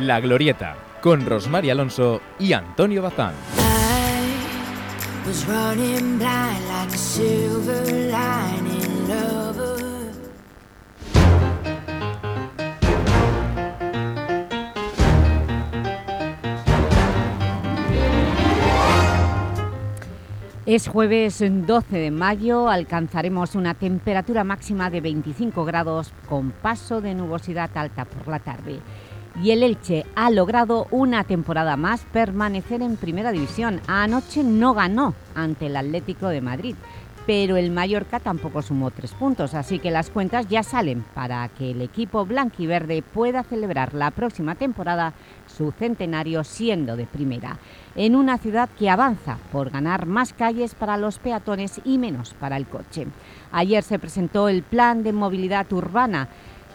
La Glorieta, con Rosmar Alonso y Antonio Bazán. Es jueves 12 de mayo, alcanzaremos una temperatura máxima de 25 grados con paso de nubosidad alta por la tarde. Y el Elche ha logrado una temporada más permanecer en Primera División. Anoche no ganó ante el Atlético de Madrid, pero el Mallorca tampoco sumó tres puntos, así que las cuentas ya salen para que el equipo blanquiverde pueda celebrar la próxima temporada su centenario siendo de primera, en una ciudad que avanza por ganar más calles para los peatones y menos para el coche. Ayer se presentó el Plan de Movilidad Urbana,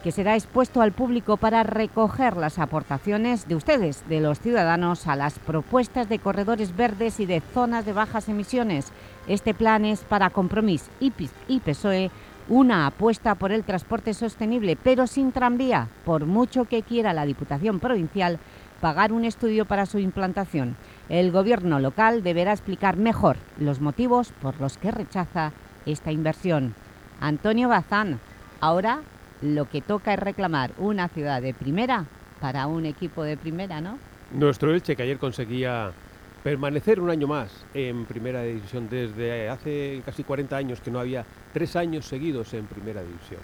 que será expuesto al público para recoger las aportaciones de ustedes, de los ciudadanos, a las propuestas de corredores verdes y de zonas de bajas emisiones. Este plan es para Compromís y PSOE una apuesta por el transporte sostenible, pero sin tranvía, por mucho que quiera la Diputación Provincial pagar un estudio para su implantación. El Gobierno local deberá explicar mejor los motivos por los que rechaza esta inversión. Antonio Bazán, ahora lo que toca es reclamar una ciudad de primera para un equipo de primera, ¿no? Nuestro Elche, que ayer conseguía permanecer un año más en Primera División, desde hace casi 40 años que no había tres años seguidos en Primera División.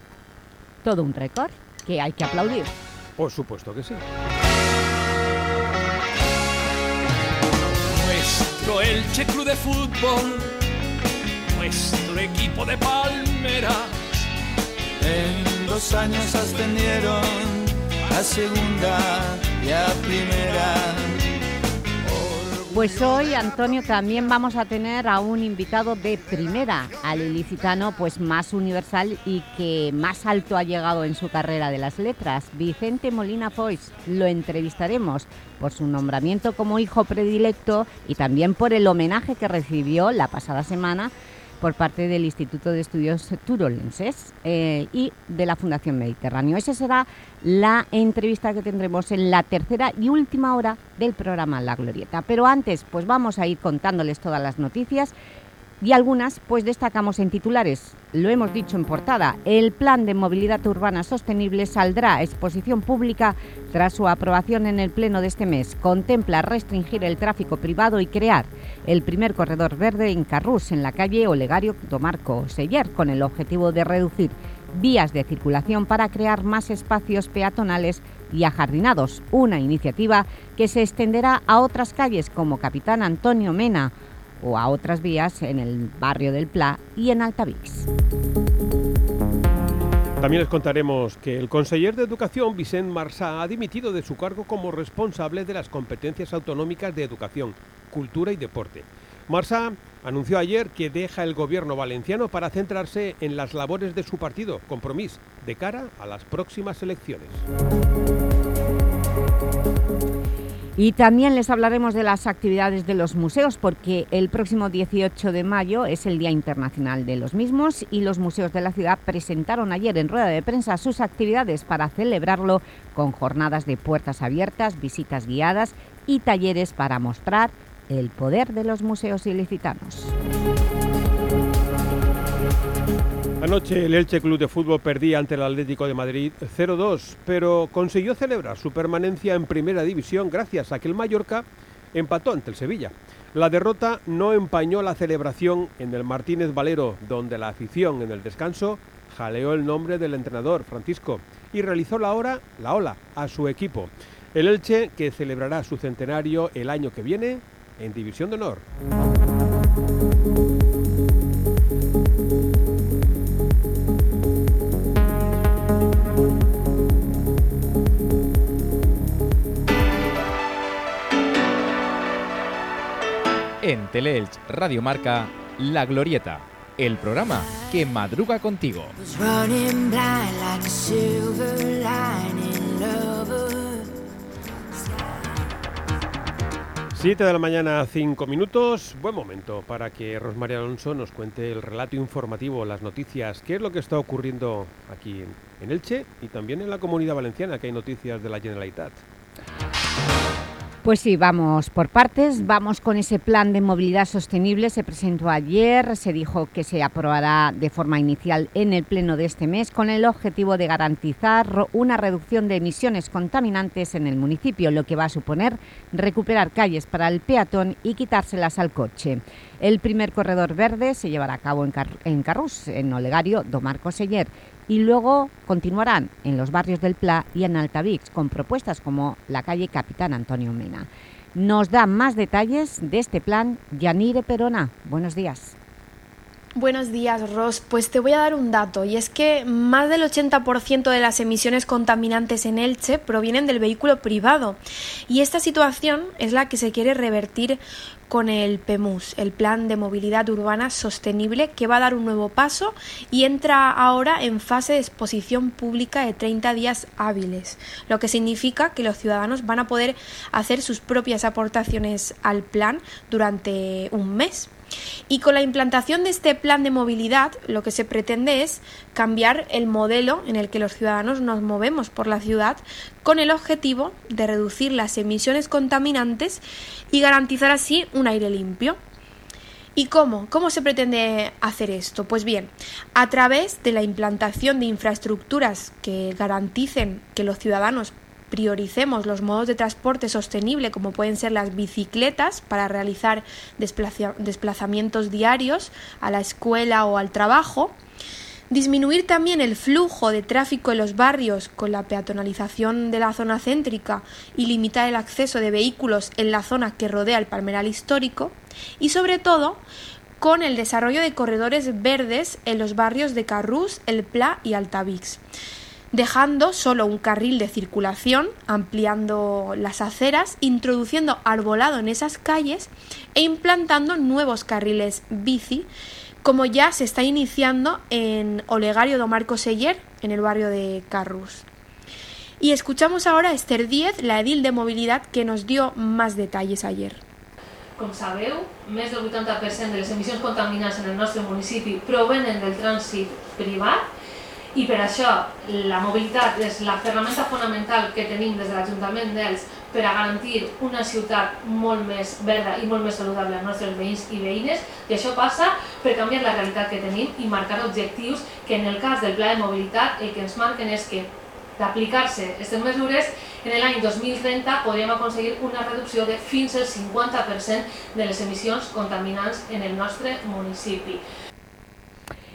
Todo un récord que hay que aplaudir. Por supuesto que sí. Nuestro Elche Club de Fútbol, nuestro equipo de palmeras. En dos años ascendieron a segunda y a primera. Pues hoy, Antonio, también vamos a tener a un invitado de primera, al ilicitano pues más universal y que más alto ha llegado en su carrera de las letras, Vicente Molina Foix. Lo entrevistaremos por su nombramiento como hijo predilecto y también por el homenaje que recibió la pasada semana por parte del Instituto de Estudios Turolenses eh, y de la Fundación Mediterráneo. Esa será la entrevista que tendremos en la tercera y última hora del programa La Glorieta. Pero antes, pues vamos a ir contándoles todas las noticias y algunas pues destacamos en titulares. Lo hemos dicho en portada, el Plan de Movilidad Urbana Sostenible saldrá a exposición pública tras su aprobación en el Pleno de este mes. Contempla restringir el tráfico privado y crear el primer corredor verde en Carrús, en la calle Olegario Tomarco Seller, con el objetivo de reducir vías de circulación para crear más espacios peatonales y ajardinados, una iniciativa que se extenderá a otras calles como Capitán Antonio Mena, o a otras vías en el barrio del Pla y en Altavix. También les contaremos que el conseller de Educación, Vicent Marsá, ha dimitido de su cargo como responsable de las competencias autonómicas de educación, cultura y deporte. Marsá anunció ayer que deja el gobierno valenciano para centrarse en las labores de su partido, Compromís, de cara a las próximas elecciones. Y también les hablaremos de las actividades de los museos porque el próximo 18 de mayo es el Día Internacional de los mismos y los museos de la ciudad presentaron ayer en rueda de prensa sus actividades para celebrarlo con jornadas de puertas abiertas, visitas guiadas y talleres para mostrar el poder de los museos ilicitanos. Anoche el Elche Club de Fútbol perdía ante el Atlético de Madrid 0-2, pero consiguió celebrar su permanencia en Primera División gracias a que el Mallorca empató ante el Sevilla. La derrota no empañó la celebración en el Martínez Valero, donde la afición en el descanso jaleó el nombre del entrenador, Francisco, y realizó la, hora, la ola a su equipo. El Elche, que celebrará su centenario el año que viene en División de Honor. En Teleelch Radio Marca, La Glorieta, el programa que madruga contigo. Siete de la mañana, cinco minutos. Buen momento para que Rosmaría Alonso nos cuente el relato informativo, las noticias, qué es lo que está ocurriendo aquí en Elche y también en la Comunidad Valenciana, que hay noticias de la Generalitat. Pues sí, vamos por partes, vamos con ese plan de movilidad sostenible, se presentó ayer, se dijo que se aprobará de forma inicial en el pleno de este mes con el objetivo de garantizar una reducción de emisiones contaminantes en el municipio, lo que va a suponer recuperar calles para el peatón y quitárselas al coche. El primer corredor verde se llevará a cabo en, Car en en Olegario, Domarco Seller, y luego continuarán en los barrios del Pla y en Altavix con propuestas como la calle Capitán Antonio Mena. Nos da más detalles de este plan Yanire Perona. Buenos días. Buenos días, Ross. Pues te voy a dar un dato, y es que más del 80% de las emisiones contaminantes en Elche provienen del vehículo privado. Y esta situación es la que se quiere revertir con el PEMUS, el Plan de Movilidad Urbana Sostenible, que va a dar un nuevo paso y entra ahora en fase de exposición pública de 30 días hábiles, lo que significa que los ciudadanos van a poder hacer sus propias aportaciones al plan durante un mes. Y con la implantación de este plan de movilidad, lo que se pretende es cambiar el modelo en el que los ciudadanos nos movemos por la ciudad con el objetivo de reducir las emisiones contaminantes y garantizar así un aire limpio. ¿Y cómo? ¿Cómo se pretende hacer esto? Pues bien, a través de la implantación de infraestructuras que garanticen que los ciudadanos prioricemos los modos de transporte sostenible como pueden ser las bicicletas para realizar desplazamientos diarios a la escuela o al trabajo, disminuir también el flujo de tráfico en los barrios con la peatonalización de la zona céntrica y limitar el acceso de vehículos en la zona que rodea el palmeral histórico. Y sobre todo con el desarrollo de corredores verdes en los barrios de Carrús, El Pla y Altavix dejando solo un carril de circulación, ampliando las aceras, introduciendo arbolado en esas calles e implantando nuevos carriles bici, como ya se está iniciando en Olegario do Marco Seller, en el barrio de Carrus. Y escuchamos ahora a Esther Díez, la edil de movilidad, que nos dio más detalles ayer. Com sabeu, més del 80% de les emissions contaminants en el nostre municipi provenen del trànsit privat i per això la mobilitat és la ferramenta fonamental que tenim des de l'Ajuntament d'Els per a garantir una ciutat molt més verda i molt més saludable als nostres veïns i veïnes i això passa per canviar la realitat que tenim i marcar objectius que en el cas del pla de mobilitat el que ens marquen és que d'aplicar-se aquestes mesures en l'any 2030 podríem aconseguir una reducció de fins al 50% de les emissions contaminants en el nostre municipi.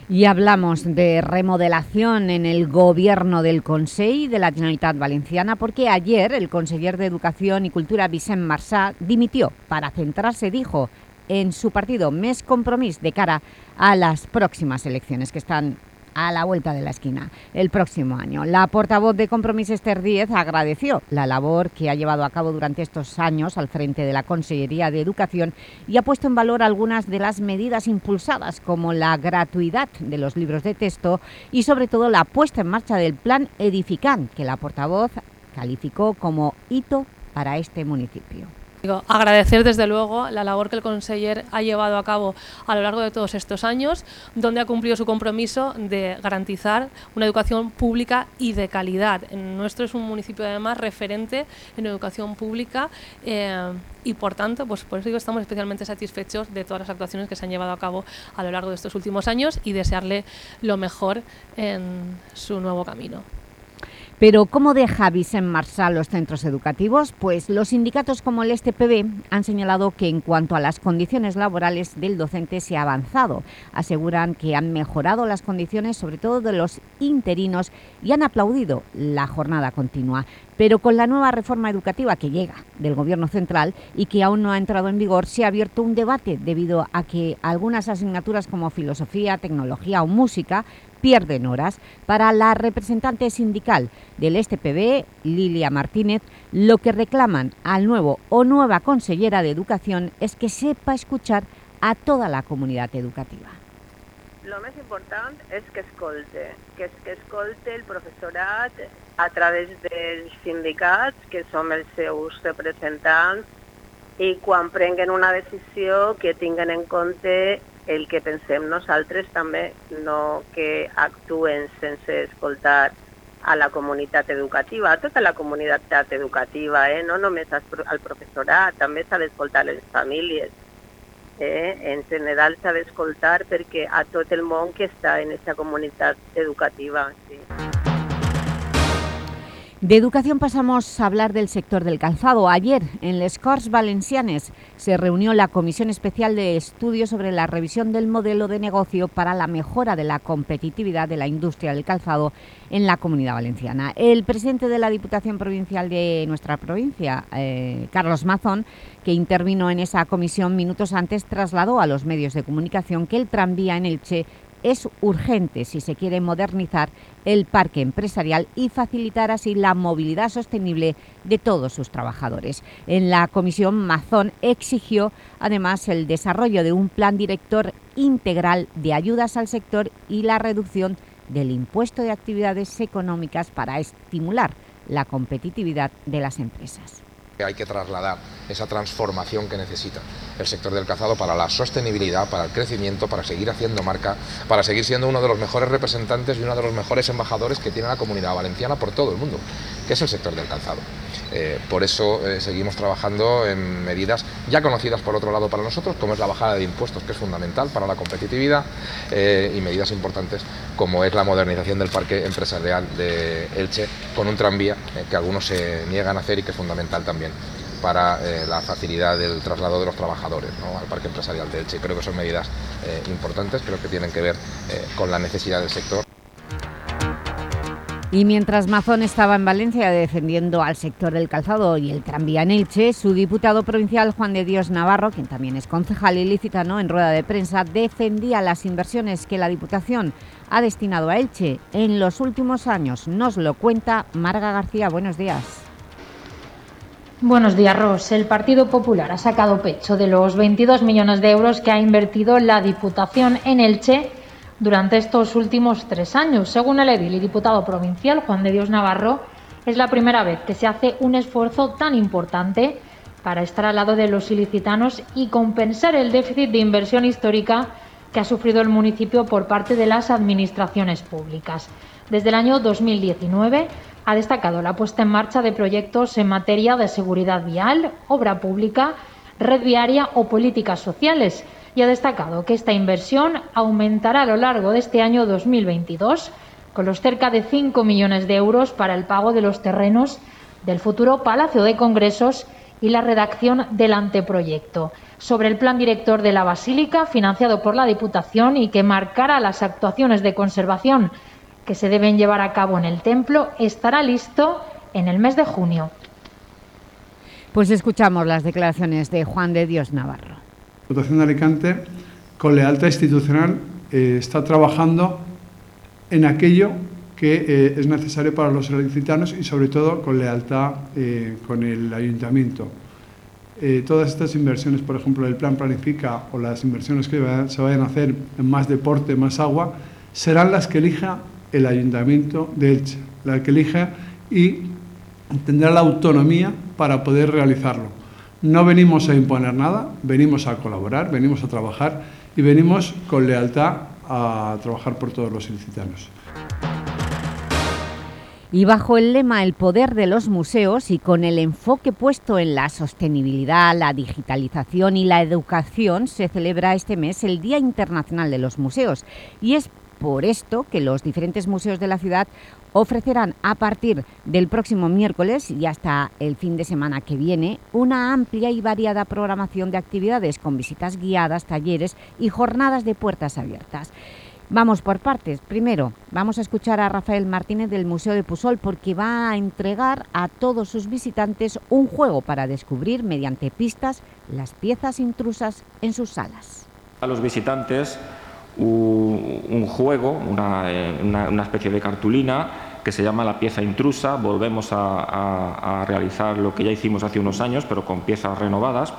Y hablamos de remodelación en el gobierno del Consell de la Generalitat Valenciana porque ayer el conseller de Educación y Cultura Vicent Marsá dimitió para centrarse, dijo, en su partido. Més Compromís de cara a las próximas elecciones que están a la vuelta de la esquina el próximo año. La portavoz de Compromís Esther Díez agradeció la labor que ha llevado a cabo durante estos años al frente de la Consellería de Educación y ha puesto en valor algunas de las medidas impulsadas como la gratuidad de los libros de texto y sobre todo la puesta en marcha del Plan Edificant que la portavoz calificó como hito para este municipio. Agradecer desde luego la labor que el conseller ha llevado a cabo a lo largo de todos estos años, donde ha cumplido su compromiso de garantizar una educación pública y de calidad. Nuestro es un municipio además referente en educación pública eh, y por tanto, pues por eso digo, estamos especialmente satisfechos de todas las actuaciones que se han llevado a cabo a lo largo de estos últimos años y desearle lo mejor en su nuevo camino. Pero ¿cómo deja Vicent Marsal los centros educativos? Pues los sindicatos como el STPB han señalado que en cuanto a las condiciones laborales del docente se ha avanzado. Aseguran que han mejorado las condiciones, sobre todo de los interinos, y han aplaudido la jornada continua. Pero con la nueva reforma educativa que llega del Gobierno central y que aún no ha entrado en vigor, se ha abierto un debate debido a que algunas asignaturas como filosofía, tecnología o música pierden horas. Para la representante sindical del STPB, Lilia Martínez, lo que reclaman al nuevo o nueva consellera de Educación es que sepa escuchar a toda la comunitat educativa. Lo més important és que escolte, que, que escolte el professorat a través dels sindicats, que som els seus representants, i quan prenguen una decisió que tinguen en compte el que pensem nosaltres també, no que actuen sense escoltar a la comunitat educativa, a tota la comunitat educativa, eh? no només al professorat, també s'ha d'escoltar les famílies. Eh? En general s'ha d'escoltar perquè a tot el món que està en aquesta comunitat educativa. Sí. De educación pasamos a hablar del sector del calzado. Ayer, en Les Corts Valencianes, se reunió la Comisión Especial de Estudios sobre la revisión del modelo de negocio para la mejora de la competitividad de la industria del calzado en la Comunidad Valenciana. El presidente de la Diputación Provincial de nuestra provincia, eh, Carlos Mazón, que intervino en esa comisión minutos antes, trasladó a los medios de comunicación que el tranvía en Elche es urgente si se quiere modernizar el parque empresarial y facilitar así la movilidad sostenible de todos sus trabajadores. En la comisión, Mazón exigió además el desarrollo de un plan director integral de ayudas al sector y la reducción del impuesto de actividades económicas para estimular la competitividad de las empresas. Hay que trasladar esa transformación que necesita el sector del calzado para la sostenibilidad, para el crecimiento, para seguir haciendo marca, para seguir siendo uno de los mejores representantes y uno de los mejores embajadores que tiene la comunidad valenciana por todo el mundo, que es el sector del calzado. Eh, por eso eh, seguimos trabajando en medidas ya conocidas por otro lado para nosotros, como es la bajada de impuestos, que es fundamental para la competitividad, eh, y medidas importantes como es la modernización del parque empresarial de Elche con un tranvía que algunos se niegan a hacer y que es fundamental también para la facilidad del traslado de los trabajadores al parque empresarial de Elche. Creo que son medidas importantes, creo que tienen que ver con la necesidad del sector. Y mientras Mazón estaba en Valencia defendiendo al sector del calzado y el tranvía en Elche, su diputado provincial Juan de Dios Navarro, quien también es concejal ilicitano, en rueda de prensa defendía las inversiones que la Diputación ha destinado a Elche en los últimos años. Nos lo cuenta Marga García. Buenos días. Buenos días, Ros. El Partido Popular ha sacado pecho de los 22 millones de euros que ha invertido la Diputación en Elche durante estos últimos tres años. Según el edil y diputado provincial Juan de Dios Navarro, es la primera vez que se hace un esfuerzo tan importante para estar al lado de los ilicitanos y compensar el déficit de inversión histórica que ha sufrido el municipio por parte de las administraciones públicas. Desde el año 2019 ha destacado la puesta en marcha de proyectos en materia de seguridad vial, obra pública, red viaria o políticas sociales y ha destacado que esta inversión aumentará a lo largo de este año 2022 con los cerca de 5 millones de euros para el pago de los terrenos del futuro Palacio de Congresos y la redacción del anteproyecto sobre el plan director de la Basílica, financiado por la Diputación y que marcará las actuaciones de conservación que se deben llevar a cabo en el templo, estará listo en el mes de junio. Pues escuchamos las declaraciones de Juan de Dios Navarro. Diputación de Alicante, con lealtad institucional, eh, está trabajando en aquello que eh, es necesario para los ilicitanos y sobre todo con lealtad eh, con el ayuntamiento. todas estas inversiones, por ejemplo, el plan planifica o las inversiones que se vayan a hacer en más deporte, más agua, serán las que elija el ayuntamiento de Elche, la que elija y tendrá la autonomía para poder realizarlo. No venimos a imponer nada, venimos a colaborar, venimos a trabajar y venimos con lealtad a trabajar por todos los ilicitanos. Y bajo el lema El poder de los museos y con el enfoque puesto en la sostenibilidad, la digitalización y la educación, se celebra este mes el Día Internacional de los Museos. Y es por esto que los diferentes museos de la ciudad ofrecerán a partir del próximo miércoles y hasta el fin de semana que viene una amplia y variada programación de actividades con visitas guiadas, talleres y jornadas de puertas abiertas. Vamos por partes. Primero, vamos a escuchar a Rafael Martínez del Museo de Pusol porque va a entregar a todos sus visitantes un juego para descubrir mediante pistas las piezas intrusas en sus salas. A los visitantes un, juego, eh, una, especie de cartulina que se llama la pieza intrusa. Volvemos a, realizar lo que ya hicimos hace unos años, pero con piezas renovadas.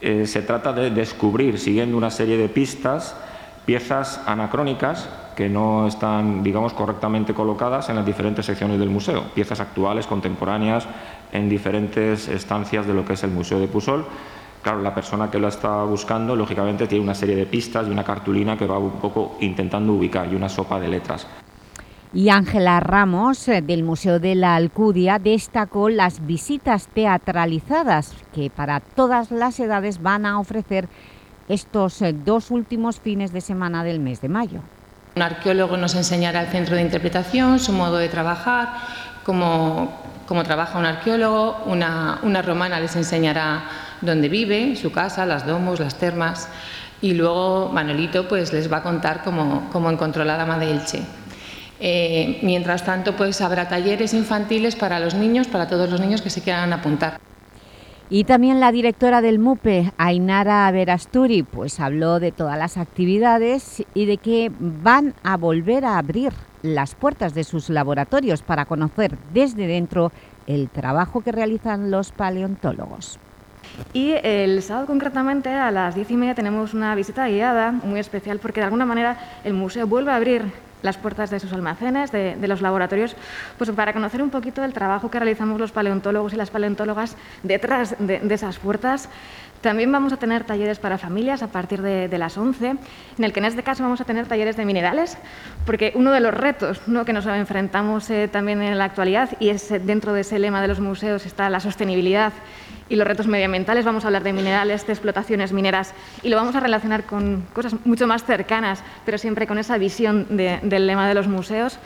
Eh, se trata de descubrir, siguiendo una serie de pistas, piezas anacrónicas que no están, digamos, correctamente colocadas en las diferentes secciones del museo. Piezas actuales, contemporáneas, en diferentes estancias de lo que es el Museo de Pusol Claro, la persona que lo está buscando, lógicamente, tiene una serie de pistas y una cartulina que va un poco intentando ubicar y una sopa de letras. Y Ángela Ramos, eh, del Museo de la Alcudia, destacó las visitas teatralizadas que para todas las edades van a ofrecer estos eh, dos últimos fines de semana del mes de mayo. Un arqueólogo nos enseñará el centro de interpretación, su modo de trabajar, cómo, cómo trabaja un arqueólogo, una, una romana les enseñará dónde vive, su casa, las domos, las termas, y luego Manolito pues, les va a contar cómo, cómo encontró la dama de Elche. Eh, mientras tanto, pues habrá talleres infantiles para los niños, para todos los niños que se quieran apuntar. Y también la directora del MUPE, Ainara Verasturi, pues habló de todas las actividades y de que van a volver a abrir las puertas de sus laboratorios para conocer desde dentro el trabajo que realizan los paleontólogos. Y el sábado concretamente a las diez y media tenemos una visita guiada muy especial porque de alguna manera el museo vuelve a abrir las puertas de sus almacenes, de, los laboratorios, pues para conocer un poquito del trabajo que realizamos los paleontólogos y las paleontólogas detrás de, esas puertas. También vamos a tener talleres para familias a partir de, las 11, en el que en este caso vamos a tener talleres de minerales, porque uno de los retos ¿no? que nos enfrentamos eh, también en la actualidad, y es dentro de ese lema de los museos está la sostenibilidad y los retos medioambientales, vamos a hablar de minerales, de explotaciones mineras y lo vamos a relacionar con cosas mucho más cercanas, pero siempre con esa visión del lema de los museos.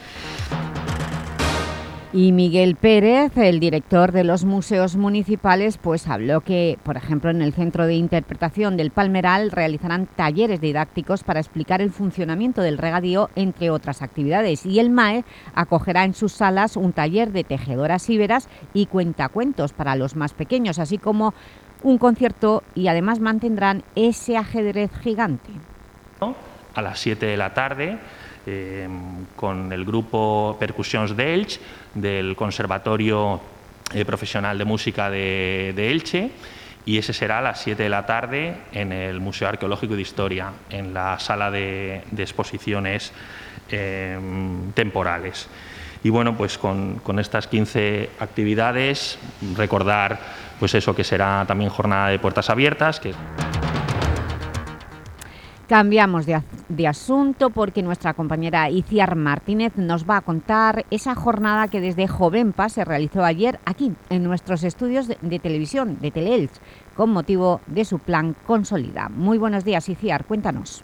Y Miguel Pérez, el director de los museos municipales, pues habló que, por ejemplo, en el Centro de Interpretación del Palmeral realizarán talleres didácticos para explicar el funcionamiento del regadío, entre otras actividades. Y el MAE acogerá en sus salas un taller de tejedoras íberas y cuentacuentos para los más pequeños, así como un concierto y además mantendrán ese ajedrez gigante. A las 7 de la tarde Em, con el grupo Percusions de Elche, del Conservatorio eh, Profesional de Música de, Elche, y ese será a las 7 de la tarde en el Museo Arqueológico de Historia, en la sala de, exposiciones em, temporales. Y bueno, pues con, con, estas 15 actividades, recordar pues eso que será también jornada de puertas abiertas. Que... Cambiamos de, asunto porque nuestra compañera Iciar Martínez nos va a contar esa jornada que desde Jovenpa se realizó ayer aquí, en nuestros estudios de, televisión de Teleelch, con motivo de su plan Consolida. Muy buenos días, Iciar, cuéntanos.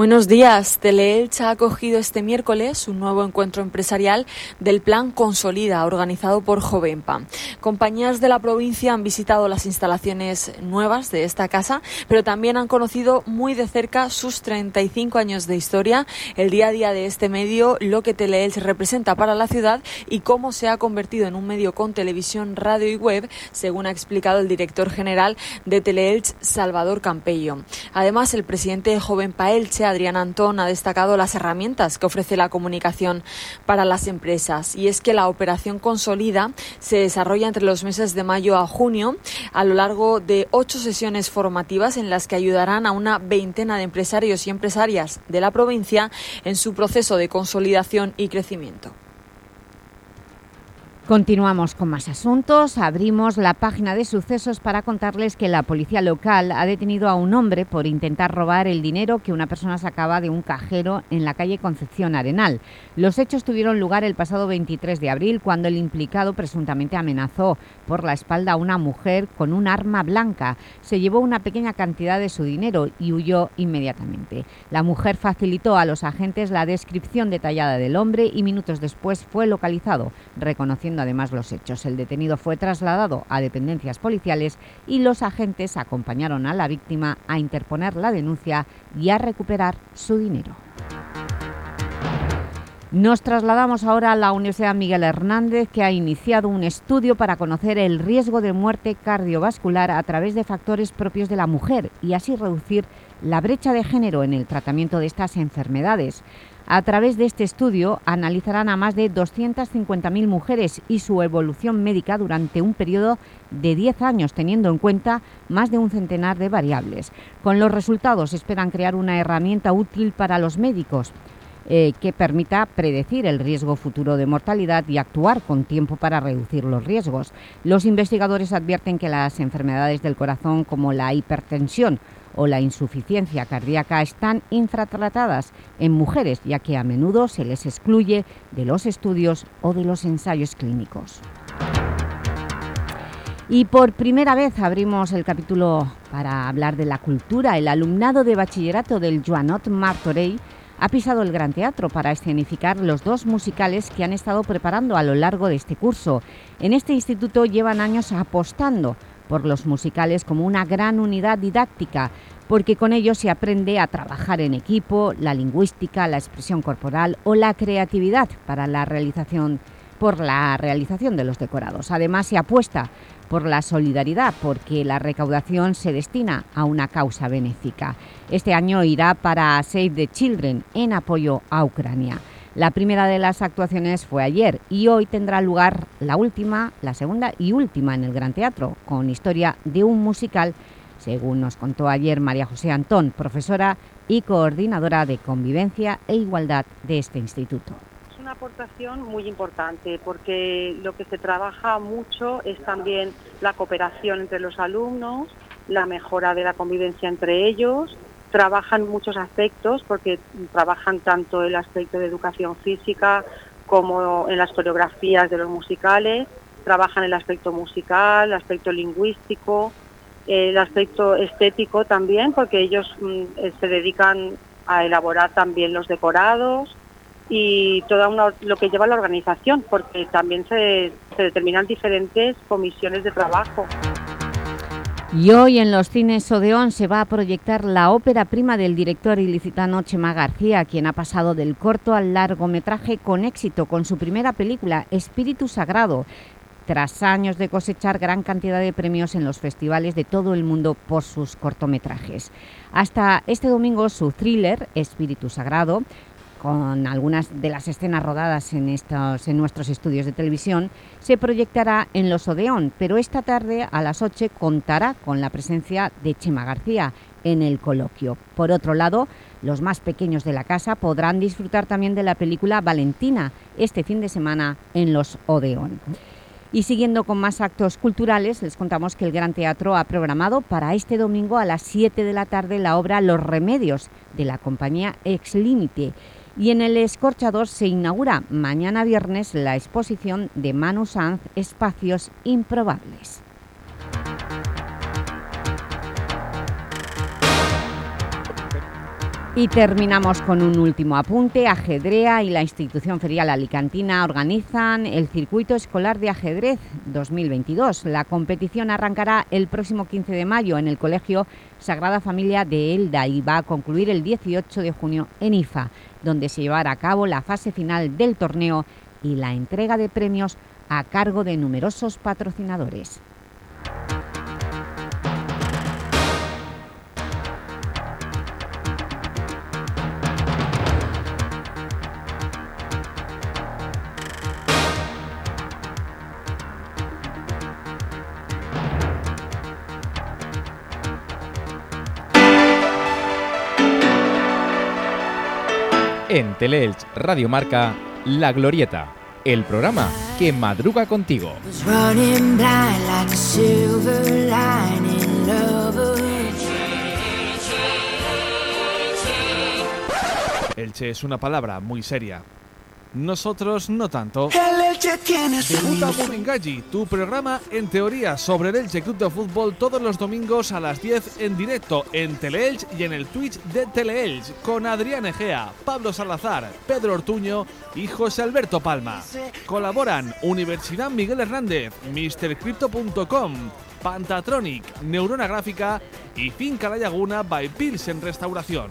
Buenos días. Teleelch ha acogido este miércoles un nuevo encuentro empresarial del Plan Consolida, organizado por Jovenpa. Compañías de la provincia han visitado las instalaciones nuevas de esta casa, pero también han conocido muy de cerca sus 35 años de historia, el día a día de este medio, lo que Teleelch representa para la ciudad y cómo se ha convertido en un medio con televisión, radio y web, según ha explicado el director general de Teleelch, Salvador Campello. Además, el presidente de Jovenpa Elche Adrián Antón ha destacado las herramientas que ofrece la comunicación para las empresas y es que la operación Consolida se desarrolla entre los meses de mayo a junio a lo largo de ocho sesiones formativas en las que ayudarán a una veintena de empresarios y empresarias de la provincia en su proceso de consolidación y crecimiento. Continuamos con más asuntos. Abrimos la página de sucesos para contarles que la policía local ha detenido a un hombre por intentar robar el dinero que una persona sacaba de un cajero en la calle Concepción Arenal. Los hechos tuvieron lugar el pasado 23 de abril cuando el implicado presuntamente amenazó por la espalda a una mujer con un arma blanca. Se llevó una pequeña cantidad de su dinero y huyó inmediatamente. La mujer facilitó a los agentes la descripción detallada del hombre y minutos después fue localizado, reconociendo además los hechos. El detenido fue trasladado a dependencias policiales y los agentes acompañaron a la víctima a interponer la denuncia y a recuperar su dinero. Nos trasladamos ahora a la Universidad Miguel Hernández, que ha iniciado un estudio para conocer el riesgo de muerte cardiovascular a través de factores propios de la mujer y así reducir la brecha de género en el tratamiento de estas enfermedades. A través de este estudio analizarán a más de 250.000 mujeres y su evolución médica durante un periodo de 10 años, teniendo en cuenta más de un centenar de variables. Con los resultados esperan crear una herramienta útil para los médicos eh, que permita predecir el riesgo futuro de mortalidad y actuar con tiempo para reducir los riesgos. Los investigadores advierten que las enfermedades del corazón como la hipertensión o la insuficiencia cardíaca están infratratadas en mujeres, ya que a menudo se les excluye de los estudios o de los ensayos clínicos. Y por primera vez abrimos el capítulo para hablar de la cultura. El alumnado de bachillerato del Joanot Martorell ha pisado el Gran Teatro para escenificar los dos musicales que han estado preparando a lo largo de este curso. En este instituto llevan años apostando por los musicales como una gran unidad didáctica, porque con ellos se aprende a trabajar en equipo, la lingüística, la expresión corporal o la creatividad para la realización, por la realización de los decorados. Además, se apuesta por la solidaridad, porque la recaudación se destina a una causa benéfica. Este año irá para Save the Children, en apoyo a Ucrania. La primera de las actuaciones fue ayer y hoy tendrá lugar la última, la segunda y última en el Gran Teatro, con historia de un musical, según nos contó ayer María José Antón, profesora y coordinadora de Convivencia e Igualdad de este instituto. Una aportación muy importante porque lo que se trabaja mucho es también la cooperación entre los alumnos, la mejora de la convivencia entre ellos, trabajan muchos aspectos porque trabajan tanto el aspecto de educación física como en las coreografías de los musicales, trabajan el aspecto musical, el aspecto lingüístico, el aspecto estético también porque ellos mm, eh, se dedican a elaborar también los decorados, y todo lo que lleva la organización, porque también se determinan diferentes comisiones de trabajo. Y hoy en los cines Odeón se va a proyectar la ópera prima del director ilicitano Chema García, quien ha pasado del corto al largometraje con éxito con su primera película, Espíritu Sagrado, tras años de cosechar gran cantidad de premios en los festivales de todo el mundo por sus cortometrajes. Hasta este domingo su thriller, Espíritu Sagrado, con algunas de las escenas rodadas en, estos, en nuestros estudios de televisión, se proyectará en Los Odeón, pero esta tarde a las 8 contará con la presencia de Chema García en el coloquio. Por otro lado, los más pequeños de la casa podrán disfrutar también de la película Valentina este fin de semana en Los Odeón. Y siguiendo con más actos culturales, les contamos que el Gran Teatro ha programado para este domingo a las 7 de la tarde la obra Los Remedios de la compañía Ex Límite y en el Escorchador se inaugura mañana viernes la exposición de Manu Sanz Espacios Improbables. Y terminamos con un último apunte. Ajedrea y la institución ferial alicantina organizan el Circuito Escolar de Ajedrez 2022. La competición arrancará el próximo 15 de mayo en el Colegio Sagrada Familia de Elda y va a concluir el 18 de junio en IFA, donde se llevará a cabo la fase final del torneo y la entrega de premios a cargo de numerosos patrocinadores. En Teleelch Radio Marca, La Glorieta, el programa que madruga contigo. Elche es una palabra muy seria nosotros no tanto. El Elche tiene Debuta Buringalli, tu programa en teoría sobre el Elche Club de Fútbol todos los domingos a las 10 en directo en Teleelch y en el Twitch de Teleelch con Adrián Egea, Pablo Salazar, Pedro Ortuño y José Alberto Palma. Colaboran Universidad Miguel Hernández, MrCrypto.com, Pantatronic, Neurona Gráfica y Finca La Laguna by Pilsen Restauración.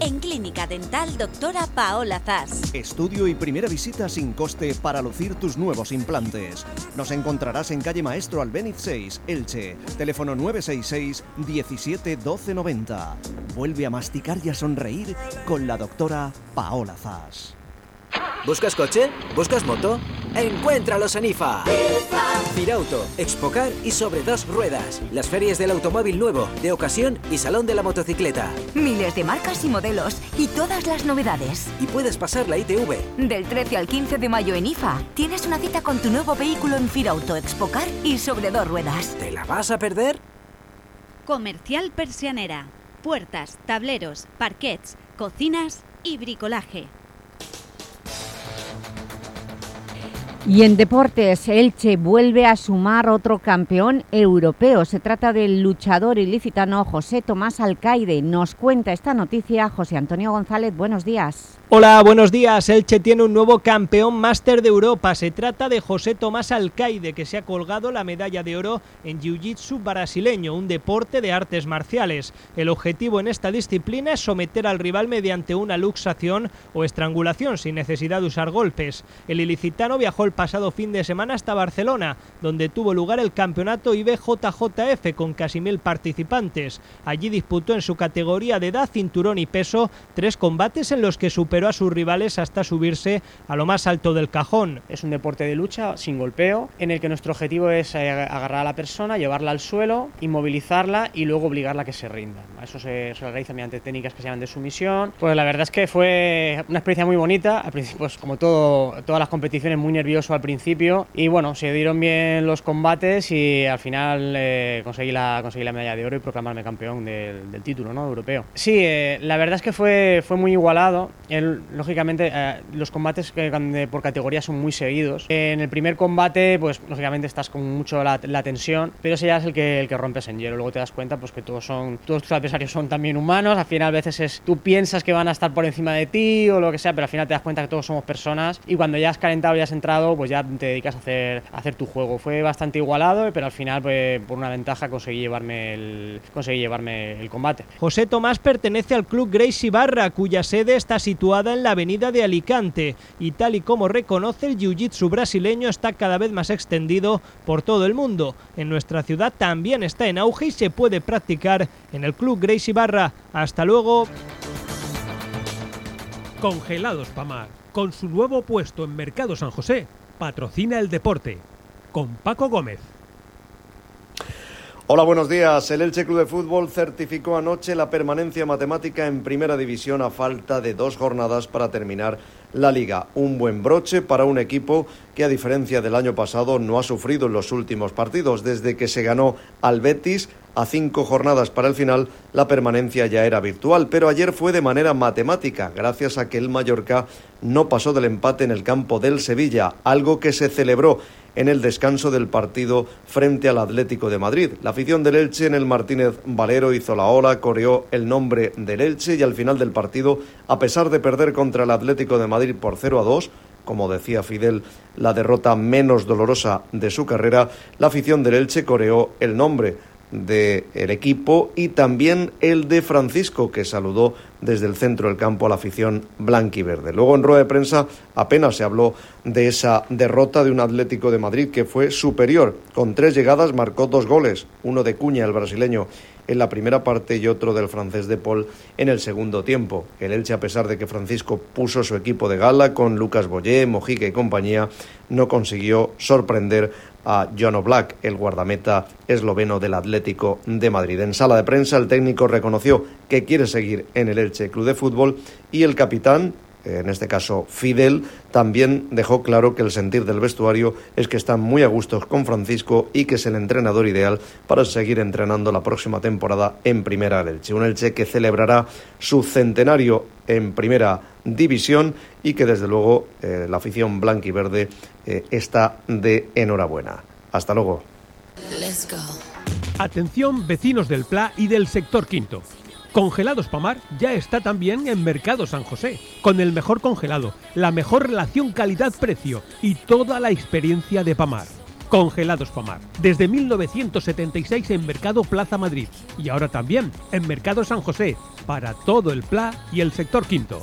En Clínica Dental Doctora Paola Zas. Estudio y primera visita sin coste para lucir tus nuevos implantes. Nos encontrarás en calle Maestro Albéniz 6, Elche. Teléfono 966 17 12 90. Vuelve a masticar y a sonreír con la doctora Paola Zas. ¿Buscas coche? ¿Buscas moto? Encuéntralos en IFA. Firauto, Expocar y sobre dos ruedas. Las ferias del automóvil nuevo, de ocasión y salón de la motocicleta. Miles de marcas y modelos y todas las novedades. Y puedes pasar la ITV. Del 13 al 15 de mayo en IFA, tienes una cita con tu nuevo vehículo en Firauto, Expocar y sobre dos ruedas. ¿Te la vas a perder? Comercial Persianera. Puertas, tableros, parquets, cocinas y bricolaje. Y en deportes, Elche vuelve a sumar otro campeón europeo. Se trata del luchador ilicitano José Tomás Alcaide. Nos cuenta esta noticia José Antonio González. Buenos días. Hola, buenos días. Elche tiene un nuevo campeón máster de Europa. Se trata de José Tomás Alcaide, que se ha colgado la medalla de oro en Jiu-Jitsu brasileño, un deporte de artes marciales. El objetivo en esta disciplina es someter al rival mediante una luxación o estrangulación sin necesidad de usar golpes. El ilicitano viajó el pasado fin de semana hasta Barcelona, donde tuvo lugar el campeonato IBJJF con casi mil participantes. Allí disputó en su categoría de edad, cinturón y peso tres combates en los que superó a sus rivales hasta subirse a lo más alto del cajón. Es un deporte de lucha sin golpeo, en el que nuestro objetivo es eh, agarrar a la persona, llevarla al suelo, inmovilizarla y luego obligarla a que se rinda. Eso se, se realiza mediante técnicas que se llaman de sumisión. Pues la verdad es que fue una experiencia muy bonita, al principio, pues como todo, todas las competiciones, muy nervioso al principio y bueno, se dieron bien los combates y al final eh, conseguí, la, conseguí la medalla de oro y proclamarme campeón del, del título ¿no? europeo. Sí, eh, la verdad es que fue, fue muy igualado. El, lógicamente, eh, los combates que, por categoría son muy seguidos. En el primer combate, pues lógicamente estás con mucho la, la, tensión, pero ese ya es el que, el que rompes en hielo. Luego te das cuenta pues que todos, son, todos tus adversarios son también humanos. Al final, a veces es, tú piensas que van a estar por encima de ti o lo que sea, pero al final te das cuenta que todos somos personas y cuando ya has calentado y has entrado, pues ya te dedicas a hacer, a hacer tu juego. Fue bastante igualado, pero al final, pues, por una ventaja, conseguí llevarme, el, conseguí llevarme el combate. José Tomás pertenece al club Gracie Barra, cuya sede está situada en la avenida de Alicante, y tal y como reconoce el jiu-jitsu brasileño está cada vez más extendido por todo el mundo. En nuestra ciudad también está en auge y se puede practicar en el club Gracie Barra. Hasta luego. Congelados Pamar, con su nuevo puesto en Mercado San José, patrocina el deporte. Con Paco Gómez. Hola, buenos días. El Elche Club de Fútbol certificó anoche la permanencia matemática en Primera División a falta de dos jornadas para terminar la liga. Un buen broche para un equipo que, a diferencia del año pasado, no ha sufrido en los últimos partidos. Desde que se ganó al Betis, a cinco jornadas para el final, la permanencia ya era virtual, pero ayer fue de manera matemática, gracias a que el Mallorca no pasó del empate en el campo del Sevilla, algo que se celebró en el descanso del partido frente al Atlético de Madrid. La afición del Elche en el Martínez Valero hizo la ola, coreó el nombre del Elche y al final del partido, a pesar de perder contra el Atlético de Madrid por 0 a 2, como decía Fidel, la derrota menos dolorosa de su carrera, la afición del Elche coreó el nombre del equipo y también el de Francisco, que saludó desde el centro del campo a la afición blanquiverde. Luego en rueda de prensa apenas se habló de esa derrota de un Atlético de Madrid que fue superior. Con tres llegadas marcó dos goles, uno de Cuña, el brasileño, en la primera parte y otro del francés de Paul en el segundo tiempo. El Elche, a pesar de que Francisco puso su equipo de gala con Lucas Boyé, Mojica y compañía, no consiguió sorprender a John Oblak, el guardameta esloveno del Atlético de Madrid. En sala de prensa, el técnico reconoció que quiere seguir en el Elche Club de Fútbol y el capitán, en este caso Fidel, también dejó claro que el sentir del vestuario es que están muy a gusto con Francisco y que es el entrenador ideal para seguir entrenando la próxima temporada en Primera Elche. Un Elche que celebrará su centenario en Primera División y que desde luego eh, la afición blanca y verde eh, está de enhorabuena. Hasta luego. Atención vecinos del Pla y del sector quinto. Congelados Pamar ya está también en Mercado San José, con el mejor congelado, la mejor relación calidad-precio y toda la experiencia de Pamar. Congelados Pomar. Desde 1976 en Mercado Plaza Madrid y ahora también en Mercado San José para todo el Pla y el sector quinto.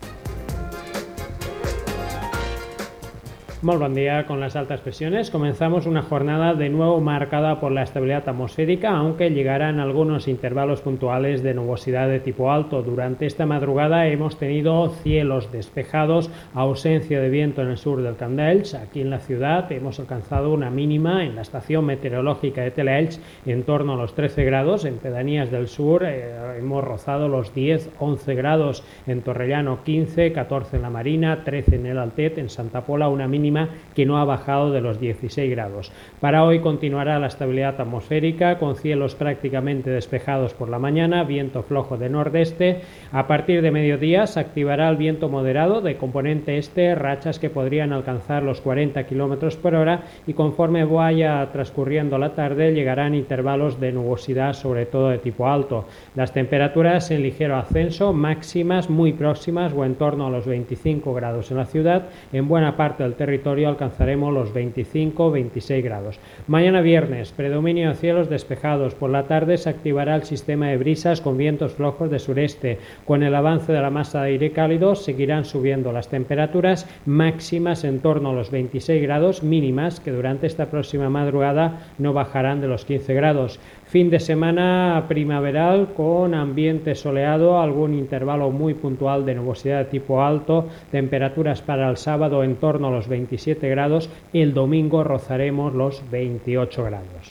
Muy buen día con las altas presiones. Comenzamos una jornada de nuevo marcada por la estabilidad atmosférica, aunque llegarán algunos intervalos puntuales de nubosidad de tipo alto. Durante esta madrugada hemos tenido cielos despejados, ausencia de viento en el sur del Candelch. Aquí en la ciudad hemos alcanzado una mínima en la estación meteorológica de Teleelch en torno a los 13 grados. En pedanías del sur eh, hemos rozado los 10-11 grados. En Torrellano 15, 14 en la Marina, 13 en el Altet, en Santa Pola una mínima que no ha bajado de los 16 grados. Para hoy continuará la estabilidad atmosférica con cielos prácticamente despejados por la mañana, viento flojo de nordeste. A partir de mediodía se activará el viento moderado de componente este, rachas que podrían alcanzar los 40 km por hora y conforme vaya transcurriendo la tarde llegarán intervalos de nubosidad sobre todo de tipo alto. Las temperaturas en ligero ascenso, máximas muy próximas o en torno a los 25 grados en la ciudad, en buena parte del territorio alcanzaremos los 25-26 grados. Mañana viernes, predominio de cielos despejados. Por la tarde se activará el sistema de brisas con vientos flojos de sureste. Con el avance de la masa de aire cálido seguirán subiendo las temperaturas máximas en torno a los 26 grados mínimas que durante esta próxima madrugada no bajarán de los 15 grados. Fin de semana primaveral con ambiente soleado, algún intervalo muy puntual de nubosidad de tipo alto, temperaturas para el sábado en torno a los 27 grados, el domingo rozaremos los 28 grados.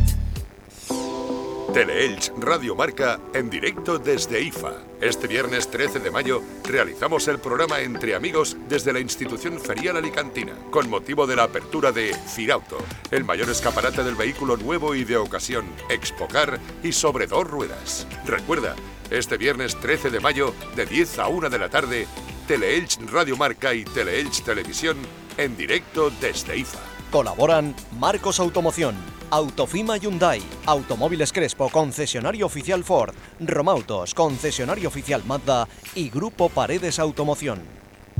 Teleelch Radio Marca en directo desde IFA. Este viernes 13 de mayo realizamos el programa Entre Amigos desde la institución ferial alicantina, con motivo de la apertura de Firauto, el mayor escaparate del vehículo nuevo y de ocasión, Expocar y sobre dos ruedas. Recuerda, este viernes 13 de mayo, de 10 a 1 de la tarde, Teleelch Radio Marca y Teleelch Televisión en directo desde IFA. Colaboran Marcos Automoción, Autofima Hyundai, Automóviles Crespo, concesionario oficial Ford, Romautos, concesionario oficial Mazda y Grupo Paredes Automoción.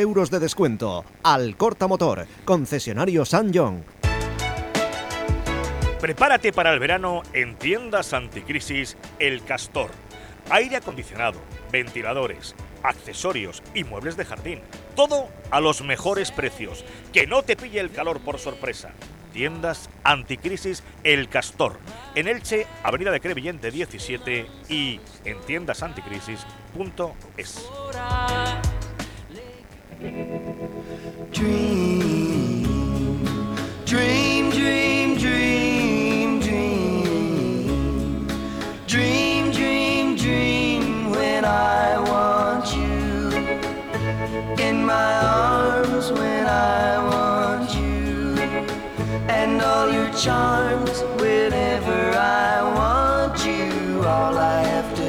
euros de descuento. Alcorta Motor, concesionario San John. Prepárate para el verano en tiendas anticrisis El Castor. Aire acondicionado, ventiladores, accesorios y muebles de jardín. Todo a los mejores precios. Que no te pille el calor por sorpresa. Tiendas anticrisis El Castor. En Elche, Avenida de Crevillente 17 y en tiendasanticrisis.es. Dream, dream, dream, dream. Dream, dream, dream when I want you. In my arms when I want you. And all your charms whenever I want you. All I have to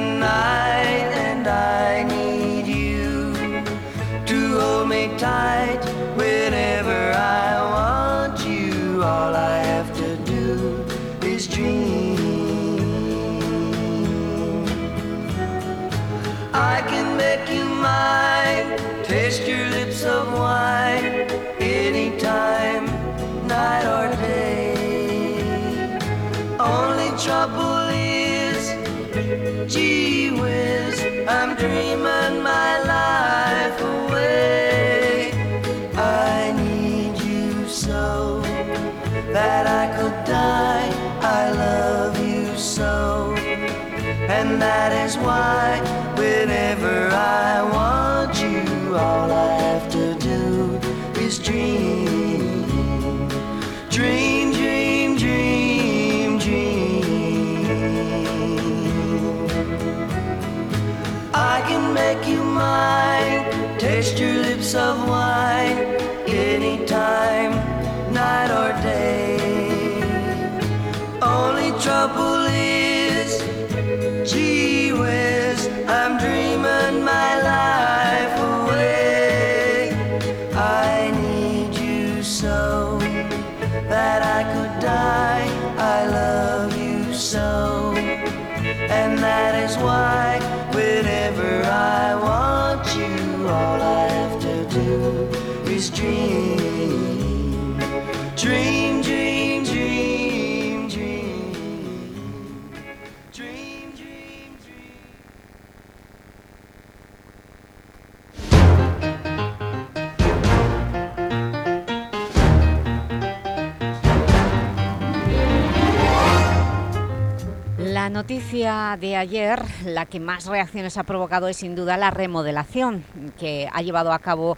night and I need you to hold me tight whenever I want you. All I have to do is dream. I can make you mine, taste your lips of wine anytime, night or day. Only trouble dreaming my life away. I need you so that I could die. I love you so, and that is why whenever I want you, all I taste your lips of wine, anytime, night or day. Only trouble is, gee whiz, I'm dreaming my life away. I need you so that I could die. I love you so, and that is why whenever I want dream. Dream, dream, dream. La noticia de ayer, la que más reacciones ha provocado es sin duda la remodelación que ha llevado a cabo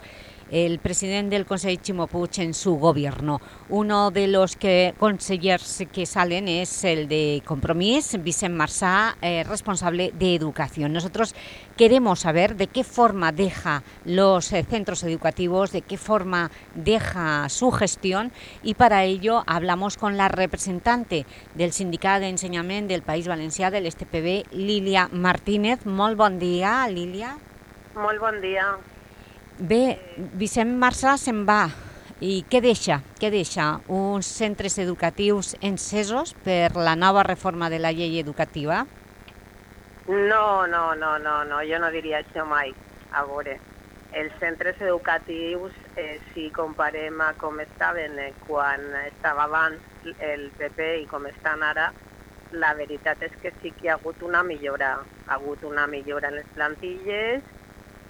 el presidente del Consejo Ximo Puig en su gobierno. Uno de los que consellers que salen es el de Compromís, Vicent Marsá, eh, responsable de educación. Nosotros queremos saber de qué forma deja los eh, centros educativos, de qué forma deja su gestión y para ello hablamos con la representante del Sindicat d'Ensenyament del País Valencià, del STPB, Lília Martínez. Molt bon dia, Lília. Molt bon dia. Bé, Vicent Marsà se'n va i què deixa? Què deixa? Uns centres educatius encesos per la nova reforma de la llei educativa? No, no, no, no, no, jo no diria això mai. A veure, els centres educatius, eh, si comparem a com estaven eh, quan estava abans el PP i com estan ara, la veritat és que sí que hi ha hagut una millora. Ha hagut una millora en les plantilles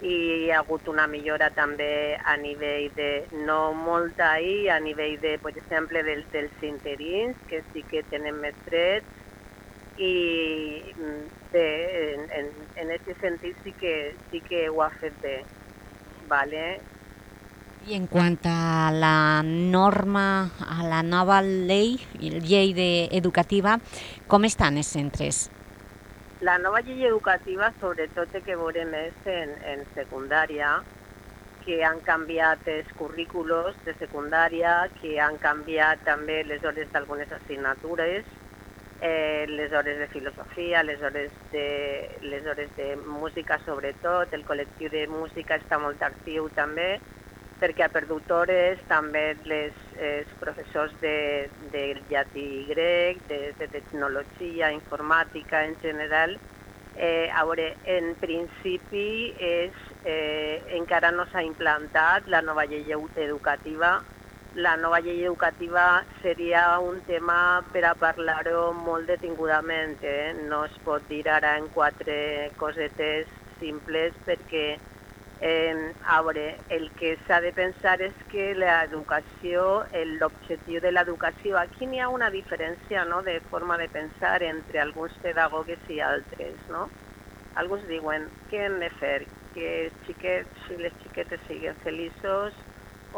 i hi ha hagut una millora també a nivell de, no molta ahir, a nivell de, per exemple, dels, dels interins, que sí que tenen més drets, i mm, bé, en, en, en aquest sentit sí que, sí que ho ha fet bé. Vale? I en quant a la norma, a la nova llei, llei educativa, com estan els centres? La nova llei educativa sobretot té que veure més en, en secundària, que han canviat els currículos de secundària, que han canviat també les hores d'algunes assignatures, eh, les hores de filosofia, les hores de, les hores de música sobretot, el col·lectiu de música està molt actiu també, perquè ha perdut hores, també les, els professors de, de llatí grec, de, de tecnologia, informàtica en general, eh, a veure, en principi és, eh, encara no s'ha implantat la nova llei educativa. La nova llei educativa seria un tema per a parlar-ho molt detingudament. Eh? No es pot dir ara en quatre cosetes simples perquè eh, a veure, el que s'ha de pensar és que l'educació, l'objectiu de l'educació, aquí n'hi ha una diferència no, de forma de pensar entre alguns pedagogues i altres. No? Alguns diuen què hem de fer? Que els xiquets i les xiquetes siguin feliços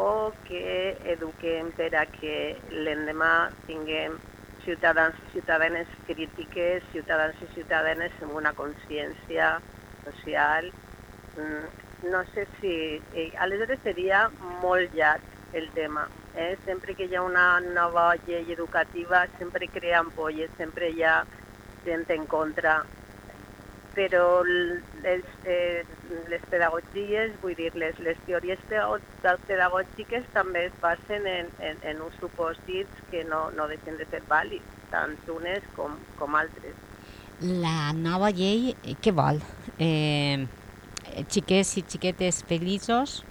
o que eduquem per a que l'endemà tinguem ciutadans i ciutadanes crítiques, ciutadans i ciutadanes amb una consciència social. No sé si... Eh, aleshores seria molt llarg el tema. Eh? Sempre que hi ha una nova llei educativa, sempre crea ampolles, sempre hi ha gent en contra. Però les, eh, les pedagogies, vull dir, les, les teories pedagògiques també es basen en, en, en uns supòsits que no, no deixen de ser vàlids, tant unes com, com altres. La nova llei, eh, què vol? Eh, xiquets i xiquetes feliços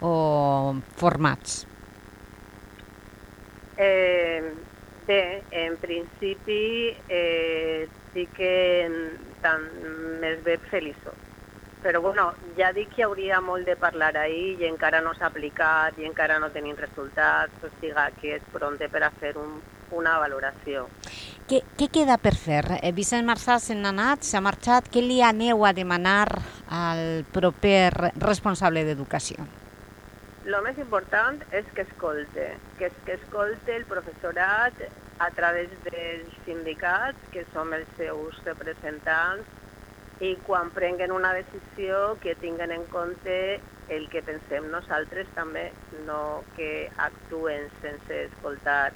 o formats? Eh, bé, en principi eh, sí que tant més bé feliços. Però bueno, ja dic que hi hauria molt de parlar ahir i encara no s'ha aplicat i encara no tenim resultats, o sigui que és pronte per a fer un, una valoració. Què, què queda per fer? Eh, Vicent Marçà se n'ha anat, s'ha marxat. Què li aneu a demanar al proper responsable d'educació? Lo més important és que escolte, que, que escolte el professorat a través dels sindicats, que som els seus representants, i quan prenguen una decisió que tinguen en compte el que pensem nosaltres també, no que actuen sense escoltar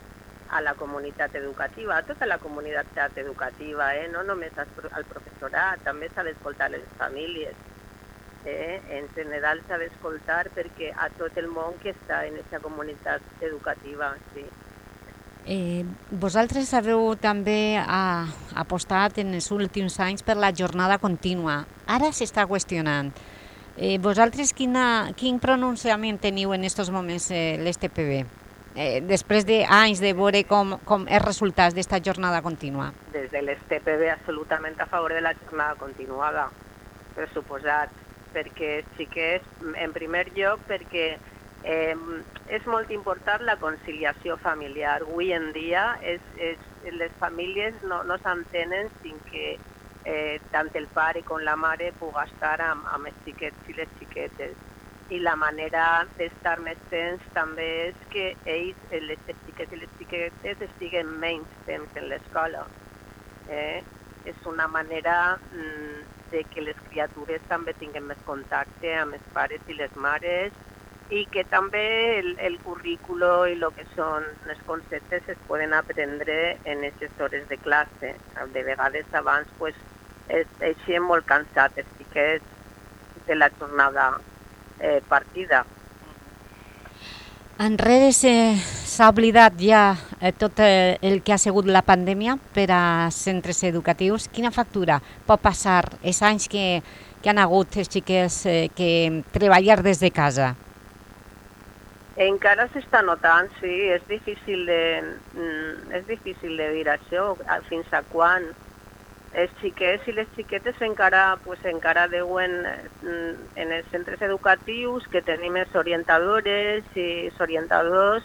a la comunitat educativa, a tota la comunitat educativa, eh? no només al professorat, també s'ha d'escoltar les famílies. Eh? En general s'ha d'escoltar perquè a tot el món que està en aquesta comunitat educativa. Sí. Eh, vosaltres haveu també ah, apostat en els últims anys per la jornada contínua. Ara s'està qüestionant. Eh, vosaltres quina, quin pronunciament teniu en aquests moments eh, l'STPB? eh, després d'anys de veure com, com els resultats d'aquesta jornada contínua? Des de l'STPB absolutament a favor de la jornada continuada, per suposat, perquè sí que és, en primer lloc, perquè eh, és molt important la conciliació familiar. Avui en dia és, és, les famílies no, no s'entenen sin que eh, tant el pare com la mare pugui estar amb, amb els xiquets i les xiquetes i la manera d'estar més temps també és que ells, les xiquets i les xiquetes, estiguen menys temps en l'escola. Eh? És una manera mm, de que les criatures també tinguin més contacte amb els pares i les mares i que també el, el currículo i el que són els conceptes es poden aprendre en aquestes hores de classe. De vegades abans pues, es, eixien molt cansats els xiquets de la jornada eh, partida. Enrere s'ha oblidat ja eh, tot eh, el que ha sigut la pandèmia per a centres educatius. Quina factura pot passar els anys que, que han hagut els xiquets eh, que treballar des de casa? Encara s'està notant, sí, és difícil de, mm, és difícil de dir això, fins a quan els xiquets i les xiquetes encara, pues, encara deuen mm, en els centres educatius que tenim els orientadores i els orientadors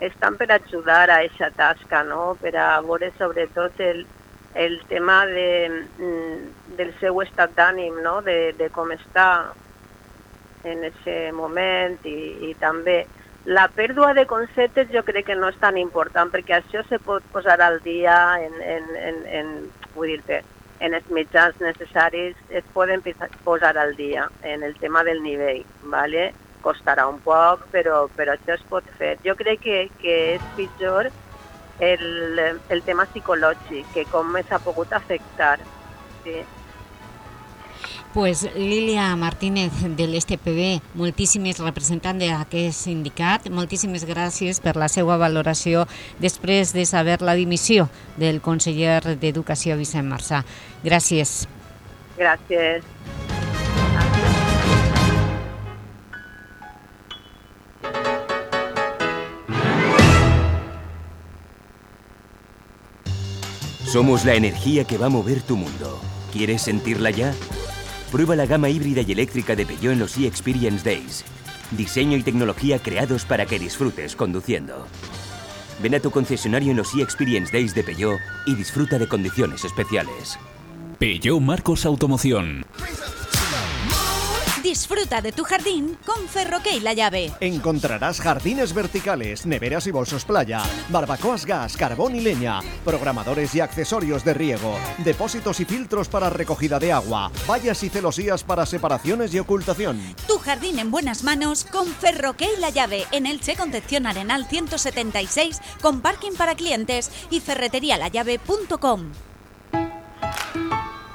estan per ajudar a aquesta tasca, no? per a veure sobretot el, el tema de, mm, del seu estat d'ànim, no? de, de com està en aquest moment i, i també la pèrdua de conceptes jo crec que no és tan important perquè això se pot posar al dia en, en, en, en vull dir-te, en els mitjans necessaris es poden posar al dia en el tema del nivell, ¿vale? costarà un poc, però, però això es pot fer. Jo crec que, que és pitjor el, el tema psicològic, que com s'ha pogut afectar. Sí. Pues Lilia Martínez del STPB, moltíssimes representant d'aquest sindicat, moltíssimes gràcies per la seva valoració després de saber la dimissió del conseller d'Educació Vicent Marçà. Gràcies. Gràcies. Somos la energía que va a mover tu mundo. ¿Quieres sentirla ya? Prueba la gama híbrida y eléctrica de Peugeot en los e-Experience Days. Diseño y tecnología creados para que disfrutes conduciendo. Ven a tu concesionario en los e-Experience Days de Peugeot y disfruta de condiciones especiales. Peugeot Marcos Automoción. Disfruta de tu jardín con Ferroque y la llave. Encontrarás jardines verticales, neveras y bolsos playa, barbacoas gas, carbón y leña, programadores y accesorios de riego, depósitos y filtros para recogida de agua, vallas y celosías para separaciones y ocultación. Tu jardín en buenas manos con Ferroque y la llave en Elche Concepción Arenal 176 con parking para clientes y ferreterialallave.com.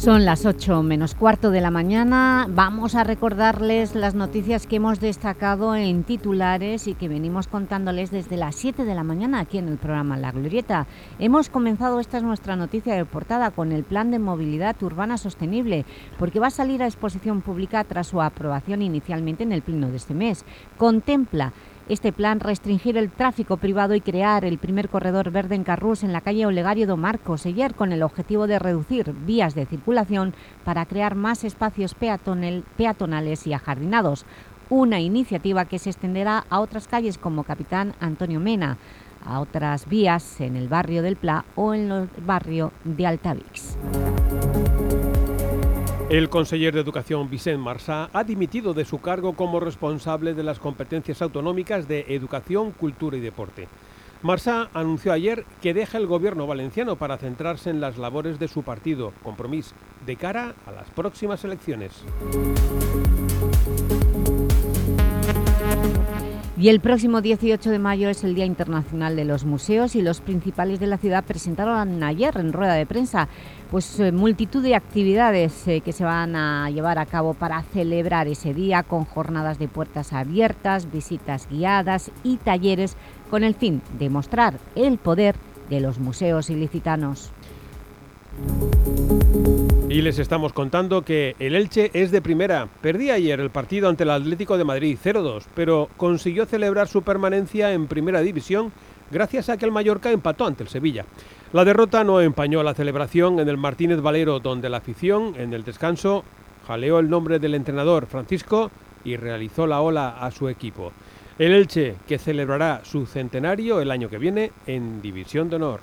Son las 8 menos cuarto de la mañana. Vamos a recordarles las noticias que hemos destacado en titulares y que venimos contándoles desde las 7 de la mañana aquí en el programa La Glorieta. Hemos comenzado, esta es nuestra noticia de portada, con el Plan de Movilidad Urbana Sostenible, porque va a salir a exposición pública tras su aprobación inicialmente en el pleno de este mes. Contempla este plan restringir el tráfico privado y crear el primer corredor verde en Carrús en la calle Olegario do Marcos, ayer con el objetivo de reducir vías de circulación para crear más espacios peatonales y ajardinados. Una iniciativa que se extenderá a otras calles como Capitán Antonio Mena, a otras vías en el barrio del Pla o en el barrio de Altavix. El conseller de Educación, Vicent Marsá, ha dimitido de su cargo como responsable de las competencias autonómicas de Educación, Cultura y Deporte. Marsá anunció ayer que deja el gobierno valenciano para centrarse en las labores de su partido, Compromís, de cara a las próximas elecciones. Y el próximo 18 de mayo es el Día Internacional de los Museos y los principales de la ciudad presentaron ayer en rueda de prensa pues eh, multitud de actividades eh, que se van a llevar a cabo para celebrar ese día con jornadas de puertas abiertas, visitas guiadas y talleres con el fin de mostrar el poder de los museos ilicitanos. Y les estamos contando que el Elche es de primera. Perdí ayer el partido ante el Atlético de Madrid 0-2, pero consiguió celebrar su permanencia en primera división gracias a que el Mallorca empató ante el Sevilla. La derrota no empañó la celebración en el Martínez Valero, donde la afición, en el descanso, jaleó el nombre del entrenador Francisco y realizó la ola a su equipo. El Elche, que celebrará su centenario el año que viene en División de Honor.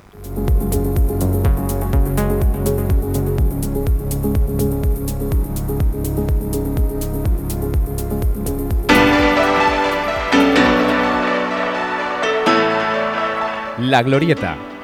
La Glorieta,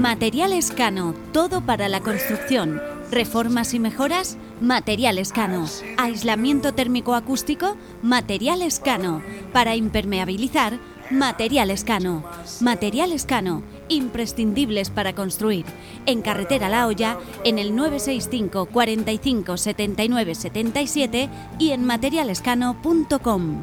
Materiales Cano, todo para la construcción. Reformas y mejoras, Materiales Cano. Aislamiento térmico acústico, Materiales Cano. Para impermeabilizar, Materiales Cano. Materiales Cano, imprescindibles para construir. En Carretera La Hoya, en el 965 45 79 77 y en materialescano.com.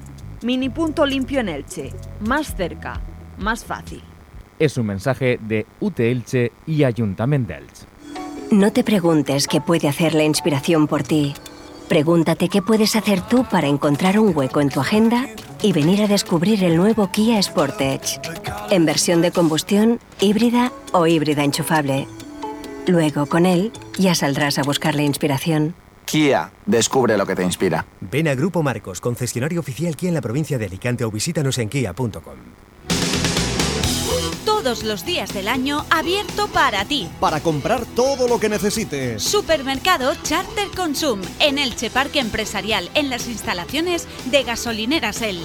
Mini punto limpio en Elche. Más cerca, más fácil. Es un mensaje de UT Elche y Ayuntamiento de Elche. No te preguntes qué puede hacer la inspiración por ti. Pregúntate qué puedes hacer tú para encontrar un hueco en tu agenda y venir a descubrir el nuevo Kia Sportage. En versión de combustión, híbrida o híbrida enchufable. Luego, con él, ya saldrás a buscar la inspiración. Kia, descubre lo que te inspira. Ven a Grupo Marcos, concesionario oficial Kia en la provincia de Alicante o visítanos en kia.com. Todos los días del año abierto para ti. Para comprar todo lo que necesites. Supermercado Charter Consum en Elche Parque Empresarial en las instalaciones de Gasolineras El.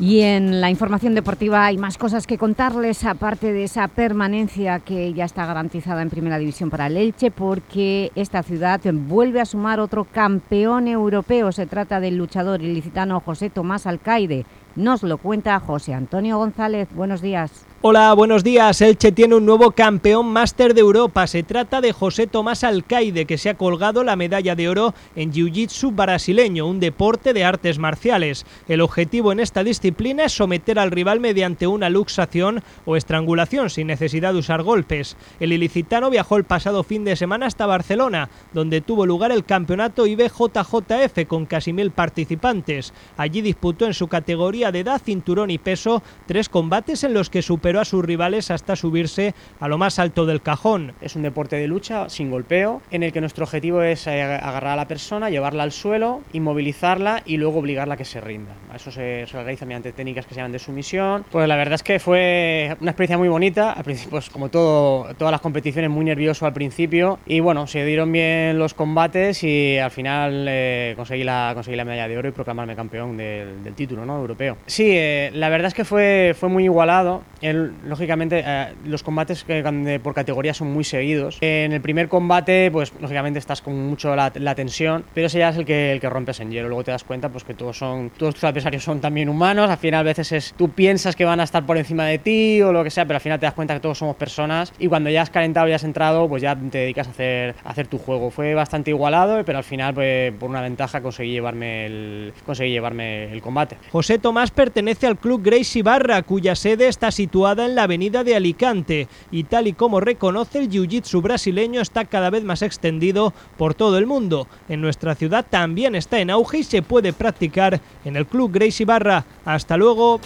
Y en la información deportiva hay más cosas que contarles, aparte de esa permanencia que ya está garantizada en Primera División para el Elche, porque esta ciudad vuelve a sumar otro campeón europeo. Se trata del luchador ilicitano José Tomás Alcaide. Nos lo cuenta José Antonio González. Buenos días. Hola, buenos días. Elche tiene un nuevo campeón máster de Europa. Se trata de José Tomás Alcaide, que se ha colgado la medalla de oro en Jiu-Jitsu brasileño, un deporte de artes marciales. El objetivo en esta disciplina es someter al rival mediante una luxación o estrangulación sin necesidad de usar golpes. El ilicitano viajó el pasado fin de semana hasta Barcelona, donde tuvo lugar el campeonato IBJJF con casi mil participantes. Allí disputó en su categoría de edad, cinturón y peso tres combates en los que superó a sus rivales hasta subirse a lo más alto del cajón. Es un deporte de lucha sin golpeo, en el que nuestro objetivo es eh, agarrar a la persona, llevarla al suelo, inmovilizarla y luego obligarla a que se rinda. Eso se, se realiza mediante técnicas que se llaman de sumisión. Pues la verdad es que fue una experiencia muy bonita, al principio, pues como todo, todas las competiciones, muy nervioso al principio y bueno, se dieron bien los combates y al final eh, conseguí, la, conseguí la medalla de oro y proclamarme campeón del, del título ¿no? europeo. Sí, eh, la verdad es que fue, fue muy igualado. El, lógicamente, eh, los combates que, por categoría son muy seguidos. En el primer combate, pues lógicamente estás con mucho la, tensión, pero ese ya es el que, el que rompes en hielo. Luego te das cuenta pues que todos son todos tus adversarios son también humanos. Al final, a veces es tú piensas que van a estar por encima de ti o lo que sea, pero al final te das cuenta que todos somos personas y cuando ya has calentado y has entrado, pues ya te dedicas a hacer, a hacer tu juego. Fue bastante igualado, pero al final, pues, por una ventaja, conseguí llevarme el, conseguí llevarme el combate. José Tomás pertenece al club Gracie Barra, cuya sede está situada en la avenida de Alicante y tal y como reconoce el jiu-jitsu brasileño está cada vez más extendido por todo el mundo. En nuestra ciudad también está en auge y se puede practicar en el club Gracie Barra. Hasta luego.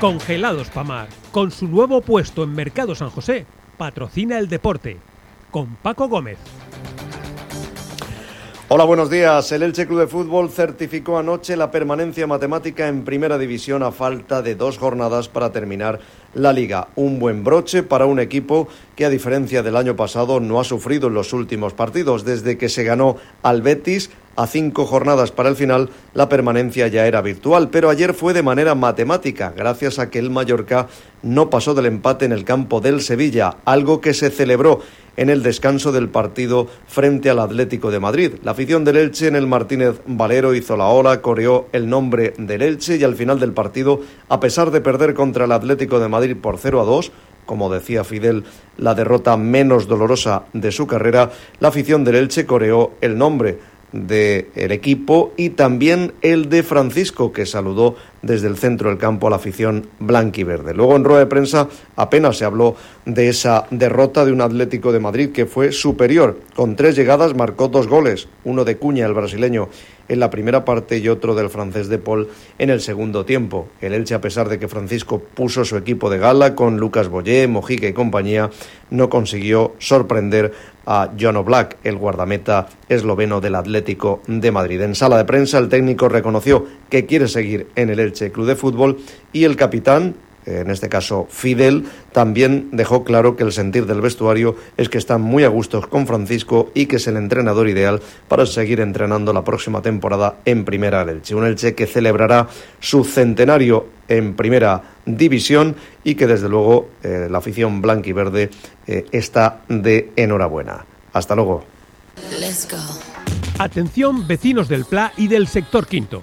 Congelados Pamar, con su nuevo puesto en Mercado San José, patrocina el deporte. Con Paco Gómez. Hola, buenos días. El Elche Club de Fútbol certificó anoche la permanencia matemática en Primera División a falta de dos jornadas para terminar la liga. Un buen broche para un equipo que, a diferencia del año pasado, no ha sufrido en los últimos partidos. Desde que se ganó al Betis, a cinco jornadas para el final, la permanencia ya era virtual, pero ayer fue de manera matemática, gracias a que el Mallorca no pasó del empate en el campo del Sevilla, algo que se celebró en el descanso del partido frente al Atlético de Madrid. La afición del Elche en el Martínez Valero hizo la ola, coreó el nombre del Elche y al final del partido, a pesar de perder contra el Atlético de Madrid por 0 a 2, como decía Fidel, la derrota menos dolorosa de su carrera, la afición del Elche coreó el nombre del equipo y también el de Francisco, que saludó desde el centro del campo a la afición blanquiverde. Luego en rueda de prensa apenas se habló de esa derrota de un Atlético de Madrid que fue superior. Con tres llegadas marcó dos goles, uno de Cuña, el brasileño, en la primera parte y otro del francés de Paul en el segundo tiempo. El Elche, a pesar de que Francisco puso su equipo de gala con Lucas Boyé, Mojica y compañía, no consiguió sorprender a John Oblak, el guardameta esloveno del Atlético de Madrid. En sala de prensa el técnico reconoció que quiere seguir en el Elche Club de Fútbol y el capitán en este caso Fidel, también dejó claro que el sentir del vestuario es que están muy a gusto con Francisco y que es el entrenador ideal para seguir entrenando la próxima temporada en Primera Elche. Un Elche que celebrará su centenario en Primera División y que desde luego eh, la afición blanca y verde eh, está de enhorabuena. Hasta luego. Atención vecinos del Pla y del sector quinto.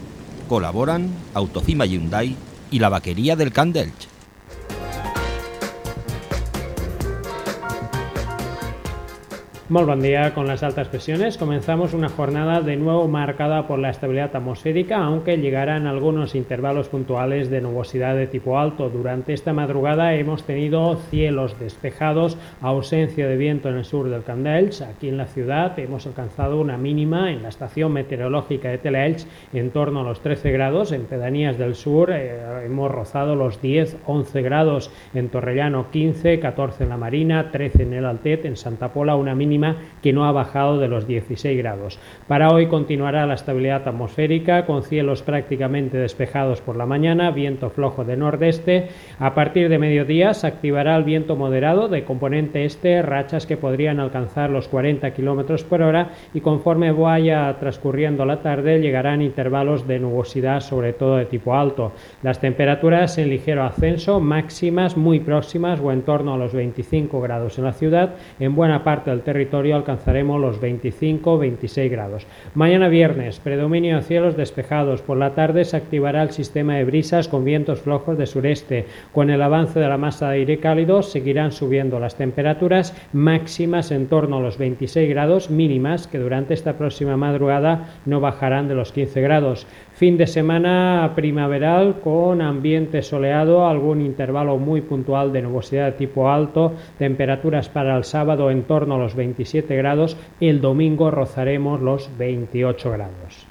Colaboran Autofima Hyundai y la vaquería del Candelch. Muy buen día con las altas presiones. Comenzamos una jornada de nuevo marcada por la estabilidad atmosférica, aunque llegarán algunos intervalos puntuales de nubosidad de tipo alto. Durante esta madrugada hemos tenido cielos despejados, ausencia de viento en el sur del Candelch. Aquí en la ciudad hemos alcanzado una mínima en la estación meteorológica de Teleelch en torno a los 13 grados. En pedanías del sur eh, hemos rozado los 10-11 grados. En Torrellano 15, 14 en la Marina, 13 en el Altet. En Santa Pola una mínima que no ha bajado de los 16 grados. Para hoy continuará la estabilidad atmosférica con cielos prácticamente despejados por la mañana, viento flojo de nordeste. A partir de mediodía se activará el viento moderado de componente este, rachas que podrían alcanzar los 40 kilómetros por hora y conforme vaya transcurriendo la tarde llegarán intervalos de nubosidad, sobre todo de tipo alto. Las temperaturas en ligero ascenso, máximas muy próximas o en torno a los 25 grados en la ciudad, en buena parte del territorio alcanzaremos los 25-26 grados. Mañana viernes, predominio de cielos despejados. Por la tarde se activará el sistema de brisas con vientos flojos de sureste. Con el avance de la masa de aire cálido seguirán subiendo las temperaturas máximas en torno a los 26 grados mínimas que durante esta próxima madrugada no bajarán de los 15 grados. Fin de semana primaveral con ambiente soleado, algún intervalo muy puntual de nubosidad de tipo alto, temperaturas para el sábado en torno a los 27 grados, el domingo rozaremos los 28 grados.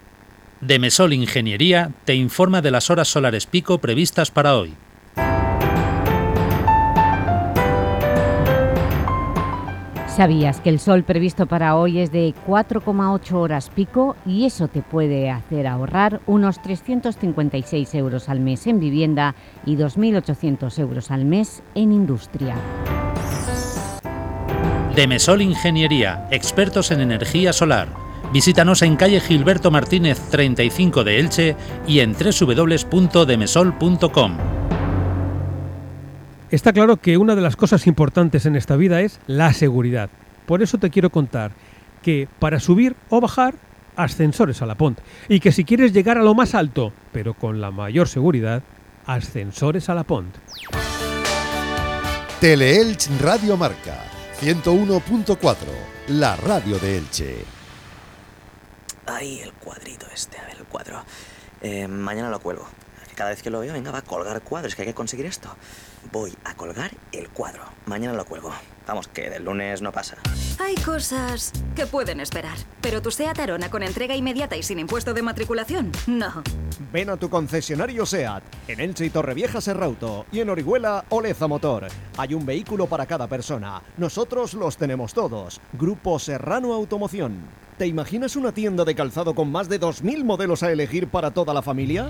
Demesol Ingeniería te informa de las horas solares pico previstas para hoy. ¿Sabías que el sol previsto para hoy es de 4,8 horas pico y eso te puede hacer ahorrar unos 356 euros al mes en vivienda y 2.800 euros al mes en industria? Demesol Ingeniería, expertos en energía solar Visítanos en calle Gilberto Martínez 35 de Elche y en www.demesol.com. Está claro que una de las cosas importantes en esta vida es la seguridad. Por eso te quiero contar que para subir o bajar, ascensores a la Pont. Y que si quieres llegar a lo más alto, pero con la mayor seguridad, ascensores a la Pont. Teleelch Radio Marca 101.4, la radio de Elche. Ahí, el cuadrito este, a ver, el cuadro. Eh, mañana lo cuelgo. Cada vez que lo veo, venga, va a colgar cuadros, que hay que conseguir esto. Voy a colgar el cuadro. Mañana lo cuelgo. Vamos, que del lunes no pasa. Hay cosas que pueden esperar, pero tu SEAT Arona con entrega inmediata y sin impuesto de matriculación, no. Ven a tu concesionario SEAT, en Elche y Torrevieja Serrauto, y en Orihuela Oleza Motor. Hay un vehículo para cada persona. Nosotros los tenemos todos. Grupo Serrano Automoción. ¿Te imaginas una tienda de calzado con más de 2.000 modelos a elegir para toda la familia?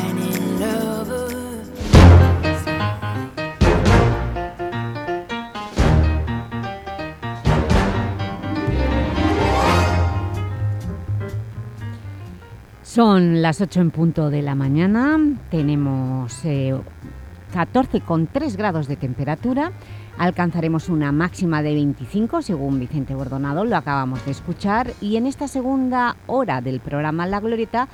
Son las 8 en punto de la mañana, tenemos eh, 14,3 grados de temperatura, alcanzaremos una máxima de 25 según Vicente Bordonado, lo acabamos de escuchar, y en esta segunda hora del programa La Glorieta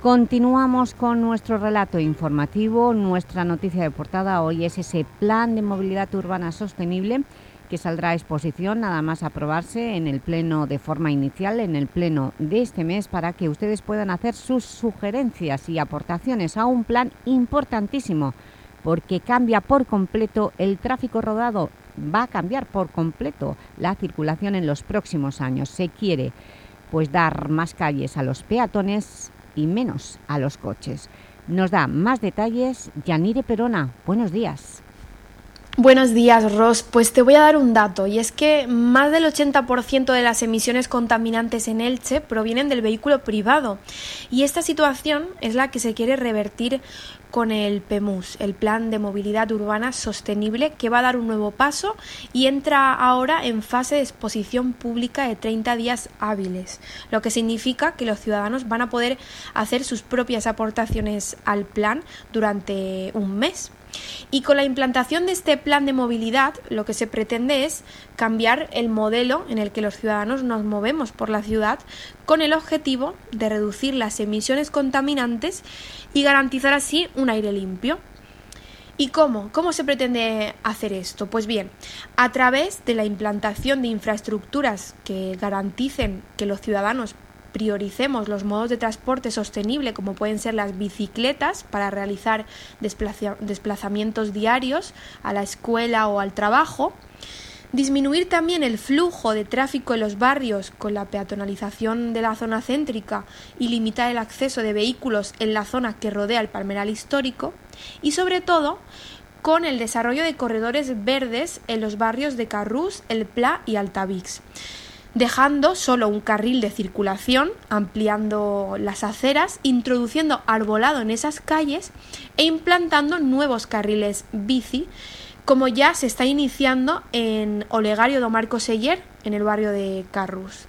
continuamos con nuestro relato informativo, nuestra noticia de portada hoy es ese plan de movilidad urbana sostenible que saldrá a exposición nada más aprobarse en el pleno de forma inicial, en el pleno de este mes, para que ustedes puedan hacer sus sugerencias y aportaciones a un plan importantísimo, porque cambia por completo el tráfico rodado, va a cambiar por completo la circulación en los próximos años. Se quiere pues dar más calles a los peatones y menos a los coches. Nos da más detalles Yanire Perona. Buenos días. Buenos días, Ross. Pues te voy a dar un dato, y es que más del 80% de las emisiones contaminantes en Elche provienen del vehículo privado. Y esta situación es la que se quiere revertir con el PEMUS, el Plan de Movilidad Urbana Sostenible, que va a dar un nuevo paso y entra ahora en fase de exposición pública de 30 días hábiles, lo que significa que los ciudadanos van a poder hacer sus propias aportaciones al plan durante un mes. Y con la implantación de este plan de movilidad, lo que se pretende es cambiar el modelo en el que los ciudadanos nos movemos por la ciudad con el objetivo de reducir las emisiones contaminantes y garantizar así un aire limpio. ¿Y cómo? ¿Cómo se pretende hacer esto? Pues bien, a través de la implantación de infraestructuras que garanticen que los ciudadanos prioricemos los modos de transporte sostenible como pueden ser las bicicletas para realizar desplazamientos diarios a la escuela o al trabajo, disminuir también el flujo de tráfico en los barrios con la peatonalización de la zona céntrica y limitar el acceso de vehículos en la zona que rodea el palmeral histórico. Y sobre todo con el desarrollo de corredores verdes en los barrios de Carrús, El Pla y Altavix dejando solo un carril de circulación, ampliando las aceras, introduciendo arbolado en esas calles e implantando nuevos carriles bici, como ya se está iniciando en Olegario do Marco Seller, en el barrio de Carrus.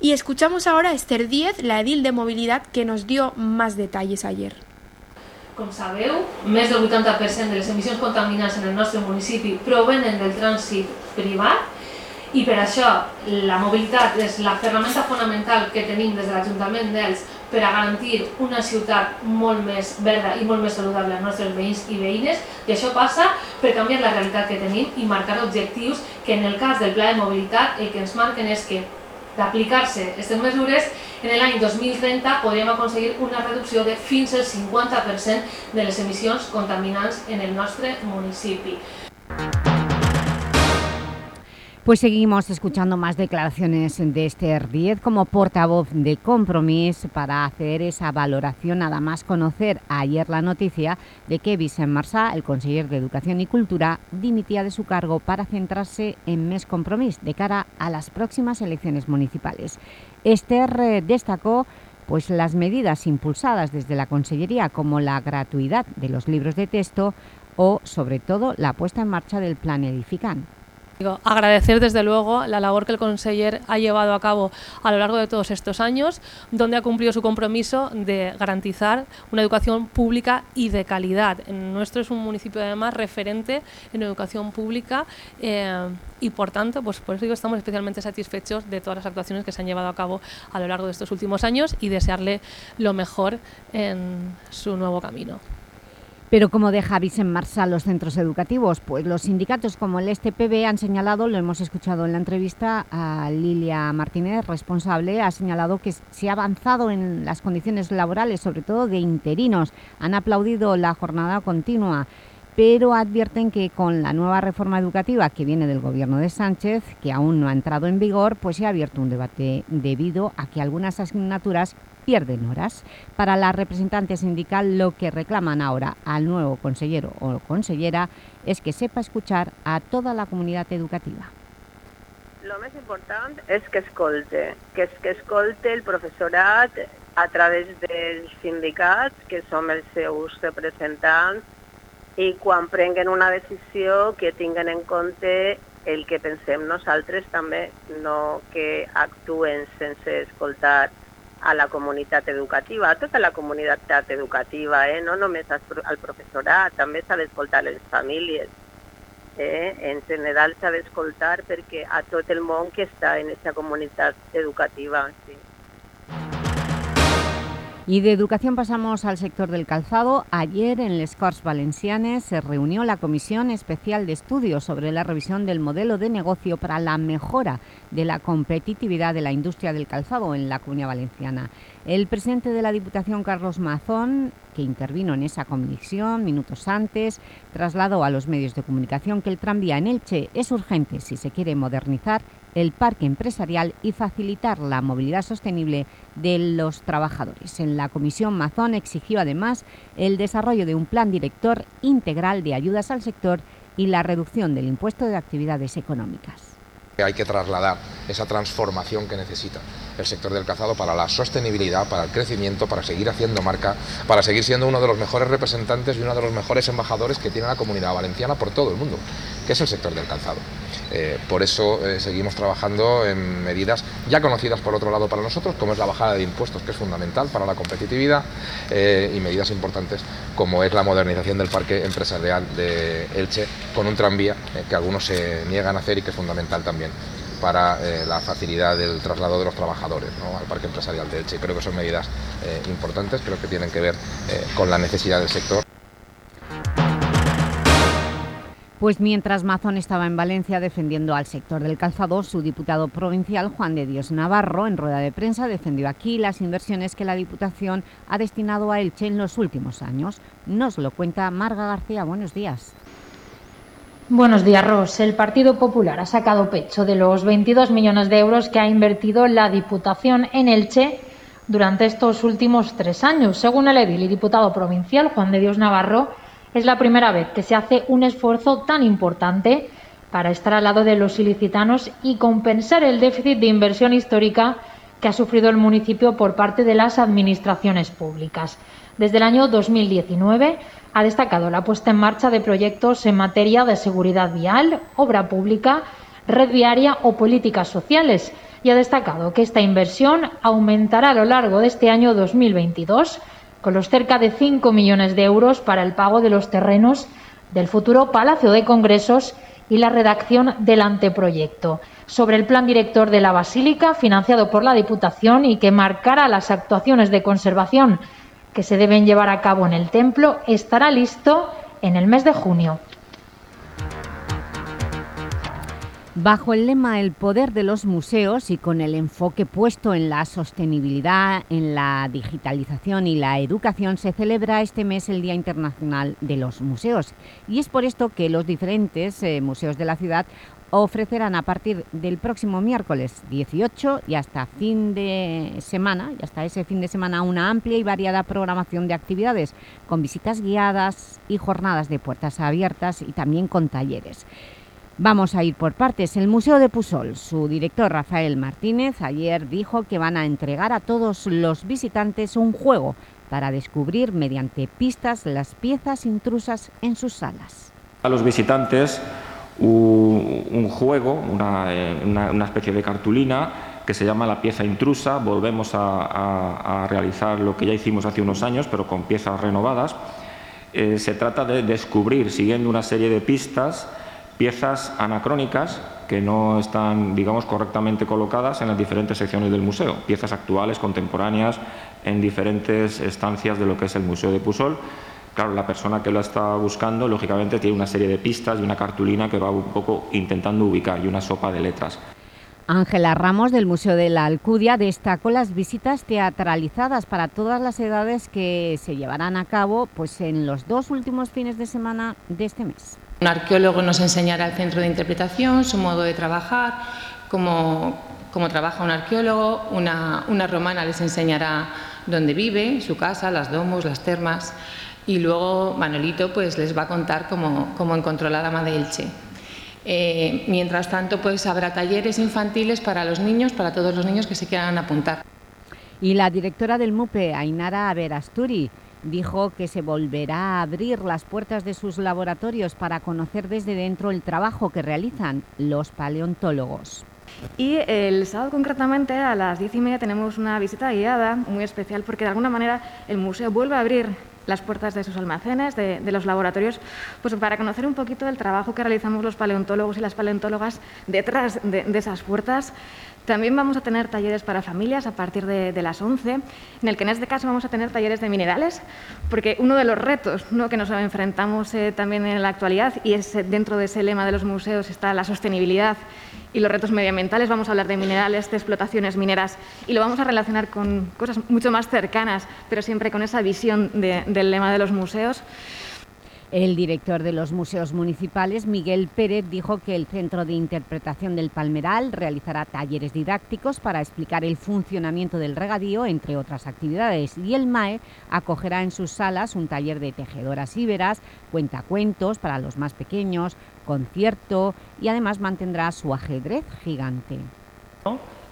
Y escuchamos ahora a Esther Díez, la edil de movilidad, que nos dio más detalles ayer. Com sabeu, més del 80% de les emissions contaminants en el nostre provenen del trànsit privat i per això la mobilitat és la ferramenta fonamental que tenim des de l'Ajuntament d'Els per a garantir una ciutat molt més verda i molt més saludable als nostres veïns i veïnes i això passa per canviar la realitat que tenim i marcar objectius que en el cas del pla de mobilitat el que ens marquen és que d'aplicar-se aquestes mesures en l'any 2030 podríem aconseguir una reducció de fins al 50% de les emissions contaminants en el nostre municipi. Pues seguimos escuchando más declaraciones de Esther Díez como portavoz de Compromís para hacer esa valoración, nada más conocer ayer la noticia de que Vicent Marsá, el conseller de Educación y Cultura, dimitía de su cargo para centrarse en Mes Compromís de cara a las próximas elecciones municipales. Esther eh, destacó pues, las medidas impulsadas desde la Consellería como la gratuidad de los libros de texto o, sobre todo, la puesta en marcha del Plan Edificant. Agradecer desde luego la labor que el conseller ha llevado a cabo a lo largo de todos estos años, donde ha cumplido su compromiso de garantizar una educación pública y de calidad. Nuestro es un municipio además referente en educación pública eh, y por tanto, pues por eso digo, estamos especialmente satisfechos de todas las actuaciones que se han llevado a cabo a lo largo de estos últimos años y desearle lo mejor en su nuevo camino. Pero ¿cómo deja en marcha los centros educativos? Pues los sindicatos como el STPB han señalado, lo hemos escuchado en la entrevista a Lilia Martínez, responsable, ha señalado que se ha avanzado en las condiciones laborales, sobre todo de interinos. Han aplaudido la jornada continua pero advierten que con la nueva reforma educativa que viene del gobierno de Sánchez, que aún no ha entrado en vigor, pues se ha abierto un debate debido a que algunas asignaturas pierden horas. Para la representante sindical, lo que reclaman ahora al nuevo consellero o consellera es que sepa escuchar a toda la comunidad educativa. Lo més important és que escolte, que és que escolte el professorat a través dels sindicats, que som els seus representants, i quan prenguen una decisió que tinguen en compte el que pensem nosaltres també, no que actuen sense escoltar a la comunitat educativa, a tota la comunitat educativa, eh? no només al professorat, també s'ha d'escoltar les famílies, eh? en general s'ha d'escoltar perquè a tot el món que està en aquesta comunitat educativa. Sí. Y de educación pasamos al sector del calzado. Ayer en Les Corts Valencianes se reunió la Comisión Especial de Estudios sobre la revisión del modelo de negocio para la mejora de la competitividad de la industria del calzado en la Comunidad Valenciana. El presidente de la Diputación, Carlos Mazón, que intervino en esa comisión minutos antes, trasladó a los medios de comunicación que el tranvía en Elche es urgente si se quiere modernizar el parque empresarial y facilitar la movilidad sostenible de los trabajadores. En la Comisión Mazón exigió además el desarrollo de un plan director integral de ayudas al sector y la reducción del impuesto de actividades económicas. Hay que trasladar esa transformación que necesita el sector del calzado para la sostenibilidad, para el crecimiento, para seguir haciendo marca, para seguir siendo uno de los mejores representantes y uno de los mejores embajadores que tiene la comunidad valenciana por todo el mundo, que es el sector del calzado. Eh, por eso eh, seguimos trabajando en medidas ya conocidas por otro lado para nosotros, como es la bajada de impuestos, que es fundamental para la competitividad, eh, y medidas importantes como es la modernización del parque empresarial de Elche con un tranvía que algunos se niegan a hacer y que es fundamental también para la facilidad del traslado de los trabajadores al parque empresarial de Elche. Creo que son medidas importantes, creo que tienen que ver con la necesidad del sector. Pues mientras Mazón estaba en Valencia defendiendo al sector del calzado, su diputado provincial, Juan de Dios Navarro, en rueda de prensa defendió aquí las inversiones que la Diputación ha destinado a Elche en los últimos años. Nos lo cuenta Marga García. Buenos días. Buenos días, Ros. El Partido Popular ha sacado pecho de los 22 millones de euros que ha invertido la Diputación en Elche durante estos últimos tres años. Según el edil y diputado provincial, Juan de Dios Navarro, es la primera vez que se hace un esfuerzo tan importante para estar al lado de los ilicitanos y compensar el déficit de inversión histórica que ha sufrido el municipio por parte de las administraciones públicas. Desde el año 2019 ha destacado la puesta en marcha de proyectos en materia de seguridad vial, obra pública, red viaria o políticas sociales y ha destacado que esta inversión aumentará a lo largo de este año 2022 con los cerca de 5 millones de euros para el pago de los terrenos del futuro Palacio de Congresos y la redacción del anteproyecto. Sobre el plan director de la Basílica, financiado por la Diputación y que marcará las actuaciones de conservación que se deben llevar a cabo en el templo, estará listo en el mes de junio. Bajo el lema El poder de los museos y con el enfoque puesto en la sostenibilidad, en la digitalización y la educación, se celebra este mes el Día Internacional de los Museos. Y es por esto que los diferentes eh, museos de la ciudad ofrecerán a partir del próximo miércoles 18 y hasta fin de semana, y hasta ese fin de semana, una amplia y variada programación de actividades con visitas guiadas y jornadas de puertas abiertas y también con talleres. Vamos a ir por partes. El Museo de Pusol, su director Rafael Martínez, ayer dijo que van a entregar a todos los visitantes un juego para descubrir mediante pistas las piezas intrusas en sus salas. A los visitantes un, juego, eh, una, especie de cartulina que se llama la pieza intrusa. Volvemos a, realizar lo que ya hicimos hace unos años, pero con piezas renovadas. Eh, se trata de descubrir, siguiendo una serie de pistas, piezas anacrónicas que no están, digamos, correctamente colocadas en las diferentes secciones del museo, piezas actuales, contemporáneas, en diferentes estancias de lo que es el Museo de Pusol. Claro, la persona que lo está buscando, lógicamente, tiene una serie de pistas y una cartulina que va un poco intentando ubicar y una sopa de letras. Ángela Ramos del Museo de la Alcudia destacó las visitas teatralizadas para todas las edades que se llevarán a cabo pues, en los dos últimos fines de semana de este mes. Un arqueólogo nos enseñará el centro de interpretación, su modo de trabajar, cómo, cómo trabaja un arqueólogo, una, una romana les enseñará dónde vive, su casa, las domos, las termas y luego Manolito pues, les va a contar cómo, cómo encontró la dama de Elche. Eh, mientras tanto, pues habrá talleres infantiles para los niños, para todos los niños que se quieran apuntar. Y la directora del MUPE, Ainara Averasturi, dijo que se volverá a abrir las puertas de sus laboratorios para conocer desde dentro el trabajo que realizan los paleontólogos. Y el sábado concretamente a las diez y media tenemos una visita guiada muy especial porque de alguna manera el museo vuelve a abrir las puertas de sus almacenes, de, los laboratorios, pues para conocer un poquito del trabajo que realizamos los paleontólogos y las paleontólogas detrás de, esas puertas. También vamos a tener talleres para familias a partir de, las 11, en el que en este caso vamos a tener talleres de minerales, porque uno de los retos ¿no? que nos enfrentamos eh, también en la actualidad, y es eh, dentro de ese lema de los museos está la sostenibilidad y los retos medioambientales, vamos a hablar de minerales, de explotaciones mineras y lo vamos a relacionar con cosas mucho más cercanas, pero siempre con esa visión del lema de los museos. El director de los museos municipales, Miguel Pérez, dijo que el Centro de Interpretación del Palmeral realizará talleres didácticos para explicar el funcionamiento del regadío, entre otras actividades, y el MAE acogerá en sus salas un taller de tejedoras íberas, cuentacuentos para los más pequeños, concierto y además mantendrá su ajedrez gigante.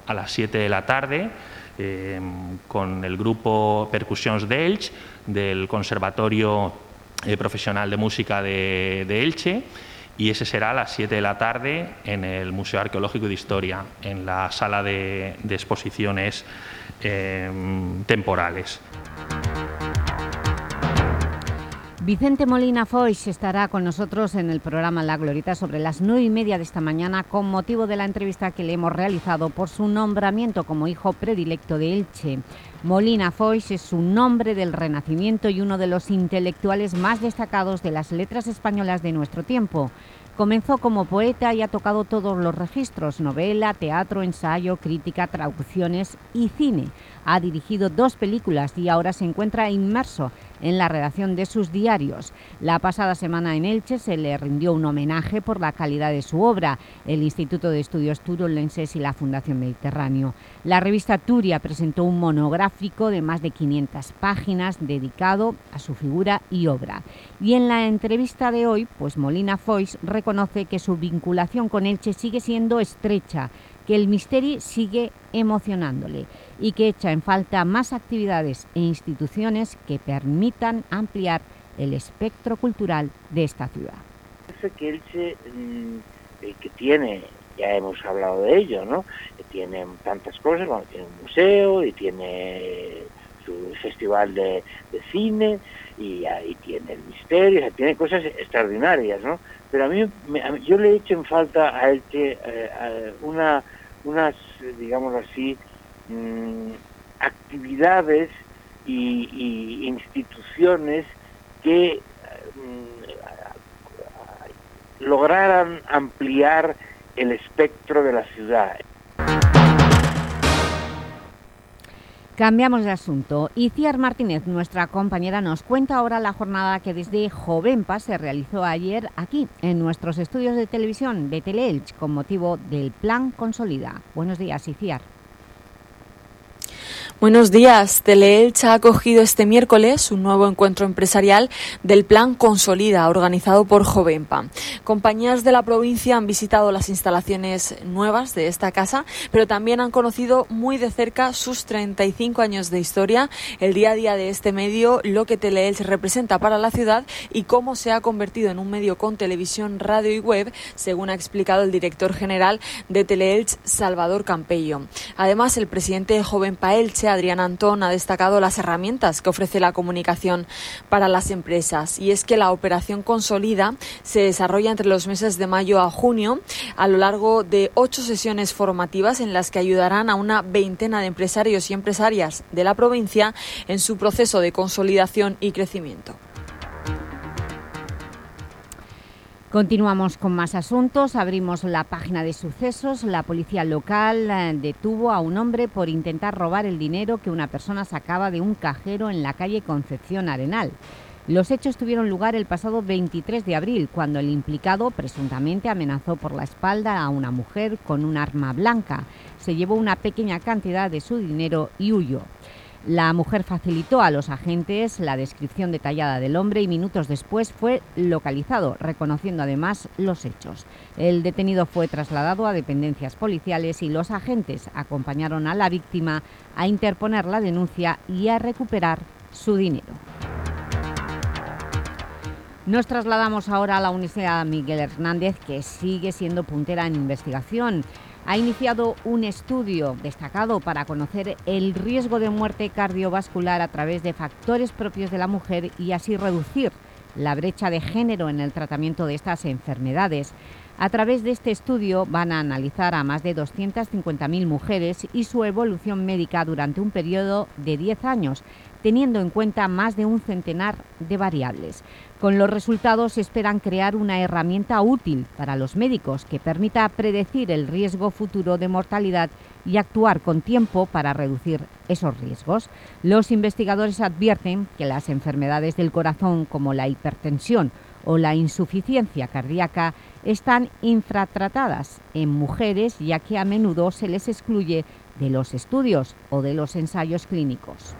A las 7 de la tarde, eh, con el grupo Percusiones de del Conservatorio eh, Profesional de Música de, Elche, y ese será a las 7 de la tarde en el Museo Arqueológico de Historia, en la sala de, exposiciones eh, temporales. Vicente Molina Foix estará con nosotros en el programa La Glorita sobre las nueve y media de esta mañana con motivo de la entrevista que le hemos realizado por su nombramiento como hijo predilecto de Elche. Molina Foix es un nombre del Renacimiento y uno de los intelectuales más destacados de las letras españolas de nuestro tiempo. Comenzó como poeta y ha tocado todos los registros, novela, teatro, ensayo, crítica, traducciones y cine. Ha dirigido dos películas y ahora se encuentra inmerso en la redacción de sus diarios. La pasada semana en Elche se le rindió un homenaje por la calidad de su obra, el Instituto de Estudios Turolenses y la Fundación Mediterráneo. La revista Turia presentó un monográfico de más de 500 páginas dedicado a su figura y obra. Y en la entrevista de hoy, pues Molina Foix reconoce que su vinculación con Elche sigue siendo estrecha, que el misterio sigue emocionándole y que echa en falta más actividades e instituciones que permitan ampliar el espectro cultural de esta ciudad. que Elche, mm, que tiene, ya hemos hablado de ello, ¿no? tiene tantas cosas, tiene un museo y tiene su festival de, cine y ahí tiene el misterio, tiene cosas extraordinarias, ¿no? Pero a mí, yo le he hecho en falta a Elche eh, una, unas, digamos así, Mm, actividades y, instituciones que mm, lograran ampliar el espectro de la ciudad. Cambiamos de asunto. Iciar Martínez, nuestra compañera, nos cuenta ahora la jornada que desde Jovenpa se realizó ayer aquí, en nuestros estudios de televisión de Teleelch, con motivo del Plan Consolida. Buenos días, Iciar. Buenos días. Teleelch ha acogido este miércoles un nuevo encuentro empresarial del Plan Consolida, organizado por Jovenpa. Compañías de la provincia han visitado las instalaciones nuevas de esta casa, pero también han conocido muy de cerca sus 35 años de historia, el día a día de este medio, lo que Teleelch representa para la ciudad y cómo se ha convertido en un medio con televisión, radio y web, según ha explicado el director general de Teleelch, Salvador Campello. Además, el presidente de Jovenpa Elche Adrián Antón ha destacado las herramientas que ofrece la comunicación para las empresas y es que la operación Consolida se desarrolla entre los meses de mayo a junio a lo largo de ocho sesiones formativas en las que ayudarán a una veintena de empresarios y empresarias de la provincia en su proceso de consolidación y crecimiento. Continuamos con más asuntos, abrimos la página de sucesos. La policía local eh, detuvo a un hombre por intentar robar el dinero que una persona sacaba de un cajero en la calle Concepción Arenal. Los hechos tuvieron lugar el pasado 23 de abril, cuando el implicado presuntamente amenazó por la espalda a una mujer con un arma blanca. Se llevó una pequeña cantidad de su dinero y huyó. La mujer facilitó a los agentes la descripción detallada del hombre y minutos después fue localizado, reconociendo además los hechos. El detenido fue trasladado a dependencias policiales y los agentes acompañaron a la víctima a interponer la denuncia y a recuperar su dinero. Nos trasladamos ahora a la Universidad Miguel Hernández, que sigue siendo puntera en investigación ha iniciado un estudio destacado para conocer el riesgo de muerte cardiovascular a través de factores propios de la mujer y así reducir la brecha de género en el tratamiento de estas enfermedades. A través de este estudio van a analizar a más de 250.000 mujeres y su evolución médica durante un periodo de 10 años, teniendo en cuenta más de un centenar de variables. Con los resultados esperan crear una herramienta útil para los médicos que permita predecir el riesgo futuro de mortalidad y actuar con tiempo para reducir esos riesgos. Los investigadores advierten que las enfermedades del corazón como la hipertensión o la insuficiencia cardíaca están infratratadas en mujeres ya que a menudo se les excluye de los estudios o de los ensayos clínicos.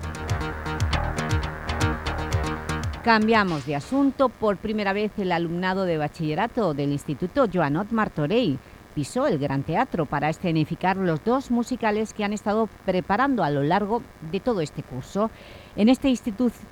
Cambiamos de asunto. Por primera vez el alumnado de bachillerato del Instituto Joanot Martorell pisó el Gran Teatro para escenificar los dos musicales que han estado preparando a lo largo de todo este curso. En este,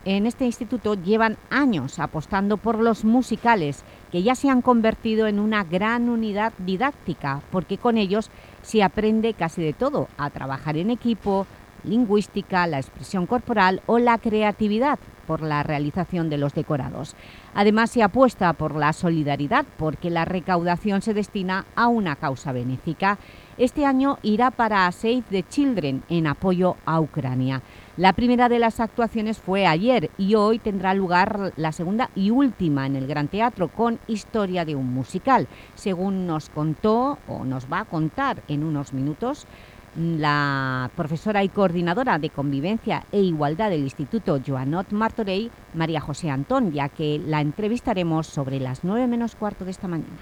en este instituto llevan años apostando por los musicales, que ya se han convertido en una gran unidad didáctica, porque con ellos se aprende casi de todo, a trabajar en equipo, lingüística, la expresión corporal o la creatividad, por la realización de los decorados. Además, se apuesta por la solidaridad porque la recaudación se destina a una causa benéfica. Este año irá para Save the Children en apoyo a Ucrania. La primera de las actuaciones fue ayer y hoy tendrá lugar la segunda y última en el Gran Teatro con Historia de un musical, según nos contó o nos va a contar en unos minutos la profesora y coordinadora de Convivencia e Igualdad del Instituto Joanot Martorell, María José Antón, ya que la entrevistaremos sobre las 9 menos cuarto de esta mañana.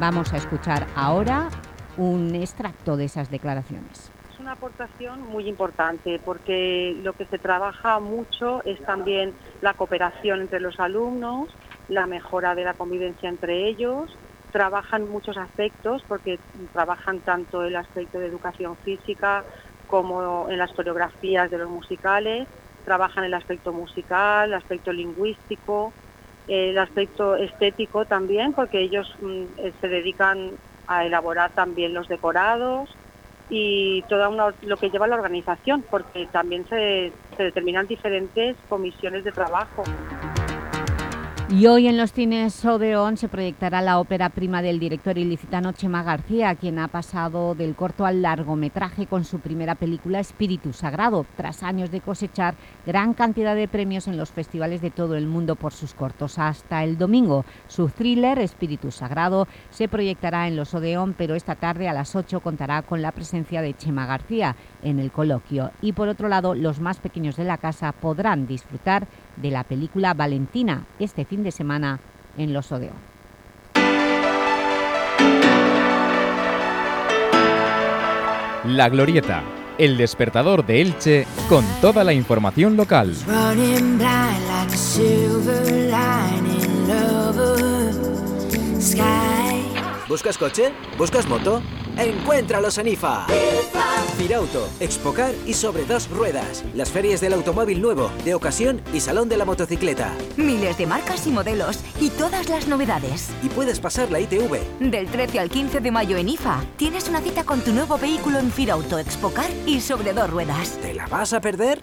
Vamos a escuchar ahora un extracto de esas declaraciones. Es una aportación muy importante porque lo que se trabaja mucho es también la cooperación entre los alumnos, la mejora de la convivencia entre ellos, trabajan muchos aspectos porque trabajan tanto el aspecto de educación física como en las coreografías de los musicales, trabajan el aspecto musical, el aspecto lingüístico, el aspecto estético también, porque ellos mm, eh, se dedican a elaborar también los decorados y todo lo que lleva la organización, porque también se determinan diferentes comisiones de trabajo. Y hoy en los cines Odeón se proyectará la ópera prima del director ilicitano Chema García, quien ha pasado del corto al largometraje con su primera película Espíritu Sagrado, tras años de cosechar gran cantidad de premios en los festivales de todo el mundo por sus cortos. Hasta el domingo, su thriller Espíritu Sagrado se proyectará en los Odeón, pero esta tarde a las 8 contará con la presencia de Chema García en el coloquio. Y por otro lado, los más pequeños de la casa podrán disfrutar de la película Valentina este fin de semana en Los Odeón. La Glorieta, el despertador de Elche con toda la información local. ¿Buscas coche? ¿Buscas moto? Encuéntralos en IFA. Firauto, Expocar y sobre dos ruedas. Las ferias del automóvil nuevo, de ocasión y salón de la motocicleta. Miles de marcas y modelos y todas las novedades. Y puedes pasar la ITV. Del 13 al 15 de mayo en IFA, tienes una cita con tu nuevo vehículo en Firauto, Expocar y sobre dos ruedas. ¿Te la vas a perder?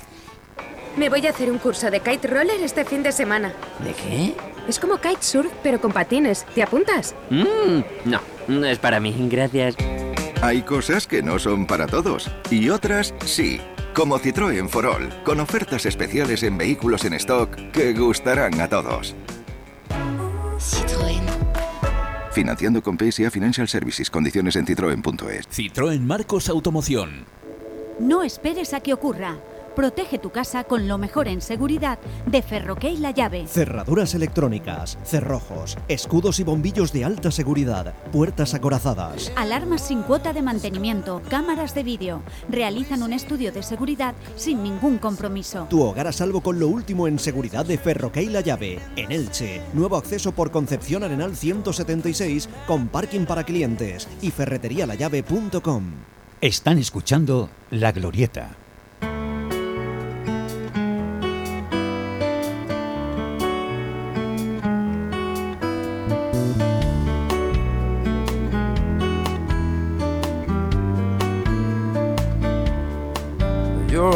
Me voy a hacer un curso de kite roller este fin de semana. ¿De qué? Es como kitesurf, pero con patines. ¿Te apuntas? Mm, no, no es para mí, gracias. Hay cosas que no son para todos y otras sí. Como Citroën for All, con ofertas especiales en vehículos en stock que gustarán a todos. Citroën. Financiando con PSA Financial Services. Condiciones en citroen.es. Citroën Marcos Automoción. No esperes a que ocurra. Protege tu casa con lo mejor en seguridad de Ferroquey La Llave. Cerraduras electrónicas, cerrojos, escudos y bombillos de alta seguridad, puertas acorazadas. Alarmas sin cuota de mantenimiento, cámaras de vídeo. Realizan un estudio de seguridad sin ningún compromiso. Tu hogar a salvo con lo último en seguridad de Ferroquey La Llave. En Elche, nuevo acceso por Concepción Arenal 176 con parking para clientes y ferreterialallave.com. Están escuchando La Glorieta